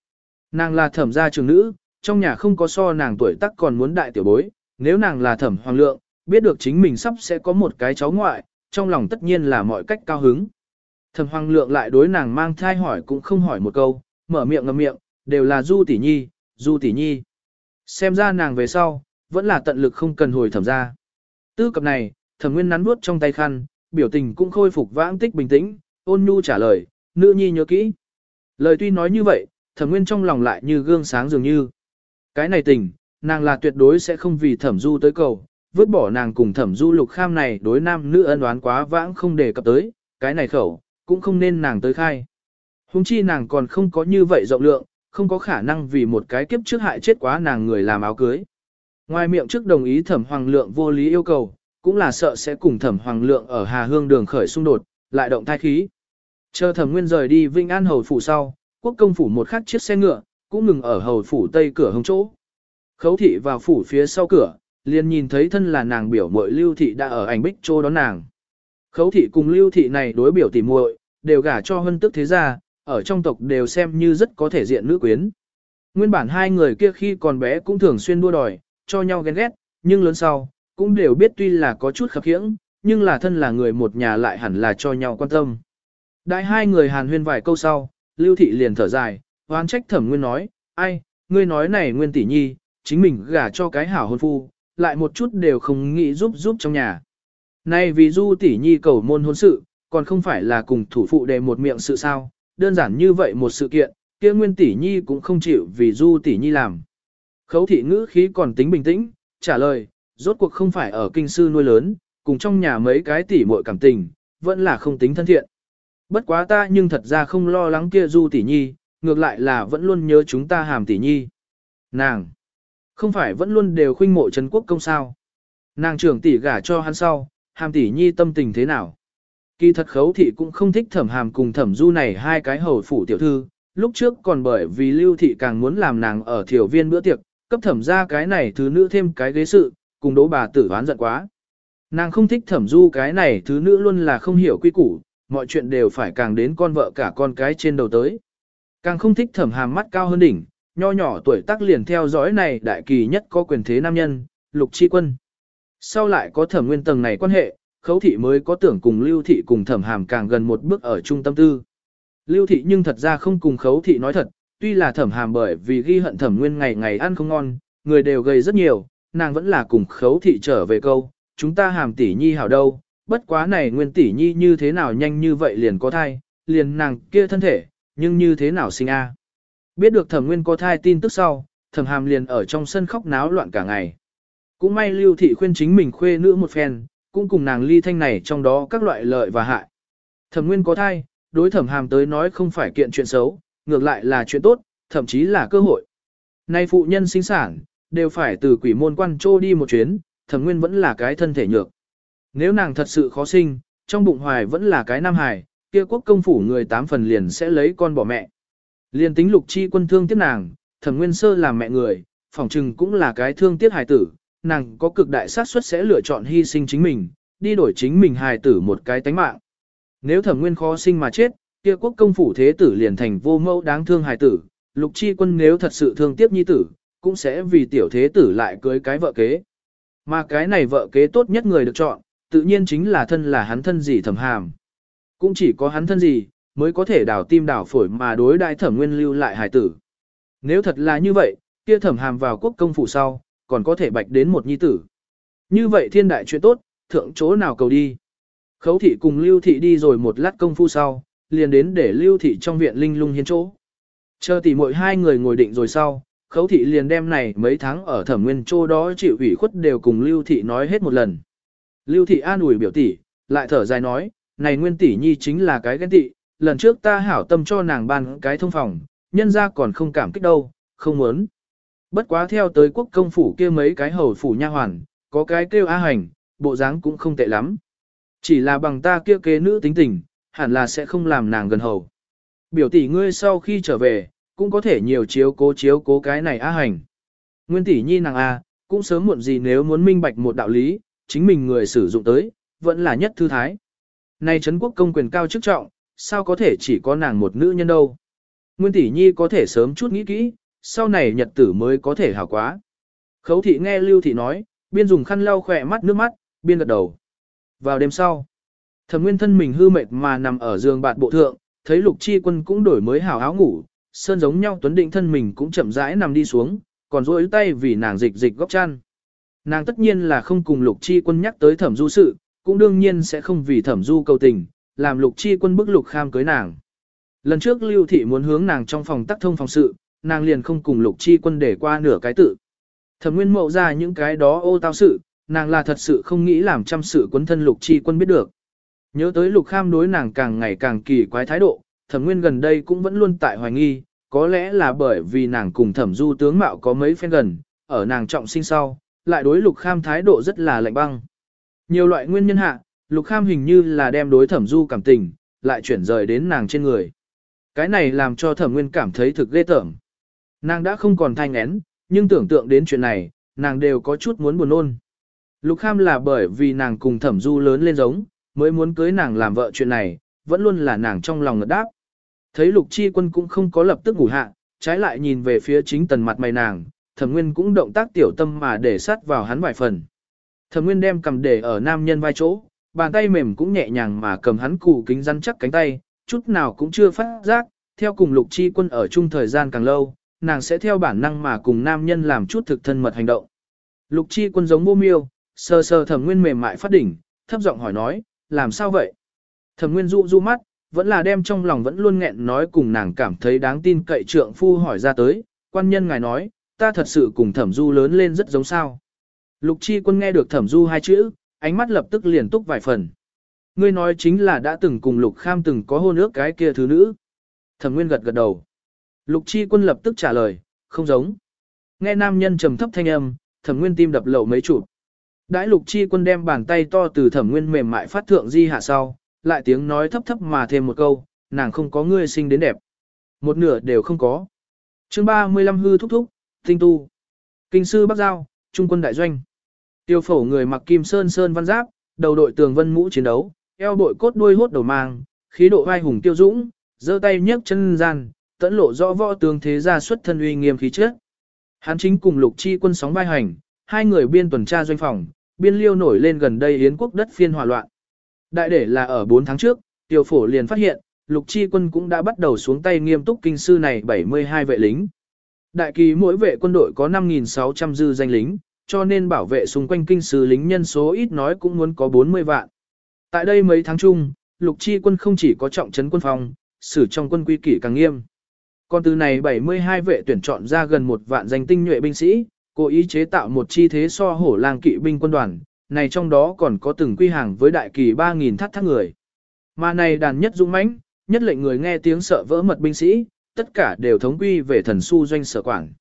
Nàng là thẩm gia trưởng nữ, trong nhà không có so nàng tuổi tác còn muốn đại tiểu bối, nếu nàng là Thẩm Hoàng Lượng, biết được chính mình sắp sẽ có một cái cháu ngoại, trong lòng tất nhiên là mọi cách cao hứng. Thẩm Hoàng Lượng lại đối nàng mang thai hỏi cũng không hỏi một câu, mở miệng ngậm miệng, đều là Du tỷ nhi, Du tỷ nhi. Xem ra nàng về sau, vẫn là tận lực không cần hồi thẩm ra. Tư cập này, Thẩm Nguyên nắn nuốt trong tay khăn, biểu tình cũng khôi phục vãng tích bình tĩnh, ôn nhu trả lời, nữ nhi nhớ kỹ. Lời tuy nói như vậy, Thẩm Nguyên trong lòng lại như gương sáng dường như. Cái này tình, nàng là tuyệt đối sẽ không vì Thẩm Du tới cầu, vứt bỏ nàng cùng Thẩm Du lục kham này đối nam nữ ân oán quá vãng không đề cập tới, cái này khẩu, cũng không nên nàng tới khai. Hùng chi nàng còn không có như vậy rộng lượng, không có khả năng vì một cái kiếp trước hại chết quá nàng người làm áo cưới. Ngoài miệng trước đồng ý thẩm hoàng lượng vô lý yêu cầu, cũng là sợ sẽ cùng thẩm hoàng lượng ở Hà Hương đường khởi xung đột, lại động thai khí. Chờ thẩm nguyên rời đi Vinh An Hầu Phủ sau, quốc công phủ một khắc chiếc xe ngựa, cũng ngừng ở Hầu Phủ Tây cửa hông chỗ. Khấu thị vào phủ phía sau cửa, liền nhìn thấy thân là nàng biểu muội lưu thị đã ở ảnh bích trô đón nàng. Khấu thị cùng lưu thị này đối biểu tỉ muội, đều gả cho hân tức thế gia, ở trong tộc đều xem như rất có thể diện nữ quyến. Nguyên bản hai người kia khi còn bé cũng thường xuyên đua đòi, cho nhau ghen ghét, nhưng lớn sau, cũng đều biết tuy là có chút khập khiễng, nhưng là thân là người một nhà lại hẳn là cho nhau quan tâm. Đại hai người hàn huyên vài câu sau, Lưu Thị liền thở dài, oán trách thẩm nguyên nói, ai, ngươi nói này nguyên tỷ nhi, chính mình gả cho cái hảo hôn phu, lại một chút đều không nghĩ giúp giúp trong nhà. Nay vì du tỷ nhi cầu môn hôn sự, còn không phải là cùng thủ phụ đề một miệng sự sao, đơn giản như vậy một sự kiện, kia nguyên tỷ nhi cũng không chịu vì du tỷ nhi làm. Khấu thị ngữ khí còn tính bình tĩnh, trả lời, rốt cuộc không phải ở kinh sư nuôi lớn, cùng trong nhà mấy cái tỷ muội cảm tình, vẫn là không tính thân thiện. Bất quá ta nhưng thật ra không lo lắng kia du tỷ nhi, ngược lại là vẫn luôn nhớ chúng ta hàm tỷ nhi. Nàng, không phải vẫn luôn đều khuynh mộ Trấn Quốc công sao. Nàng trưởng tỷ gả cho hắn sau, hàm tỷ nhi tâm tình thế nào. Kỳ thật khấu thị cũng không thích thẩm hàm cùng thẩm du này hai cái hầu phủ tiểu thư, lúc trước còn bởi vì lưu thị càng muốn làm nàng ở thiểu viên bữa tiệc, cấp thẩm ra cái này thứ nữ thêm cái ghế sự, cùng đỗ bà tử oán giận quá. Nàng không thích thẩm du cái này thứ nữ luôn là không hiểu quy củ, mọi chuyện đều phải càng đến con vợ cả con cái trên đầu tới. Càng không thích thẩm hàm mắt cao hơn đỉnh, nho nhỏ tuổi tác liền theo dõi này đại kỳ nhất có quyền thế nam nhân, lục chi quân. Sau lại có thẩm nguyên tầng này quan hệ, khấu thị mới có tưởng cùng lưu thị cùng thẩm hàm càng gần một bước ở trung tâm tư. Lưu thị nhưng thật ra không cùng khấu thị nói thật, tuy là thẩm hàm bởi vì ghi hận thẩm nguyên ngày ngày ăn không ngon, người đều gầy rất nhiều, nàng vẫn là cùng khấu thị trở về câu, chúng ta hàm tỷ nhi hảo đâu, bất quá này nguyên tỷ nhi như thế nào nhanh như vậy liền có thai, liền nàng kia thân thể, nhưng như thế nào sinh a? Biết được thẩm nguyên có thai tin tức sau, thẩm hàm liền ở trong sân khóc náo loạn cả ngày. Cũng may lưu thị khuyên chính mình khuê nữ một phen, cũng cùng nàng ly thanh này trong đó các loại lợi và hại. Thẩm nguyên có thai, đối thẩm hàm tới nói không phải kiện chuyện xấu, ngược lại là chuyện tốt, thậm chí là cơ hội. Nay phụ nhân sinh sản, đều phải từ quỷ môn quan trô đi một chuyến, thẩm nguyên vẫn là cái thân thể nhược. Nếu nàng thật sự khó sinh, trong bụng hoài vẫn là cái nam hài, kia quốc công phủ người tám phần liền sẽ lấy con bỏ mẹ. Liên tính lục chi quân thương tiếc nàng, thẩm nguyên sơ làm mẹ người, phỏng chừng cũng là cái thương tiếc hài tử, nàng có cực đại xác suất sẽ lựa chọn hy sinh chính mình, đi đổi chính mình hài tử một cái tánh mạng. Nếu thẩm nguyên khó sinh mà chết, kia quốc công phủ thế tử liền thành vô mẫu đáng thương hài tử, lục chi quân nếu thật sự thương tiếc nhi tử, cũng sẽ vì tiểu thế tử lại cưới cái vợ kế. Mà cái này vợ kế tốt nhất người được chọn, tự nhiên chính là thân là hắn thân gì thẩm hàm. Cũng chỉ có hắn thân gì, mới có thể đào tim đào phổi mà đối đại thẩm nguyên lưu lại hài tử. Nếu thật là như vậy, kia thẩm hàm vào quốc công phủ sau, còn có thể bạch đến một nhi tử. Như vậy thiên đại chuyện tốt, thượng chỗ nào cầu đi. Khấu thị cùng lưu thị đi rồi một lát công phu sau, liền đến để lưu thị trong viện linh lung hiến chỗ. Chờ tỉ mỗi hai người ngồi định rồi sau, khấu thị liền đem này mấy tháng ở thẩm nguyên chỗ đó chịu ủy khuất đều cùng lưu thị nói hết một lần. Lưu thị an ủi biểu tỷ, lại thở dài nói, này nguyên tỷ nhi chính là cái ghen tị, lần trước ta hảo tâm cho nàng ban cái thông phòng, nhân ra còn không cảm kích đâu, không muốn. Bất quá theo tới quốc công phủ kia mấy cái hầu phủ nha hoàn, có cái kêu a hành, bộ dáng cũng không tệ lắm. Chỉ là bằng ta kia kế nữ tính tình, hẳn là sẽ không làm nàng gần hầu. Biểu tỷ ngươi sau khi trở về, cũng có thể nhiều chiếu cố chiếu cố cái này á hành. Nguyên tỷ nhi nàng a, cũng sớm muộn gì nếu muốn minh bạch một đạo lý, chính mình người sử dụng tới, vẫn là nhất thư thái. Này Trấn quốc công quyền cao chức trọng, sao có thể chỉ có nàng một nữ nhân đâu. Nguyên tỷ nhi có thể sớm chút nghĩ kỹ, sau này nhật tử mới có thể hảo quá. Khấu thị nghe Lưu thị nói, biên dùng khăn lau khỏe mắt nước mắt, biên gật đầu. Vào đêm sau, thẩm nguyên thân mình hư mệt mà nằm ở giường bạt bộ thượng, thấy lục chi quân cũng đổi mới hảo áo ngủ, sơn giống nhau tuấn định thân mình cũng chậm rãi nằm đi xuống, còn duỗi tay vì nàng dịch dịch góc chăn. Nàng tất nhiên là không cùng lục chi quân nhắc tới thẩm du sự, cũng đương nhiên sẽ không vì thẩm du cầu tình, làm lục chi quân bức lục kham cưới nàng. Lần trước lưu thị muốn hướng nàng trong phòng tắc thông phòng sự, nàng liền không cùng lục chi quân để qua nửa cái tự. Thẩm nguyên mậu ra những cái đó ô tao sự, nàng là thật sự không nghĩ làm trăm sự quân thân lục chi quân biết được. Nhớ tới lục kham đối nàng càng ngày càng kỳ quái thái độ, thẩm nguyên gần đây cũng vẫn luôn tại hoài nghi, có lẽ là bởi vì nàng cùng thẩm du tướng mạo có mấy phen gần, ở nàng trọng sinh sau, lại đối lục kham thái độ rất là lạnh băng. Nhiều loại nguyên nhân hạ, lục kham hình như là đem đối thẩm du cảm tình, lại chuyển rời đến nàng trên người. Cái này làm cho thẩm nguyên cảm thấy thực ghê tởm. Nàng đã không còn thanh én, nhưng tưởng tượng đến chuyện này, nàng đều có chút muốn buồn nôn. Lục kham là bởi vì nàng cùng thẩm du lớn lên giống, mới muốn cưới nàng làm vợ chuyện này, vẫn luôn là nàng trong lòng ngật đáp. Thấy lục chi quân cũng không có lập tức ngủ hạ, trái lại nhìn về phía chính tần mặt mày nàng, thẩm nguyên cũng động tác tiểu tâm mà để sát vào hắn vài phần. Thẩm nguyên đem cầm để ở nam nhân vai chỗ, bàn tay mềm cũng nhẹ nhàng mà cầm hắn củ kính rắn chắc cánh tay, chút nào cũng chưa phát giác, theo cùng lục chi quân ở chung thời gian càng lâu, nàng sẽ theo bản năng mà cùng nam nhân làm chút thực thân mật hành động. Lục chi quân giống mô miêu, sờ sờ thẩm nguyên mềm mại phát đỉnh, thấp giọng hỏi nói, làm sao vậy? Thẩm nguyên dụ du mắt, vẫn là đem trong lòng vẫn luôn nghẹn nói cùng nàng cảm thấy đáng tin cậy trượng phu hỏi ra tới, quan nhân ngài nói, ta thật sự cùng thẩm du lớn lên rất giống sao. Lục chi quân nghe được thẩm du hai chữ, ánh mắt lập tức liền túc vài phần. Ngươi nói chính là đã từng cùng lục kham từng có hôn ước cái kia thứ nữ. Thẩm nguyên gật gật đầu. Lục chi quân lập tức trả lời, không giống. Nghe nam nhân trầm thấp thanh âm, thẩm nguyên tim đập lậu mấy chụp. Đãi lục chi quân đem bàn tay to từ thẩm nguyên mềm mại phát thượng di hạ sau, lại tiếng nói thấp thấp mà thêm một câu, nàng không có ngươi sinh đến đẹp. Một nửa đều không có. chương 35 hư thúc thúc, tinh tu. Kinh sư Bắc Giao, Trung quân đại doanh. Tiêu phổ người mặc kim sơn sơn văn giáp, đầu đội tường vân mũ chiến đấu, eo bội cốt đuôi hốt đầu mang, khí độ vai hùng tiêu dũng, giơ tay nhấc chân gian, tẫn lộ rõ võ tướng thế gia xuất thân uy nghiêm khí chất. Hắn chính cùng lục chi quân sóng vai hành, hai người biên tuần tra doanh phòng, biên liêu nổi lên gần đây yến quốc đất phiên hòa loạn. Đại để là ở 4 tháng trước, tiêu phổ liền phát hiện, lục chi quân cũng đã bắt đầu xuống tay nghiêm túc kinh sư này 72 vệ lính. Đại kỳ mỗi vệ quân đội có 5.600 dư danh lính, cho nên bảo vệ xung quanh kinh sư lính nhân số ít nói cũng muốn có 40 vạn. Tại đây mấy tháng chung, lục chi quân không chỉ có trọng trấn quân phòng, xử trong quân quy kỷ càng nghiêm. Còn từ này 72 vệ tuyển chọn ra gần một vạn danh tinh nhuệ binh sĩ, cố ý chế tạo một chi thế so hổ lang kỵ binh quân đoàn, này trong đó còn có từng quy hàng với đại kỳ 3.000 thắt thắt người. Mà này đàn nhất dũng mãnh, nhất lệnh người nghe tiếng sợ vỡ mật binh sĩ, tất cả đều thống quy về thần su doanh sở quản.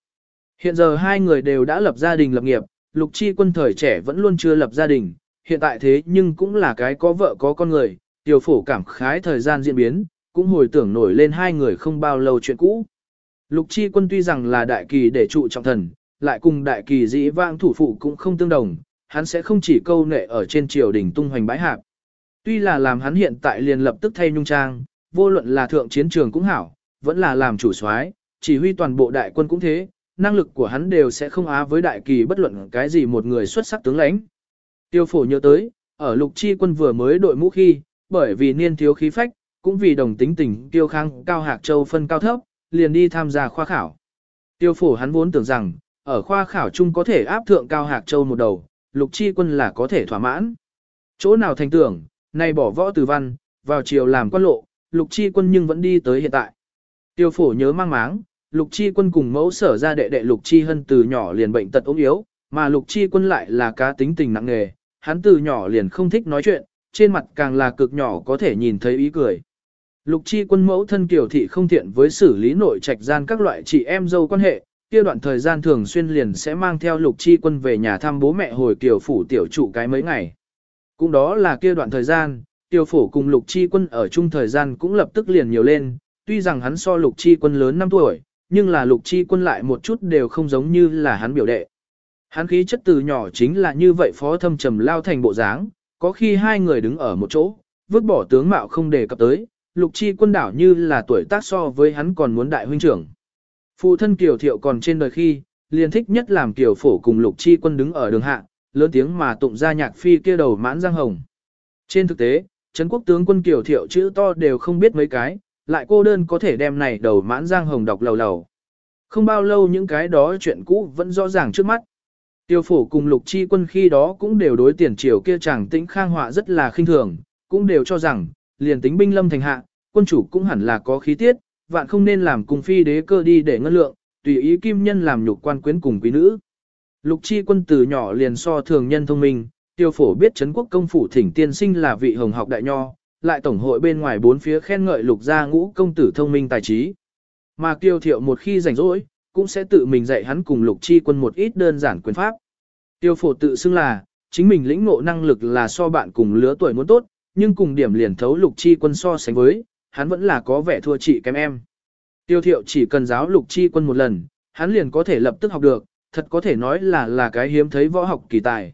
Hiện giờ hai người đều đã lập gia đình lập nghiệp, lục chi quân thời trẻ vẫn luôn chưa lập gia đình, hiện tại thế nhưng cũng là cái có vợ có con người, tiểu phổ cảm khái thời gian diễn biến, cũng hồi tưởng nổi lên hai người không bao lâu chuyện cũ. Lục chi quân tuy rằng là đại kỳ để trụ trọng thần, lại cùng đại kỳ dĩ vãng thủ phụ cũng không tương đồng, hắn sẽ không chỉ câu nệ ở trên triều đình tung hoành bãi hạp. Tuy là làm hắn hiện tại liền lập tức thay nhung trang, vô luận là thượng chiến trường cũng hảo, vẫn là làm chủ soái, chỉ huy toàn bộ đại quân cũng thế, năng lực của hắn đều sẽ không á với đại kỳ bất luận cái gì một người xuất sắc tướng lãnh. Tiêu phổ nhớ tới, ở lục chi quân vừa mới đội mũ khi, bởi vì niên thiếu khí phách, cũng vì đồng tính tình tiêu khang cao hạc châu phân cao thấp, liền đi tham gia khoa khảo. Tiêu phổ hắn vốn tưởng rằng, ở khoa khảo chung có thể áp thượng cao hạc châu một đầu, lục chi quân là có thể thỏa mãn. Chỗ nào thành tưởng, nay bỏ võ từ văn, vào chiều làm quan lộ, lục chi quân nhưng vẫn đi tới hiện tại. Tiêu phổ nhớ mang máng, lục chi quân cùng mẫu sở ra đệ đệ lục chi hân từ nhỏ liền bệnh tật ốm yếu, mà lục chi quân lại là cá tính tình nặng nề, hắn từ nhỏ liền không thích nói chuyện, trên mặt càng là cực nhỏ có thể nhìn thấy ý cười. Lục chi quân mẫu thân kiểu thị không thiện với xử lý nội trạch gian các loại chị em dâu quan hệ, kia đoạn thời gian thường xuyên liền sẽ mang theo lục chi quân về nhà thăm bố mẹ hồi kiểu phủ tiểu trụ cái mấy ngày. Cũng đó là kia đoạn thời gian, tiêu phủ cùng lục chi quân ở chung thời gian cũng lập tức liền nhiều lên, tuy rằng hắn so lục chi quân lớn 5 tuổi, nhưng là lục chi quân lại một chút đều không giống như là hắn biểu đệ. Hắn khí chất từ nhỏ chính là như vậy phó thâm trầm lao thành bộ dáng, có khi hai người đứng ở một chỗ, vứt bỏ tướng mạo không đề cập tới, lục chi quân đảo như là tuổi tác so với hắn còn muốn đại huynh trưởng. Phụ thân Kiều Thiệu còn trên đời khi, liền thích nhất làm Kiều Phổ cùng lục chi quân đứng ở đường hạ, lớn tiếng mà tụng ra nhạc phi kia đầu mãn giang hồng. Trên thực tế, Trấn quốc tướng quân Kiều Thiệu chữ to đều không biết mấy cái, lại cô đơn có thể đem này đầu mãn giang hồng đọc lầu lầu. Không bao lâu những cái đó chuyện cũ vẫn rõ ràng trước mắt. Tiêu phổ cùng lục chi quân khi đó cũng đều đối tiền triều kia chàng tĩnh khang họa rất là khinh thường, cũng đều cho rằng, liền tính binh lâm thành hạ, quân chủ cũng hẳn là có khí tiết, vạn không nên làm cùng phi đế cơ đi để ngân lượng, tùy ý kim nhân làm nhục quan quyến cùng quý nữ. Lục chi quân từ nhỏ liền so thường nhân thông minh, tiêu phổ biết Trấn quốc công phủ thỉnh tiên sinh là vị hồng học đại nho, lại tổng hội bên ngoài bốn phía khen ngợi lục gia ngũ công tử thông minh tài trí. Mà Kiều thiệu một khi rảnh rỗi, cũng sẽ tự mình dạy hắn cùng lục chi quân một ít đơn giản quyền pháp. Tiêu phổ tự xưng là, chính mình lĩnh ngộ năng lực là so bạn cùng lứa tuổi muốn tốt, nhưng cùng điểm liền thấu lục chi quân so sánh với, hắn vẫn là có vẻ thua chị kém em. Tiêu thiệu chỉ cần giáo lục chi quân một lần, hắn liền có thể lập tức học được, thật có thể nói là là cái hiếm thấy võ học kỳ tài.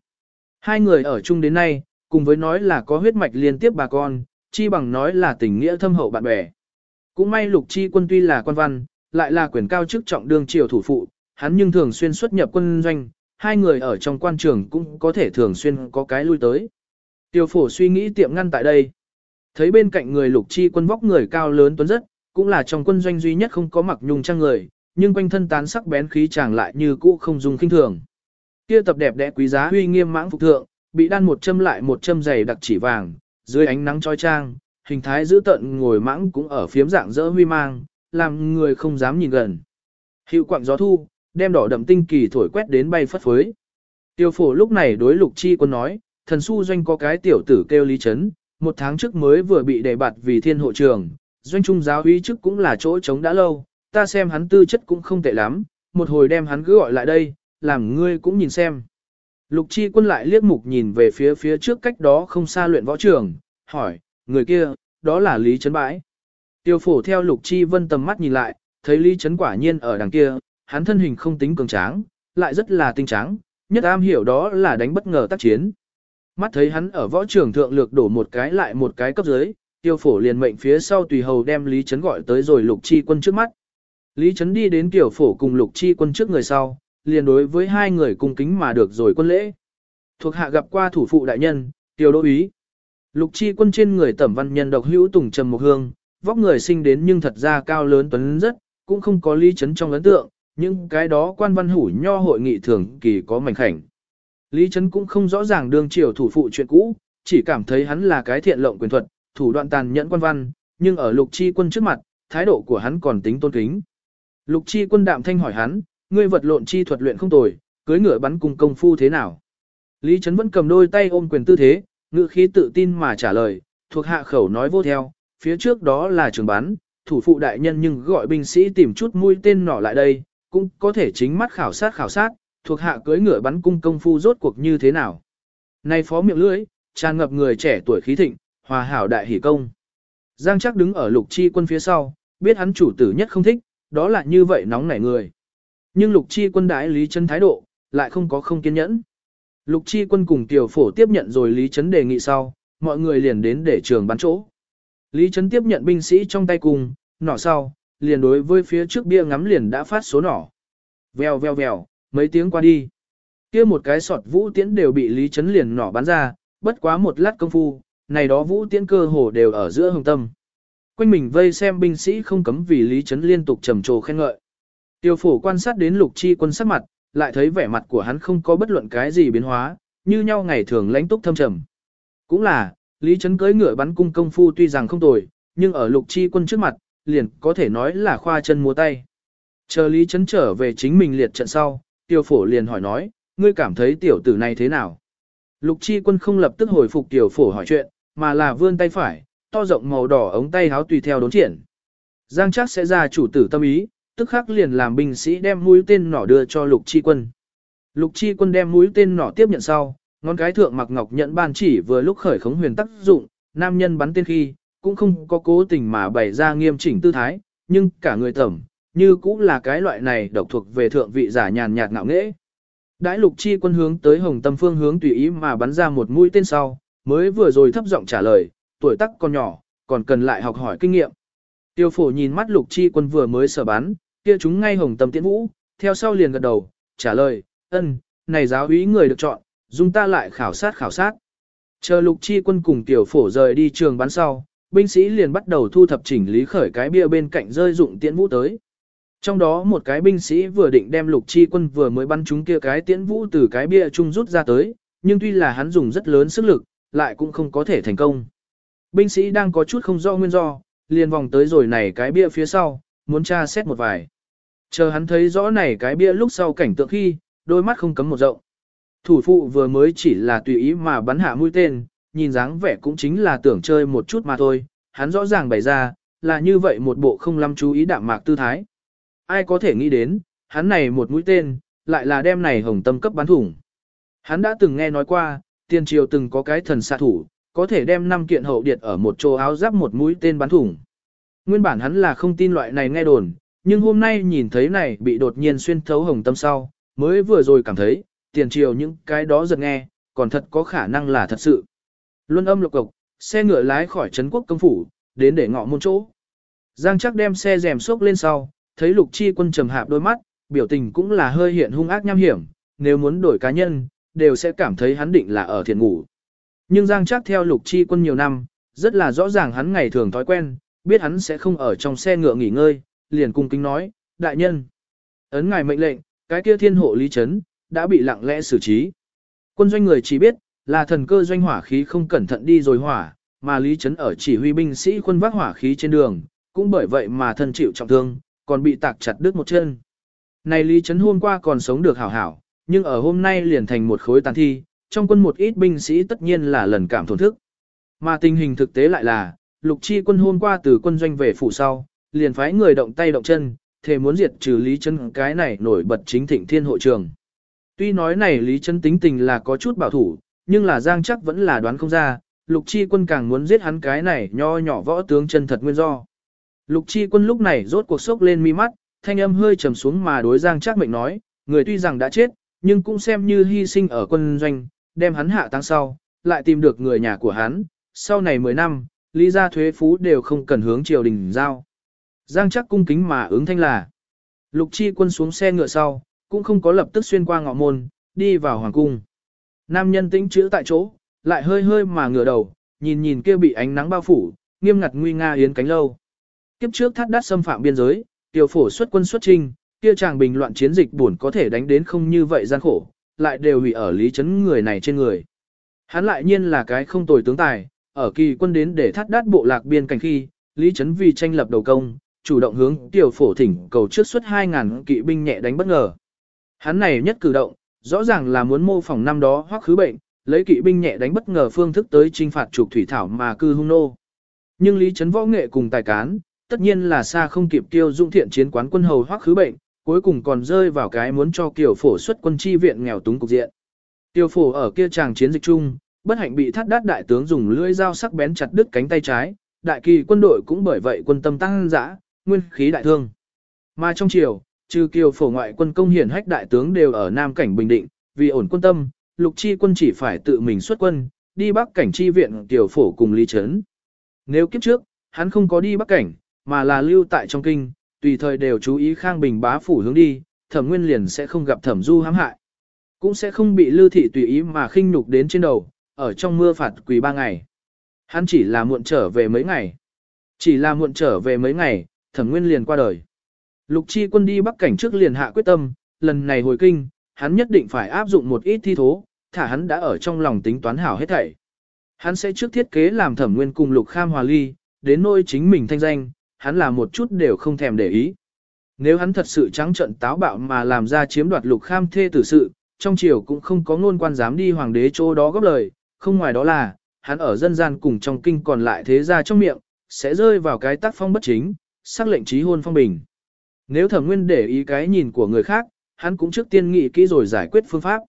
Hai người ở chung đến nay, cùng với nói là có huyết mạch liên tiếp bà con, chi bằng nói là tình nghĩa thâm hậu bạn bè. Cũng may lục chi quân tuy là quan văn, lại là quyền cao chức trọng đương triều thủ phụ, hắn nhưng thường xuyên xuất nhập quân doanh, hai người ở trong quan trường cũng có thể thường xuyên có cái lui tới. Tiêu phổ suy nghĩ tiệm ngăn tại đây. Thấy bên cạnh người lục chi quân vóc người cao lớn tuấn rất, cũng là trong quân doanh duy nhất không có mặc nhung trang người, nhưng quanh thân tán sắc bén khí chàng lại như cũ không dùng kinh thường. Kia tập đẹp đẽ quý giá huy nghiêm mãng phục thượng, bị đan một châm lại một châm dày đặc chỉ vàng, dưới ánh nắng trói trang, hình thái giữ tận ngồi mãng cũng ở phiếm dạng dỡ huy mang, làm người không dám nhìn gần. Hiệu quạng gió thu, đem đỏ đậm tinh kỳ thổi quét đến bay phất phới. Tiêu phổ lúc này đối lục chi quân nói, thần su doanh có cái tiểu tử kêu lý chấn, một tháng trước mới vừa bị đề bạt vì thiên hộ trường, doanh trung giáo uy chức cũng là chỗ trống đã lâu, ta xem hắn tư chất cũng không tệ lắm, một hồi đem hắn cứ gọi lại đây, làm ngươi cũng nhìn xem. Lục chi quân lại liếc mục nhìn về phía phía trước cách đó không xa luyện võ trường, hỏi, người kia, đó là Lý Trấn Bãi. Tiêu phổ theo lục chi vân tầm mắt nhìn lại, thấy Lý Trấn quả nhiên ở đằng kia, hắn thân hình không tính cường tráng, lại rất là tinh tráng, nhất am hiểu đó là đánh bất ngờ tác chiến. Mắt thấy hắn ở võ trường thượng lược đổ một cái lại một cái cấp dưới, tiêu phổ liền mệnh phía sau tùy hầu đem Lý Trấn gọi tới rồi lục chi quân trước mắt. Lý Trấn đi đến tiểu phổ cùng lục chi quân trước người sau, liền đối với hai người cung kính mà được rồi quân lễ. Thuộc hạ gặp qua thủ phụ đại nhân, tiểu đô ý. Lục chi quân trên người tẩm văn nhân độc hữu tùng trầm một hương, vóc người sinh đến nhưng thật ra cao lớn tuấn rất, cũng không có lý chấn trong ấn tượng, nhưng cái đó quan văn hủ nho hội nghị thường kỳ có mảnh khảnh. Lý chấn cũng không rõ ràng đương triều thủ phụ chuyện cũ, chỉ cảm thấy hắn là cái thiện lộng quyền thuật, thủ đoạn tàn nhẫn quan văn, nhưng ở lục chi quân trước mặt, thái độ của hắn còn tính tôn kính. Lục chi quân đạm thanh hỏi hắn, ngươi vật lộn chi thuật luyện không tồi, cưới ngựa bắn cùng công phu thế nào? Lý Trấn vẫn cầm đôi tay ôm quyền tư thế, ngựa khí tự tin mà trả lời, thuộc hạ khẩu nói vô theo, phía trước đó là trường bắn, thủ phụ đại nhân nhưng gọi binh sĩ tìm chút mũi tên nỏ lại đây, cũng có thể chính mắt khảo sát khảo sát, thuộc hạ cưới ngựa bắn cung công phu rốt cuộc như thế nào. Nay phó miệng lưỡi, tràn ngập người trẻ tuổi khí thịnh, hòa hảo đại hỷ công. Giang chắc đứng ở lục chi quân phía sau, biết hắn chủ tử nhất không thích, đó là như vậy nóng nảy người. Nhưng lục chi quân đãi lý Trấn thái độ, lại không có không kiên nhẫn. Lục chi quân cùng tiểu phổ tiếp nhận rồi lý chấn đề nghị sau, mọi người liền đến để trường bắn chỗ. Lý chấn tiếp nhận binh sĩ trong tay cùng, nỏ sau, liền đối với phía trước bia ngắm liền đã phát số nỏ. Vèo vèo vèo, mấy tiếng qua đi. kia một cái sọt vũ tiễn đều bị lý chấn liền nỏ bắn ra, bất quá một lát công phu, này đó vũ tiễn cơ hồ đều ở giữa hồng tâm. Quanh mình vây xem binh sĩ không cấm vì lý chấn liên tục trầm trồ khen ngợi. Tiêu phổ quan sát đến lục chi quân sắc mặt, lại thấy vẻ mặt của hắn không có bất luận cái gì biến hóa, như nhau ngày thường lãnh túc thâm trầm. Cũng là, Lý Trấn cưỡi ngựa bắn cung công phu tuy rằng không tồi, nhưng ở lục chi quân trước mặt, liền có thể nói là khoa chân múa tay. Chờ Lý Trấn trở về chính mình liệt trận sau, tiêu phổ liền hỏi nói, ngươi cảm thấy tiểu tử này thế nào? Lục chi quân không lập tức hồi phục tiểu phổ hỏi chuyện, mà là vươn tay phải, to rộng màu đỏ ống tay háo tùy theo đốn triển. Giang chắc sẽ ra chủ tử tâm ý, tức khắc liền làm binh sĩ đem mũi tên nỏ đưa cho lục chi quân. Lục chi quân đem mũi tên nỏ tiếp nhận sau, ngón cái thượng mặc ngọc nhận ban chỉ vừa lúc khởi khống huyền tác dụng, nam nhân bắn tên khi, cũng không có cố tình mà bày ra nghiêm chỉnh tư thái, nhưng cả người tẩm, như cũng là cái loại này độc thuộc về thượng vị giả nhàn nhạt ngạo nghễ. Đãi lục chi quân hướng tới hồng tâm phương hướng tùy ý mà bắn ra một mũi tên sau, mới vừa rồi thấp giọng trả lời, tuổi tác còn nhỏ, còn cần lại học hỏi kinh nghiệm. Tiêu phổ nhìn mắt lục chi quân vừa mới sở bắn, kia chúng ngay hồng tâm tiễn vũ, theo sau liền gật đầu, trả lời, ân, này giáo úy người được chọn, dùng ta lại khảo sát khảo sát. Chờ lục chi quân cùng tiểu phổ rời đi trường bắn sau, binh sĩ liền bắt đầu thu thập chỉnh lý khởi cái bia bên cạnh rơi dụng tiễn vũ tới. Trong đó một cái binh sĩ vừa định đem lục chi quân vừa mới bắn chúng kia cái tiễn vũ từ cái bia chung rút ra tới, nhưng tuy là hắn dùng rất lớn sức lực, lại cũng không có thể thành công. Binh sĩ đang có chút không rõ nguyên do, liền vòng tới rồi này cái bia phía sau, muốn tra xét một vài. Chờ hắn thấy rõ này cái bia lúc sau cảnh tượng khi, đôi mắt không cấm một rộng. Thủ phụ vừa mới chỉ là tùy ý mà bắn hạ mũi tên, nhìn dáng vẻ cũng chính là tưởng chơi một chút mà thôi, hắn rõ ràng bày ra, là như vậy một bộ không lắm chú ý đạm mạc tư thái. Ai có thể nghĩ đến, hắn này một mũi tên, lại là đem này hồng tâm cấp bắn thủng. Hắn đã từng nghe nói qua, tiên triều từng có cái thần xạ thủ, có thể đem năm kiện hậu điệt ở một chỗ áo giáp một mũi tên bắn thủng. Nguyên bản hắn là không tin loại này nghe đồn, nhưng hôm nay nhìn thấy này bị đột nhiên xuyên thấu hồng tâm sau, mới vừa rồi cảm thấy, tiền triều những cái đó giật nghe, còn thật có khả năng là thật sự. Luân âm lục cộc, xe ngựa lái khỏi Trấn quốc công phủ, đến để ngọ môn chỗ. Giang chắc đem xe rèm xốc lên sau, thấy lục chi quân trầm hạp đôi mắt, biểu tình cũng là hơi hiện hung ác nham hiểm, nếu muốn đổi cá nhân, đều sẽ cảm thấy hắn định là ở thiện ngủ. Nhưng Giang chắc theo lục chi quân nhiều năm, rất là rõ ràng hắn ngày thường thói quen, biết hắn sẽ không ở trong xe ngựa nghỉ ngơi, liền cung kính nói, đại nhân. Ấn ngài mệnh lệnh, cái kia thiên hộ lý chấn, đã bị lặng lẽ xử trí. Quân doanh người chỉ biết, là thần cơ doanh hỏa khí không cẩn thận đi rồi hỏa, mà lý chấn ở chỉ huy binh sĩ quân vác hỏa khí trên đường, cũng bởi vậy mà thân chịu trọng thương, còn bị tạc chặt đứt một chân. Này lý chấn hôm qua còn sống được hảo hảo, nhưng ở hôm nay liền thành một khối tàn thi, trong quân một ít binh sĩ tất nhiên là lần cảm thổn thức. Mà tình hình thực tế lại là, lục chi quân hôm qua từ quân doanh về phủ sau, liền phái người động tay động chân, thề muốn diệt trừ Lý Trân cái này nổi bật chính thịnh thiên hội trường. Tuy nói này Lý Trân tính tình là có chút bảo thủ, nhưng là Giang chắc vẫn là đoán không ra, lục chi quân càng muốn giết hắn cái này nho nhỏ võ tướng chân thật nguyên do. Lục chi quân lúc này rốt cuộc sốc lên mi mắt, thanh âm hơi trầm xuống mà đối Giang chắc mệnh nói, người tuy rằng đã chết, nhưng cũng xem như hy sinh ở quân doanh, đem hắn hạ tăng sau, lại tìm được người nhà của hắn, sau này 10 năm, lý gia thuế phú đều không cần hướng triều đình giao. Giang chắc cung kính mà ứng thanh là. Lục chi quân xuống xe ngựa sau, cũng không có lập tức xuyên qua ngọ môn, đi vào hoàng cung. Nam nhân tĩnh chữ tại chỗ, lại hơi hơi mà ngửa đầu, nhìn nhìn kia bị ánh nắng bao phủ, nghiêm ngặt nguy nga yến cánh lâu. Kiếp trước thắt đắt xâm phạm biên giới, tiểu phổ xuất quân xuất trinh, kia chàng bình loạn chiến dịch buồn có thể đánh đến không như vậy gian khổ, lại đều hủy ở lý chấn người này trên người. Hắn lại nhiên là cái không tồi tướng tài, ở kỳ quân đến để thắt đắt bộ lạc biên cảnh khi, lý chấn vì tranh lập đầu công, chủ động hướng tiểu phổ thỉnh cầu trước suất 2.000 kỵ binh nhẹ đánh bất ngờ. Hắn này nhất cử động, rõ ràng là muốn mô phỏng năm đó hoắc khứ bệnh, lấy kỵ binh nhẹ đánh bất ngờ phương thức tới trinh phạt trục thủy thảo mà cư hung nô. Nhưng Lý Trấn võ nghệ cùng tài cán, tất nhiên là xa không kịp tiêu dung thiện chiến quán quân hầu hoắc khứ bệnh, cuối cùng còn rơi vào cái muốn cho kiểu phổ xuất quân chi viện nghèo túng cục diện. Tiêu phổ ở kia chàng chiến dịch chung, bất hạnh bị thắt đát đại tướng dùng lưỡi dao sắc bén chặt đứt cánh tay trái, đại kỳ quân đội cũng bởi vậy quân tâm tăng dã, nguyên khí đại thương. Mà trong triều, trừ kiều phổ ngoại quân công hiển hách đại tướng đều ở Nam cảnh Bình Định, vì ổn quân tâm, lục chi quân chỉ phải tự mình xuất quân, đi bắc cảnh chi viện kiều phổ cùng Lý Trấn. Nếu kiếp trước, hắn không có đi bắc cảnh, mà là lưu tại trong kinh, tùy thời đều chú ý khang bình bá phủ hướng đi, thẩm nguyên liền sẽ không gặp thẩm du hãm hại. Cũng sẽ không bị lưu thị tùy ý mà khinh nhục đến trên đầu, ở trong mưa phạt quỳ ba ngày. Hắn chỉ là muộn trở về mấy ngày. Chỉ là muộn trở về mấy ngày, thẩm nguyên liền qua đời. Lục chi quân đi bắc cảnh trước liền hạ quyết tâm, lần này hồi kinh, hắn nhất định phải áp dụng một ít thi thố, thả hắn đã ở trong lòng tính toán hảo hết thảy. Hắn sẽ trước thiết kế làm thẩm nguyên cùng lục kham hòa ly, đến nôi chính mình thanh danh, hắn là một chút đều không thèm để ý. Nếu hắn thật sự trắng trận táo bạo mà làm ra chiếm đoạt lục kham thê tử sự, trong triều cũng không có ngôn quan dám đi hoàng đế chỗ đó góp lời, không ngoài đó là, hắn ở dân gian cùng trong kinh còn lại thế ra trong miệng, sẽ rơi vào cái tác phong bất chính, sắc lệnh trí hôn phong bình. Nếu thẩm nguyên để ý cái nhìn của người khác, hắn cũng trước tiên nghĩ kỹ rồi giải quyết phương pháp.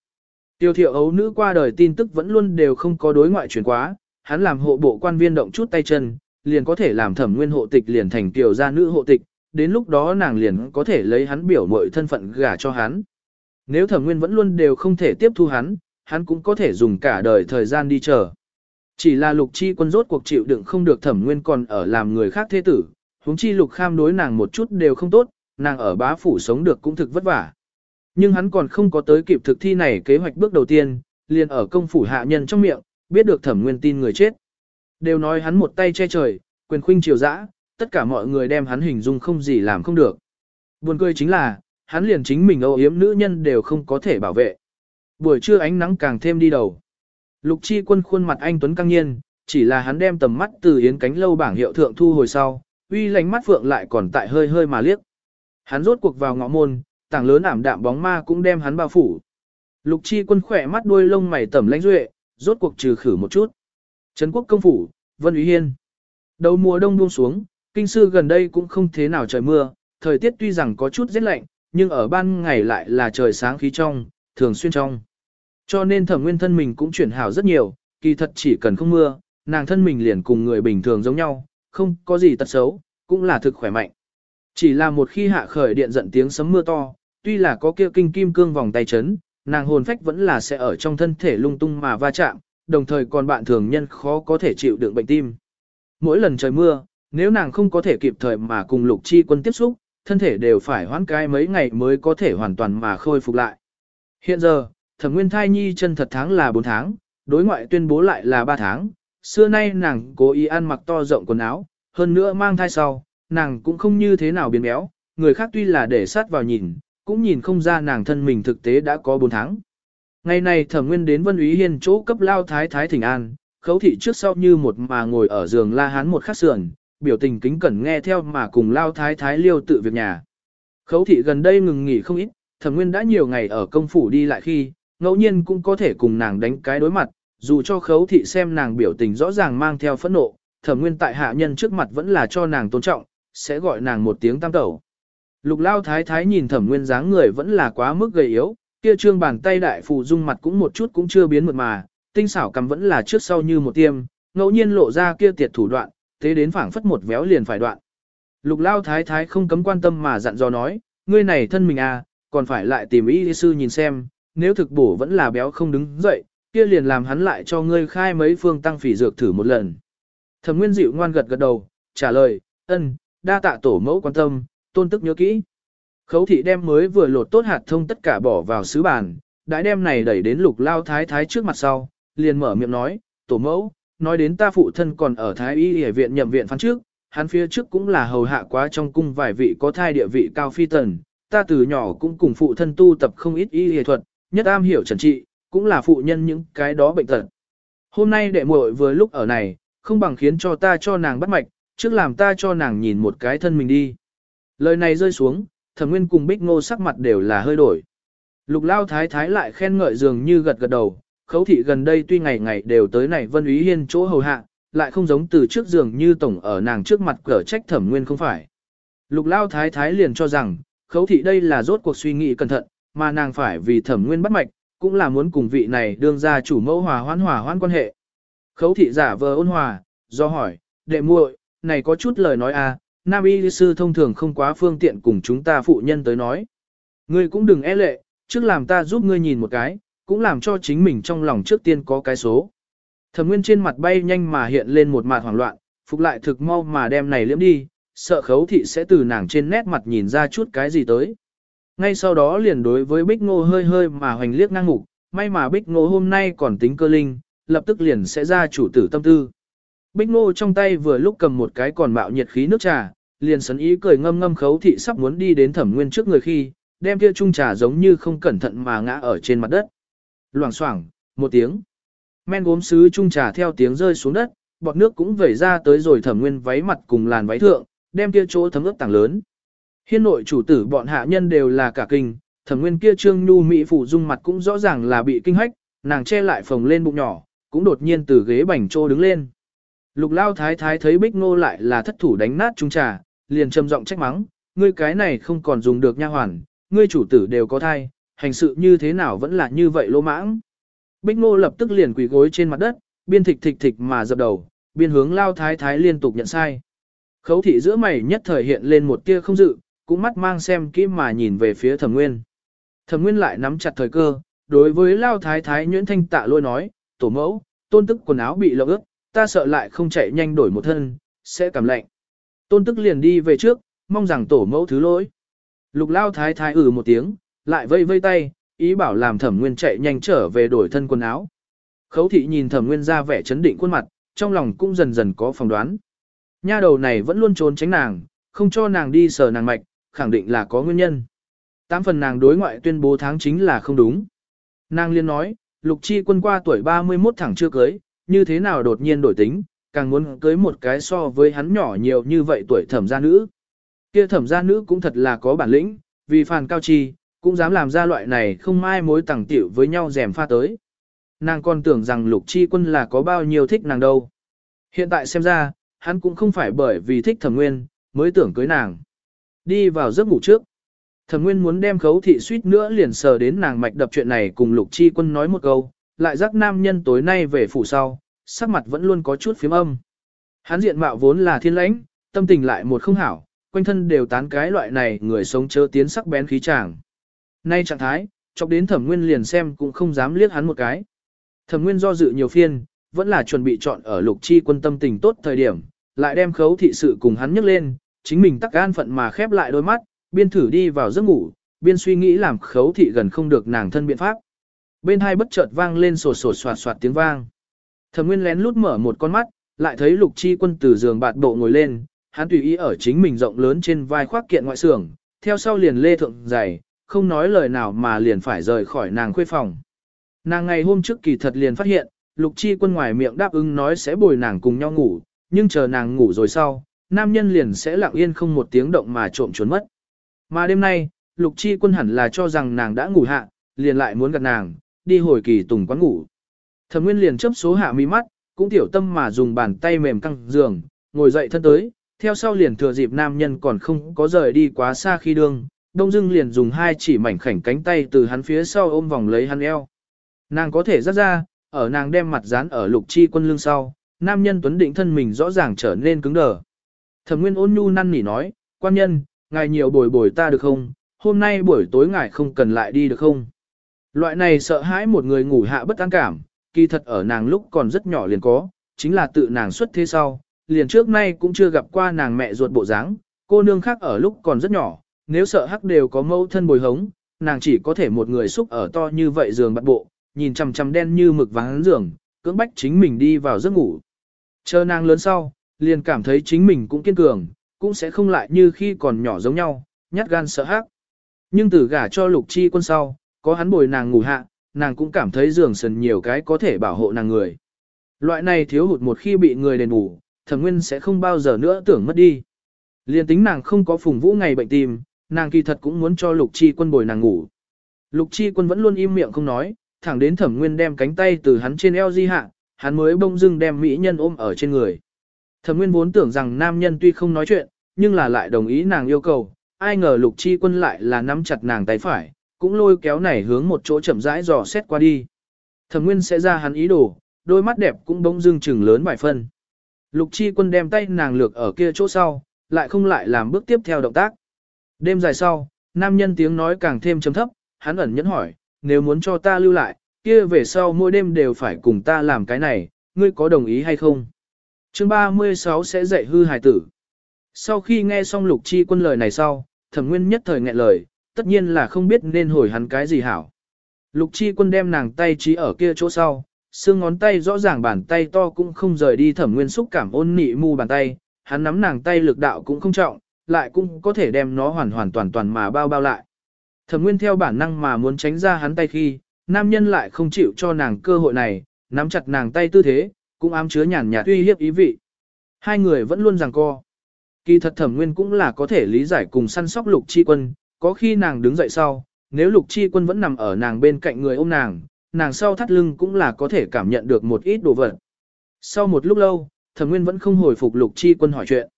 Tiêu thiệu ấu nữ qua đời tin tức vẫn luôn đều không có đối ngoại truyền quá, hắn làm hộ bộ quan viên động chút tay chân, liền có thể làm thẩm nguyên hộ tịch liền thành tiểu gia nữ hộ tịch, đến lúc đó nàng liền có thể lấy hắn biểu mọi thân phận gả cho hắn. Nếu thẩm nguyên vẫn luôn đều không thể tiếp thu hắn, hắn cũng có thể dùng cả đời thời gian đi chờ. Chỉ là lục chi quân rốt cuộc chịu đựng không được thẩm nguyên còn ở làm người khác thế tử, huống chi lục kham đối nàng một chút đều không tốt, nàng ở bá phủ sống được cũng thực vất vả. Nhưng hắn còn không có tới kịp thực thi này kế hoạch bước đầu tiên, liền ở công phủ hạ nhân trong miệng, biết được thẩm nguyên tin người chết. Đều nói hắn một tay che trời, quyền khuynh triều dã, tất cả mọi người đem hắn hình dung không gì làm không được. Buồn cười chính là, hắn liền chính mình âu yếm nữ nhân đều không có thể bảo vệ. Buổi trưa ánh nắng càng thêm đi đầu. Lục chi quân khuôn mặt anh Tuấn căng nhiên, chỉ là hắn đem tầm mắt từ yến cánh lâu bảng hiệu thượng thu hồi sau, uy lánh mắt phượng lại còn tại hơi hơi mà liếc. Hắn rốt cuộc vào ngõ môn, tảng lớn ảm đạm bóng ma cũng đem hắn bao phủ. Lục chi quân khỏe mắt đuôi lông mày tẩm lãnh duệ, rốt cuộc trừ khử một chút. Trấn quốc công phủ, Vân Úy Hiên. Đầu mùa đông buông xuống, kinh sư gần đây cũng không thế nào trời mưa, thời tiết tuy rằng có chút rét lạnh, nhưng ở ban ngày lại là trời sáng khí trong, thường xuyên trong. Cho nên thẩm nguyên thân mình cũng chuyển hảo rất nhiều, kỳ thật chỉ cần không mưa, nàng thân mình liền cùng người bình thường giống nhau, không có gì tật xấu, cũng là thực khỏe mạnh. Chỉ là một khi hạ khởi điện giận tiếng sấm mưa to, tuy là có kia kinh kim cương vòng tay chấn, nàng hồn phách vẫn là sẽ ở trong thân thể lung tung mà va chạm, đồng thời còn bạn thường nhân khó có thể chịu đựng bệnh tim. Mỗi lần trời mưa, nếu nàng không có thể kịp thời mà cùng lục chi quân tiếp xúc, thân thể đều phải hoãn cái mấy ngày mới có thể hoàn toàn mà khôi phục lại. Hiện giờ, thẩm nguyên thai nhi chân thật tháng là 4 tháng, đối ngoại tuyên bố lại là 3 tháng, xưa nay nàng cố ý ăn mặc to rộng quần áo, hơn nữa mang thai sau, nàng cũng không như thế nào biến béo, người khác tuy là để sát vào nhìn, cũng nhìn không ra nàng thân mình thực tế đã có 4 tháng. Ngày này thẩm nguyên đến Vân Úy Hiên chỗ cấp lao thái thái thỉnh an, khấu thị trước sau như một mà ngồi ở giường la hán một khắc sườn, biểu tình kính cẩn nghe theo mà cùng lao thái thái liêu tự việc nhà. Khấu thị gần đây ngừng nghỉ không ít, thẩm nguyên đã nhiều ngày ở công phủ đi lại khi, ngẫu nhiên cũng có thể cùng nàng đánh cái đối mặt, dù cho khấu thị xem nàng biểu tình rõ ràng mang theo phẫn nộ, thẩm nguyên tại hạ nhân trước mặt vẫn là cho nàng tôn trọng, sẽ gọi nàng một tiếng tam tẩu. Lục lao thái thái nhìn thẩm nguyên dáng người vẫn là quá mức gầy yếu, kia trương bàn tay đại phù dung mặt cũng một chút cũng chưa biến mượt mà, tinh xảo cầm vẫn là trước sau như một tiêm, ngẫu nhiên lộ ra kia tiệt thủ đoạn, thế đến phảng phất một véo liền phải đoạn. Lục lao thái thái không cấm quan tâm mà dặn dò nói, ngươi này thân mình à, còn phải lại tìm y sư nhìn xem, nếu thực bổ vẫn là béo không đứng dậy, kia liền làm hắn lại cho ngươi khai mấy phương tăng phỉ dược thử một lần. Thẩm Nguyên dịu ngoan gật gật đầu, trả lời, ân, đa tạ tổ mẫu quan tâm, tôn tức nhớ kỹ. Khấu thị đem mới vừa lột tốt hạt thông tất cả bỏ vào sứ bàn, đại đem này đẩy đến lục lao thái thái trước mặt sau, liền mở miệng nói, tổ mẫu, nói đến ta phụ thân còn ở thái y y viện nhậm viện phán trước, hắn phía trước cũng là hầu hạ quá trong cung vài vị có thai địa vị cao phi tần, ta từ nhỏ cũng cùng phụ thân tu tập không ít y y thuật, nhất am hiểu trần trị, cũng là phụ nhân những cái đó bệnh tật. Hôm nay đệ muội vừa lúc ở này, không bằng khiến cho ta cho nàng bắt mạch, trước làm ta cho nàng nhìn một cái thân mình đi. Lời này rơi xuống, thẩm nguyên cùng bích ngô sắc mặt đều là hơi đổi. Lục lao thái thái lại khen ngợi dường như gật gật đầu, khấu thị gần đây tuy ngày ngày đều tới này vân úy hiên chỗ hầu hạ, lại không giống từ trước giường như tổng ở nàng trước mặt cở trách thẩm nguyên không phải. Lục lao thái thái liền cho rằng, khấu thị đây là rốt cuộc suy nghĩ cẩn thận, mà nàng phải vì thẩm nguyên bắt mạch, cũng là muốn cùng vị này đương ra chủ mẫu hòa hoãn hòa hoãn quan hệ. Khấu thị giả vờ ôn hòa, do hỏi, đệ muội, này có chút lời nói a, à, nam y sư thông thường không quá phương tiện cùng chúng ta phụ nhân tới nói. Ngươi cũng đừng e lệ, trước làm ta giúp ngươi nhìn một cái, cũng làm cho chính mình trong lòng trước tiên có cái số. Thẩm nguyên trên mặt bay nhanh mà hiện lên một mặt hoảng loạn, phục lại thực mau mà đem này liễm đi, sợ khấu thị sẽ từ nàng trên nét mặt nhìn ra chút cái gì tới. Ngay sau đó liền đối với Bích Ngô hơi hơi mà hoành liếc ngang ngục, may mà Bích Ngô hôm nay còn tính cơ linh, lập tức liền sẽ ra chủ tử tâm tư. Bích Ngô trong tay vừa lúc cầm một cái còn mạo nhiệt khí nước trà, liền sấn ý cười ngâm ngâm khấu thị sắp muốn đi đến thẩm nguyên trước người khi, đem kia chung trà giống như không cẩn thận mà ngã ở trên mặt đất. Loảng xoảng, một tiếng. Men gốm sứ chung trà theo tiếng rơi xuống đất, bọt nước cũng vẩy ra tới rồi thẩm nguyên váy mặt cùng làn váy thượng, đem kia chỗ thấm ướp tảng lớn. Hiên nội chủ tử bọn hạ nhân đều là cả kinh, thẩm nguyên kia trương nhu mỹ phụ dung mặt cũng rõ ràng là bị kinh hách, nàng che lại phồng lên bụng nhỏ, cũng đột nhiên từ ghế bành trô đứng lên. Lục lao thái thái thấy bích ngô lại là thất thủ đánh nát trung trà, liền trầm giọng trách mắng, ngươi cái này không còn dùng được nha hoàn, ngươi chủ tử đều có thai, hành sự như thế nào vẫn là như vậy lô mãng. Bích ngô lập tức liền quỳ gối trên mặt đất, biên thịch thịch thịch mà dập đầu, biên hướng lao thái thái liên tục nhận sai. Khấu thị giữa mày nhất thời hiện lên một tia không dự, cũng mắt mang xem kỹ mà nhìn về phía thẩm nguyên. Thẩm nguyên lại nắm chặt thời cơ, đối với lao thái thái nhuyễn thanh tạ lôi nói, tổ mẫu, tôn tức quần áo bị lộng ướt, ta sợ lại không chạy nhanh đổi một thân, sẽ cảm lạnh. Tôn tức liền đi về trước, mong rằng tổ mẫu thứ lỗi. Lục lao thái thái ừ một tiếng, lại vây vây tay, ý bảo làm thẩm nguyên chạy nhanh trở về đổi thân quần áo. Khấu thị nhìn thẩm nguyên ra vẻ chấn định khuôn mặt, trong lòng cũng dần dần có phỏng đoán. Nha đầu này vẫn luôn trốn tránh nàng, không cho nàng đi sờ nàng mạch, khẳng định là có nguyên nhân. Tám phần nàng đối ngoại tuyên bố tháng chính là không đúng. Nàng liên nói, lục chi quân qua tuổi 31 thẳng chưa cưới, như thế nào đột nhiên đổi tính, càng muốn cưới một cái so với hắn nhỏ nhiều như vậy tuổi thẩm gia nữ. Kia thẩm gia nữ cũng thật là có bản lĩnh, vì phàn cao chi, cũng dám làm ra loại này không mai mối tẳng tiểu với nhau rèm pha tới. Nàng còn tưởng rằng lục chi quân là có bao nhiêu thích nàng đâu. Hiện tại xem ra, hắn cũng không phải bởi vì thích thẩm nguyên, mới tưởng cưới nàng. Đi vào giấc ngủ trước. Thẩm nguyên muốn đem khấu thị suýt nữa liền sờ đến nàng mạch đập chuyện này cùng lục chi quân nói một câu, lại giác nam nhân tối nay về phủ sau, sắc mặt vẫn luôn có chút phím âm. Hắn diện mạo vốn là thiên lãnh, tâm tình lại một không hảo, quanh thân đều tán cái loại này người sống chớ tiến sắc bén khí chàng. Nay trạng thái, chọc đến thẩm nguyên liền xem cũng không dám liếc hắn một cái. Thẩm nguyên do dự nhiều phiên, vẫn là chuẩn bị chọn ở lục chi quân tâm tình tốt thời điểm, lại đem khấu thị sự cùng hắn nhấc lên, chính mình tắc gan phận mà khép lại đôi mắt, biên thử đi vào giấc ngủ, biên suy nghĩ làm khấu thị gần không được nàng thân biện pháp. Bên hai bất chợt vang lên sổ sổ soạt soạt tiếng vang. Thẩm Nguyên lén lút mở một con mắt, lại thấy Lục Chi Quân từ giường bạt bộ ngồi lên, hắn tùy ý ở chính mình rộng lớn trên vai khoác kiện ngoại xưởng, theo sau liền lê thượng giày, không nói lời nào mà liền phải rời khỏi nàng khuê phòng. Nàng ngày hôm trước kỳ thật liền phát hiện, Lục Chi Quân ngoài miệng đáp ứng nói sẽ bồi nàng cùng nhau ngủ, nhưng chờ nàng ngủ rồi sau, nam nhân liền sẽ lặng yên không một tiếng động mà trộm trốn mất. Mà đêm nay, Lục Chi Quân hẳn là cho rằng nàng đã ngủ hạ, liền lại muốn gặp nàng, đi hồi kỳ tùng quán ngủ. Thẩm Nguyên liền chớp số hạ mi mắt, cũng tiểu tâm mà dùng bàn tay mềm căng giường, ngồi dậy thân tới, theo sau liền thừa dịp nam nhân còn không có rời đi quá xa khi đương, Đông Dưng liền dùng hai chỉ mảnh khảnh cánh tay từ hắn phía sau ôm vòng lấy hắn eo. Nàng có thể rắt ra, ở nàng đem mặt dán ở lục chi quân lưng sau, nam nhân tuấn định thân mình rõ ràng trở nên cứng đờ. Thẩm Nguyên ôn nhu năn nỉ nói, quan nhân, ngài nhiều bồi bồi ta được không, hôm nay buổi tối ngài không cần lại đi được không. Loại này sợ hãi một người ngủ hạ bất an cảm, kỳ thật ở nàng lúc còn rất nhỏ liền có, chính là tự nàng xuất thế sau, liền trước nay cũng chưa gặp qua nàng mẹ ruột bộ dáng, cô nương khác ở lúc còn rất nhỏ, nếu sợ hắc đều có mâu thân bồi hống, nàng chỉ có thể một người xúc ở to như vậy giường bắt bộ, nhìn chằm chằm đen như mực vắng giường, cưỡng bách chính mình đi vào giấc ngủ. Chờ nàng lớn sau, liền cảm thấy chính mình cũng kiên cường, cũng sẽ không lại như khi còn nhỏ giống nhau, nhát gan sợ hắc. Nhưng từ gả cho lục chi quân sau, có hắn bồi nàng ngủ hạ, nàng cũng cảm thấy giường sần nhiều cái có thể bảo hộ nàng người. Loại này thiếu hụt một khi bị người đền bù, thẩm nguyên sẽ không bao giờ nữa tưởng mất đi. Liên tính nàng không có phùng vũ ngày bệnh tim, nàng kỳ thật cũng muốn cho lục chi quân bồi nàng ngủ. Lục chi quân vẫn luôn im miệng không nói, thẳng đến thẩm nguyên đem cánh tay từ hắn trên eo di hạ, hắn mới bông dưng đem mỹ nhân ôm ở trên người. Thẩm nguyên vốn tưởng rằng nam nhân tuy không nói chuyện, nhưng là lại đồng ý nàng yêu cầu, ai ngờ lục chi quân lại là nắm chặt nàng tay phải, cũng lôi kéo này hướng một chỗ chậm rãi dò xét qua đi. Thẩm Nguyên sẽ ra hắn ý đồ, đôi mắt đẹp cũng bỗng dưng chừng lớn vài phân. Lục Chi Quân đem tay nàng lược ở kia chỗ sau, lại không lại làm bước tiếp theo động tác. Đêm dài sau, nam nhân tiếng nói càng thêm trầm thấp, hắn ẩn nhẫn hỏi, nếu muốn cho ta lưu lại, kia về sau mỗi đêm đều phải cùng ta làm cái này, ngươi có đồng ý hay không? Chương 36 sẽ dạy hư hài tử. Sau khi nghe xong Lục Chi Quân lời này sau, Thẩm Nguyên nhất thời nghẹn lời, tất nhiên là không biết nên hồi hắn cái gì hảo. Lục chi quân đem nàng tay trí ở kia chỗ sau, xương ngón tay rõ ràng bàn tay to cũng không rời đi thẩm nguyên xúc cảm ôn nị mu bàn tay, hắn nắm nàng tay lực đạo cũng không trọng, lại cũng có thể đem nó hoàn hoàn toàn toàn mà bao bao lại. Thẩm nguyên theo bản năng mà muốn tránh ra hắn tay khi, nam nhân lại không chịu cho nàng cơ hội này, nắm chặt nàng tay tư thế, cũng ám chứa nhàn nhạt uy hiếp ý vị. Hai người vẫn luôn giằng co. Kỳ thật thẩm nguyên cũng là có thể lý giải cùng săn sóc lục chi quân, có khi nàng đứng dậy sau, nếu lục chi quân vẫn nằm ở nàng bên cạnh người ôm nàng, nàng sau thắt lưng cũng là có thể cảm nhận được một ít đồ vật. Sau một lúc lâu, thẩm nguyên vẫn không hồi phục lục chi quân hỏi chuyện.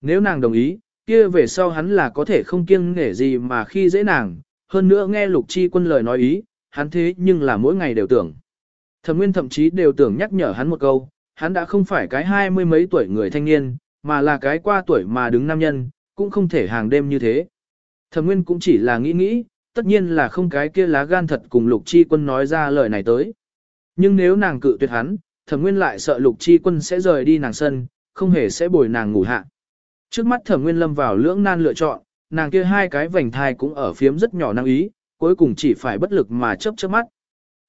Nếu nàng đồng ý, kia về sau hắn là có thể không kiêng nể gì mà khi dễ nàng, hơn nữa nghe lục chi quân lời nói ý, hắn thế nhưng là mỗi ngày đều tưởng. Thẩm Nguyên thậm chí đều tưởng nhắc nhở hắn một câu, hắn đã không phải cái hai mươi mấy tuổi người thanh niên, mà là cái qua tuổi mà đứng nam nhân, cũng không thể hàng đêm như thế. Thẩm Nguyên cũng chỉ là nghĩ nghĩ, tất nhiên là không cái kia lá gan thật cùng Lục Chi Quân nói ra lời này tới. Nhưng nếu nàng cự tuyệt hắn, Thẩm Nguyên lại sợ Lục Chi Quân sẽ rời đi nàng sân, không hề sẽ bồi nàng ngủ hạ. Trước mắt Thẩm Nguyên lâm vào lưỡng nan lựa chọn, nàng kia hai cái vành thai cũng ở phiếm rất nhỏ năng ý, cuối cùng chỉ phải bất lực mà chớp chớp mắt.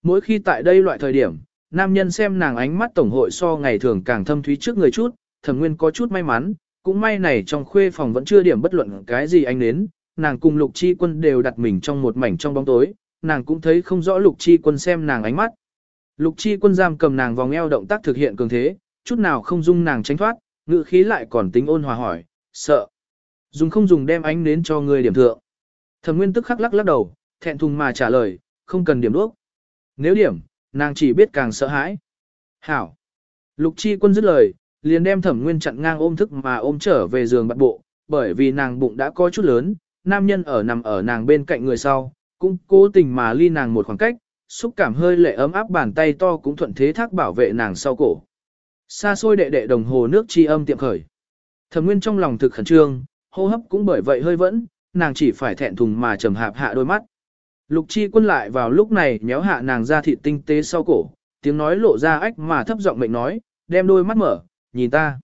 Mỗi khi tại đây loại thời điểm, nam nhân xem nàng ánh mắt tổng hội so ngày thường càng thâm thúy trước người chút, Thẩm Nguyên có chút may mắn, cũng may này trong khuê phòng vẫn chưa điểm bất luận cái gì anh đến, nàng cùng Lục Chi Quân đều đặt mình trong một mảnh trong bóng tối, nàng cũng thấy không rõ Lục Chi Quân xem nàng ánh mắt. Lục Chi Quân giam cầm nàng vòng eo động tác thực hiện cường thế, chút nào không dung nàng tránh thoát, ngữ khí lại còn tính ôn hòa hỏi, sợ. Dùng không dùng đem ánh nến cho người điểm thượng. Thẩm Nguyên tức khắc lắc lắc đầu, thẹn thùng mà trả lời, không cần điểm đuốc. Nếu điểm, nàng chỉ biết càng sợ hãi. Hảo. Lục Chi Quân dứt lời, liền đem Thẩm Nguyên chặn ngang ôm thức mà ôm trở về giường bắt bộ, bởi vì nàng bụng đã có chút lớn, nam nhân ở nằm ở nàng bên cạnh người sau, cũng cố tình mà ly nàng một khoảng cách, xúc cảm hơi lệ ấm áp bàn tay to cũng thuận thế thác bảo vệ nàng sau cổ. Xa xôi đệ đệ đồng hồ nước chi âm tiệm khởi. Thẩm Nguyên trong lòng thực khẩn trương, hô hấp cũng bởi vậy hơi vẫn, nàng chỉ phải thẹn thùng mà trầm hạp hạ đôi mắt. Lục Chi Quân lại vào lúc này nhéo hạ nàng ra thịt tinh tế sau cổ, tiếng nói lộ ra ách mà thấp giọng mệnh nói, đem đôi mắt mở, nhìn ta.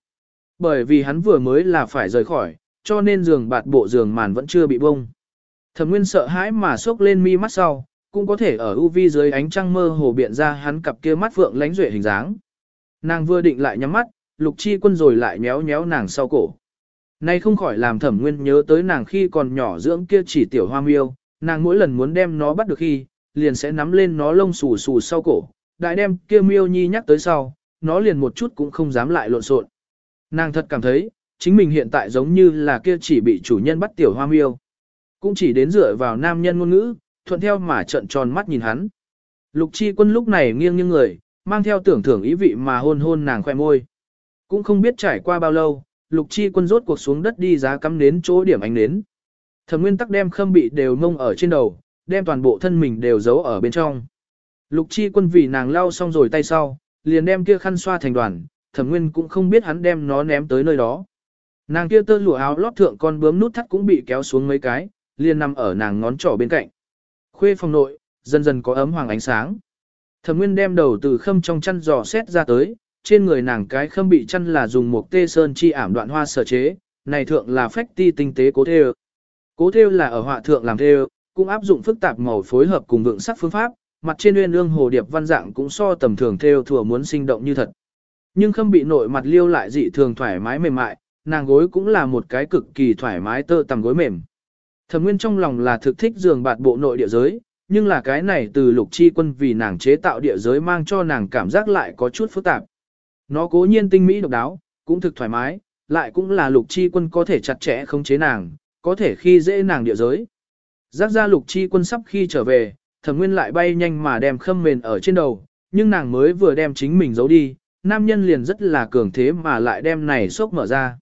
Bởi vì hắn vừa mới là phải rời khỏi, cho nên giường bạt bộ giường màn vẫn chưa bị bông. Thẩm Nguyên sợ hãi mà sốc lên mi mắt sau, cũng có thể ở UV dưới ánh trăng mơ hồ biện ra hắn cặp kia mắt vượng lánh duệ hình dáng. Nàng vừa định lại nhắm mắt, Lục Chi Quân rồi lại méo méo nàng sau cổ. Nay không khỏi làm Thẩm Nguyên nhớ tới nàng khi còn nhỏ dưỡng kia chỉ tiểu hoa miêu, nàng mỗi lần muốn đem nó bắt được khi, liền sẽ nắm lên nó lông xù xù sau cổ, đại đem kia miêu nhi nhắc tới sau, nó liền một chút cũng không dám lại lộn xộn. Nàng thật cảm thấy, chính mình hiện tại giống như là kia chỉ bị chủ nhân bắt tiểu hoa miêu. Cũng chỉ đến dựa vào nam nhân ngôn ngữ, thuận theo mà trợn tròn mắt nhìn hắn. Lục chi quân lúc này nghiêng nghiêng người, mang theo tưởng thưởng ý vị mà hôn hôn nàng khoe môi. Cũng không biết trải qua bao lâu, lục chi quân rốt cuộc xuống đất đi giá cắm đến chỗ điểm ánh nến. Thẩm nguyên tắc đem khâm bị đều mông ở trên đầu, đem toàn bộ thân mình đều giấu ở bên trong. Lục chi quân vì nàng lau xong rồi tay sau, liền đem kia khăn xoa thành đoàn, thẩm nguyên cũng không biết hắn đem nó ném tới nơi đó. Nàng kia tơ lụa áo lót thượng con bướm nút thắt cũng bị kéo xuống mấy cái, liền nằm ở nàng ngón trỏ bên cạnh. Khuê phòng nội, dần dần có ấm hoàng ánh sáng. Thẩm Nguyên đem đầu từ khâm trong chăn giò xét ra tới, trên người nàng cái khâm bị chăn là dùng một tê sơn chi ảm đoạn hoa sở chế, này thượng là phách ti tinh tế cố thêu. Cố thêu là ở họa thượng làm thêu, cũng áp dụng phức tạp màu phối hợp cùng vượng sắc phương pháp, mặt trên uyên ương hồ điệp văn dạng cũng so tầm thường thêu thừa muốn sinh động như thật. Nhưng khâm bị nội mặt liêu lại dị thường thoải mái mềm mại, nàng gối cũng là một cái cực kỳ thoải mái tơ tầm gối mềm. Thẩm Nguyên trong lòng là thực thích giường bạt bộ nội địa giới, nhưng là cái này từ lục chi quân vì nàng chế tạo địa giới mang cho nàng cảm giác lại có chút phức tạp. Nó cố nhiên tinh mỹ độc đáo, cũng thực thoải mái, lại cũng là lục chi quân có thể chặt chẽ không chế nàng, có thể khi dễ nàng địa giới. Giác ra lục chi quân sắp khi trở về, thẩm nguyên lại bay nhanh mà đem khâm mền ở trên đầu, nhưng nàng mới vừa đem chính mình giấu đi, nam nhân liền rất là cường thế mà lại đem này sốc mở ra.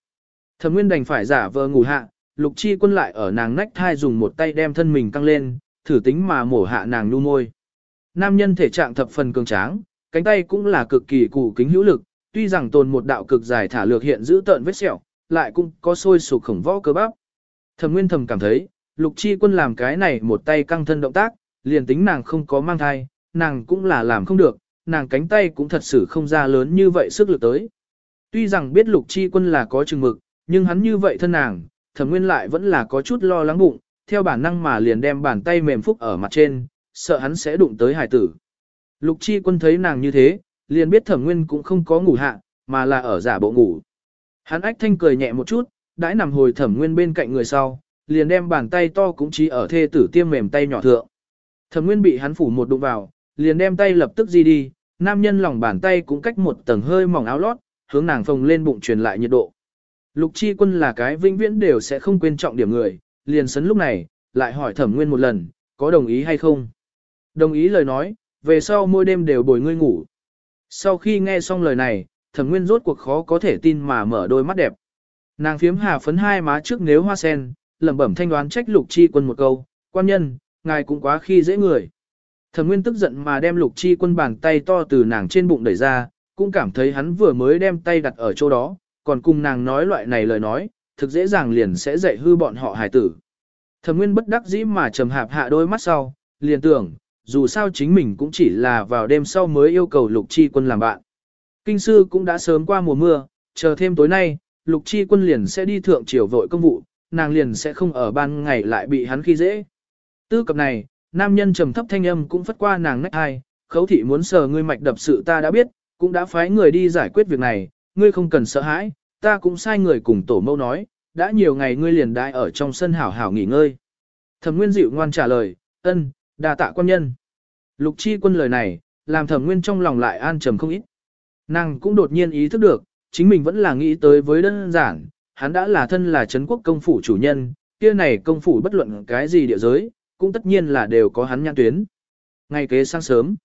Thẩm nguyên đành phải giả vờ ngủ hạ, lục chi quân lại ở nàng nách thai dùng một tay đem thân mình căng lên, thử tính mà mổ hạ nàng nu môi. Nam nhân thể trạng thập phần cường tráng, cánh tay cũng là cực kỳ cụ kính hữu lực, tuy rằng tồn một đạo cực dài thả lược hiện giữ tợn vết sẹo, lại cũng có sôi sục khổng võ cơ bắp. Thẩm Nguyên thầm cảm thấy, Lục Chi Quân làm cái này một tay căng thân động tác, liền tính nàng không có mang thai, nàng cũng là làm không được, nàng cánh tay cũng thật sự không ra lớn như vậy sức lực tới. Tuy rằng biết Lục Chi Quân là có chừng mực, nhưng hắn như vậy thân nàng, Thẩm Nguyên lại vẫn là có chút lo lắng bụng, theo bản năng mà liền đem bàn tay mềm phúc ở mặt trên, sợ hắn sẽ đụng tới hải tử. Lục chi quân thấy nàng như thế, liền biết thẩm nguyên cũng không có ngủ hạ, mà là ở giả bộ ngủ. Hắn ách thanh cười nhẹ một chút, đãi nằm hồi thẩm nguyên bên cạnh người sau, liền đem bàn tay to cũng chỉ ở thê tử tiêm mềm tay nhỏ thượng. Thẩm nguyên bị hắn phủ một đụng vào, liền đem tay lập tức di đi, nam nhân lòng bàn tay cũng cách một tầng hơi mỏng áo lót, hướng nàng phồng lên bụng truyền lại nhiệt độ. Lục chi quân là cái vĩnh viễn đều sẽ không quên trọng điểm người, liền sấn lúc này, lại hỏi thẩm nguyên một lần, có đồng ý hay không. Đồng ý lời nói, về sau mỗi đêm đều bồi ngươi ngủ. Sau khi nghe xong lời này, thẩm nguyên rốt cuộc khó có thể tin mà mở đôi mắt đẹp. Nàng phiếm hà phấn hai má trước nếu hoa sen, lẩm bẩm thanh đoán trách lục chi quân một câu, quan nhân, ngài cũng quá khi dễ người. Thẩm Nguyên tức giận mà đem Lục Chi Quân bàn tay to từ nàng trên bụng đẩy ra, cũng cảm thấy hắn vừa mới đem tay đặt ở chỗ đó, còn cùng nàng nói loại này lời nói, thực dễ dàng liền sẽ dạy hư bọn họ hài tử. Thẩm Nguyên bất đắc dĩ mà trầm hạp hạ đôi mắt sau, liền tưởng, dù sao chính mình cũng chỉ là vào đêm sau mới yêu cầu Lục Chi Quân làm bạn. Kinh sư cũng đã sớm qua mùa mưa, chờ thêm tối nay, Lục Chi Quân liền sẽ đi thượng triều vội công vụ, nàng liền sẽ không ở ban ngày lại bị hắn khi dễ. Tư cập này, nam nhân trầm thấp thanh âm cũng phất qua nàng nách hai, khấu thị muốn sờ ngươi mạch đập sự ta đã biết, cũng đã phái người đi giải quyết việc này, ngươi không cần sợ hãi, ta cũng sai người cùng tổ mâu nói, đã nhiều ngày ngươi liền đại ở trong sân hảo hảo nghỉ ngơi. Thẩm Nguyên dịu ngoan trả lời, ân, đa tạ quan nhân. Lục chi quân lời này, làm thẩm Nguyên trong lòng lại an trầm không ít. Nàng cũng đột nhiên ý thức được, chính mình vẫn là nghĩ tới với đơn giản, hắn đã là thân là Trấn quốc công phủ chủ nhân, kia này công phủ bất luận cái gì địa giới, cũng tất nhiên là đều có hắn nhãn tuyến. Ngày kế sáng sớm,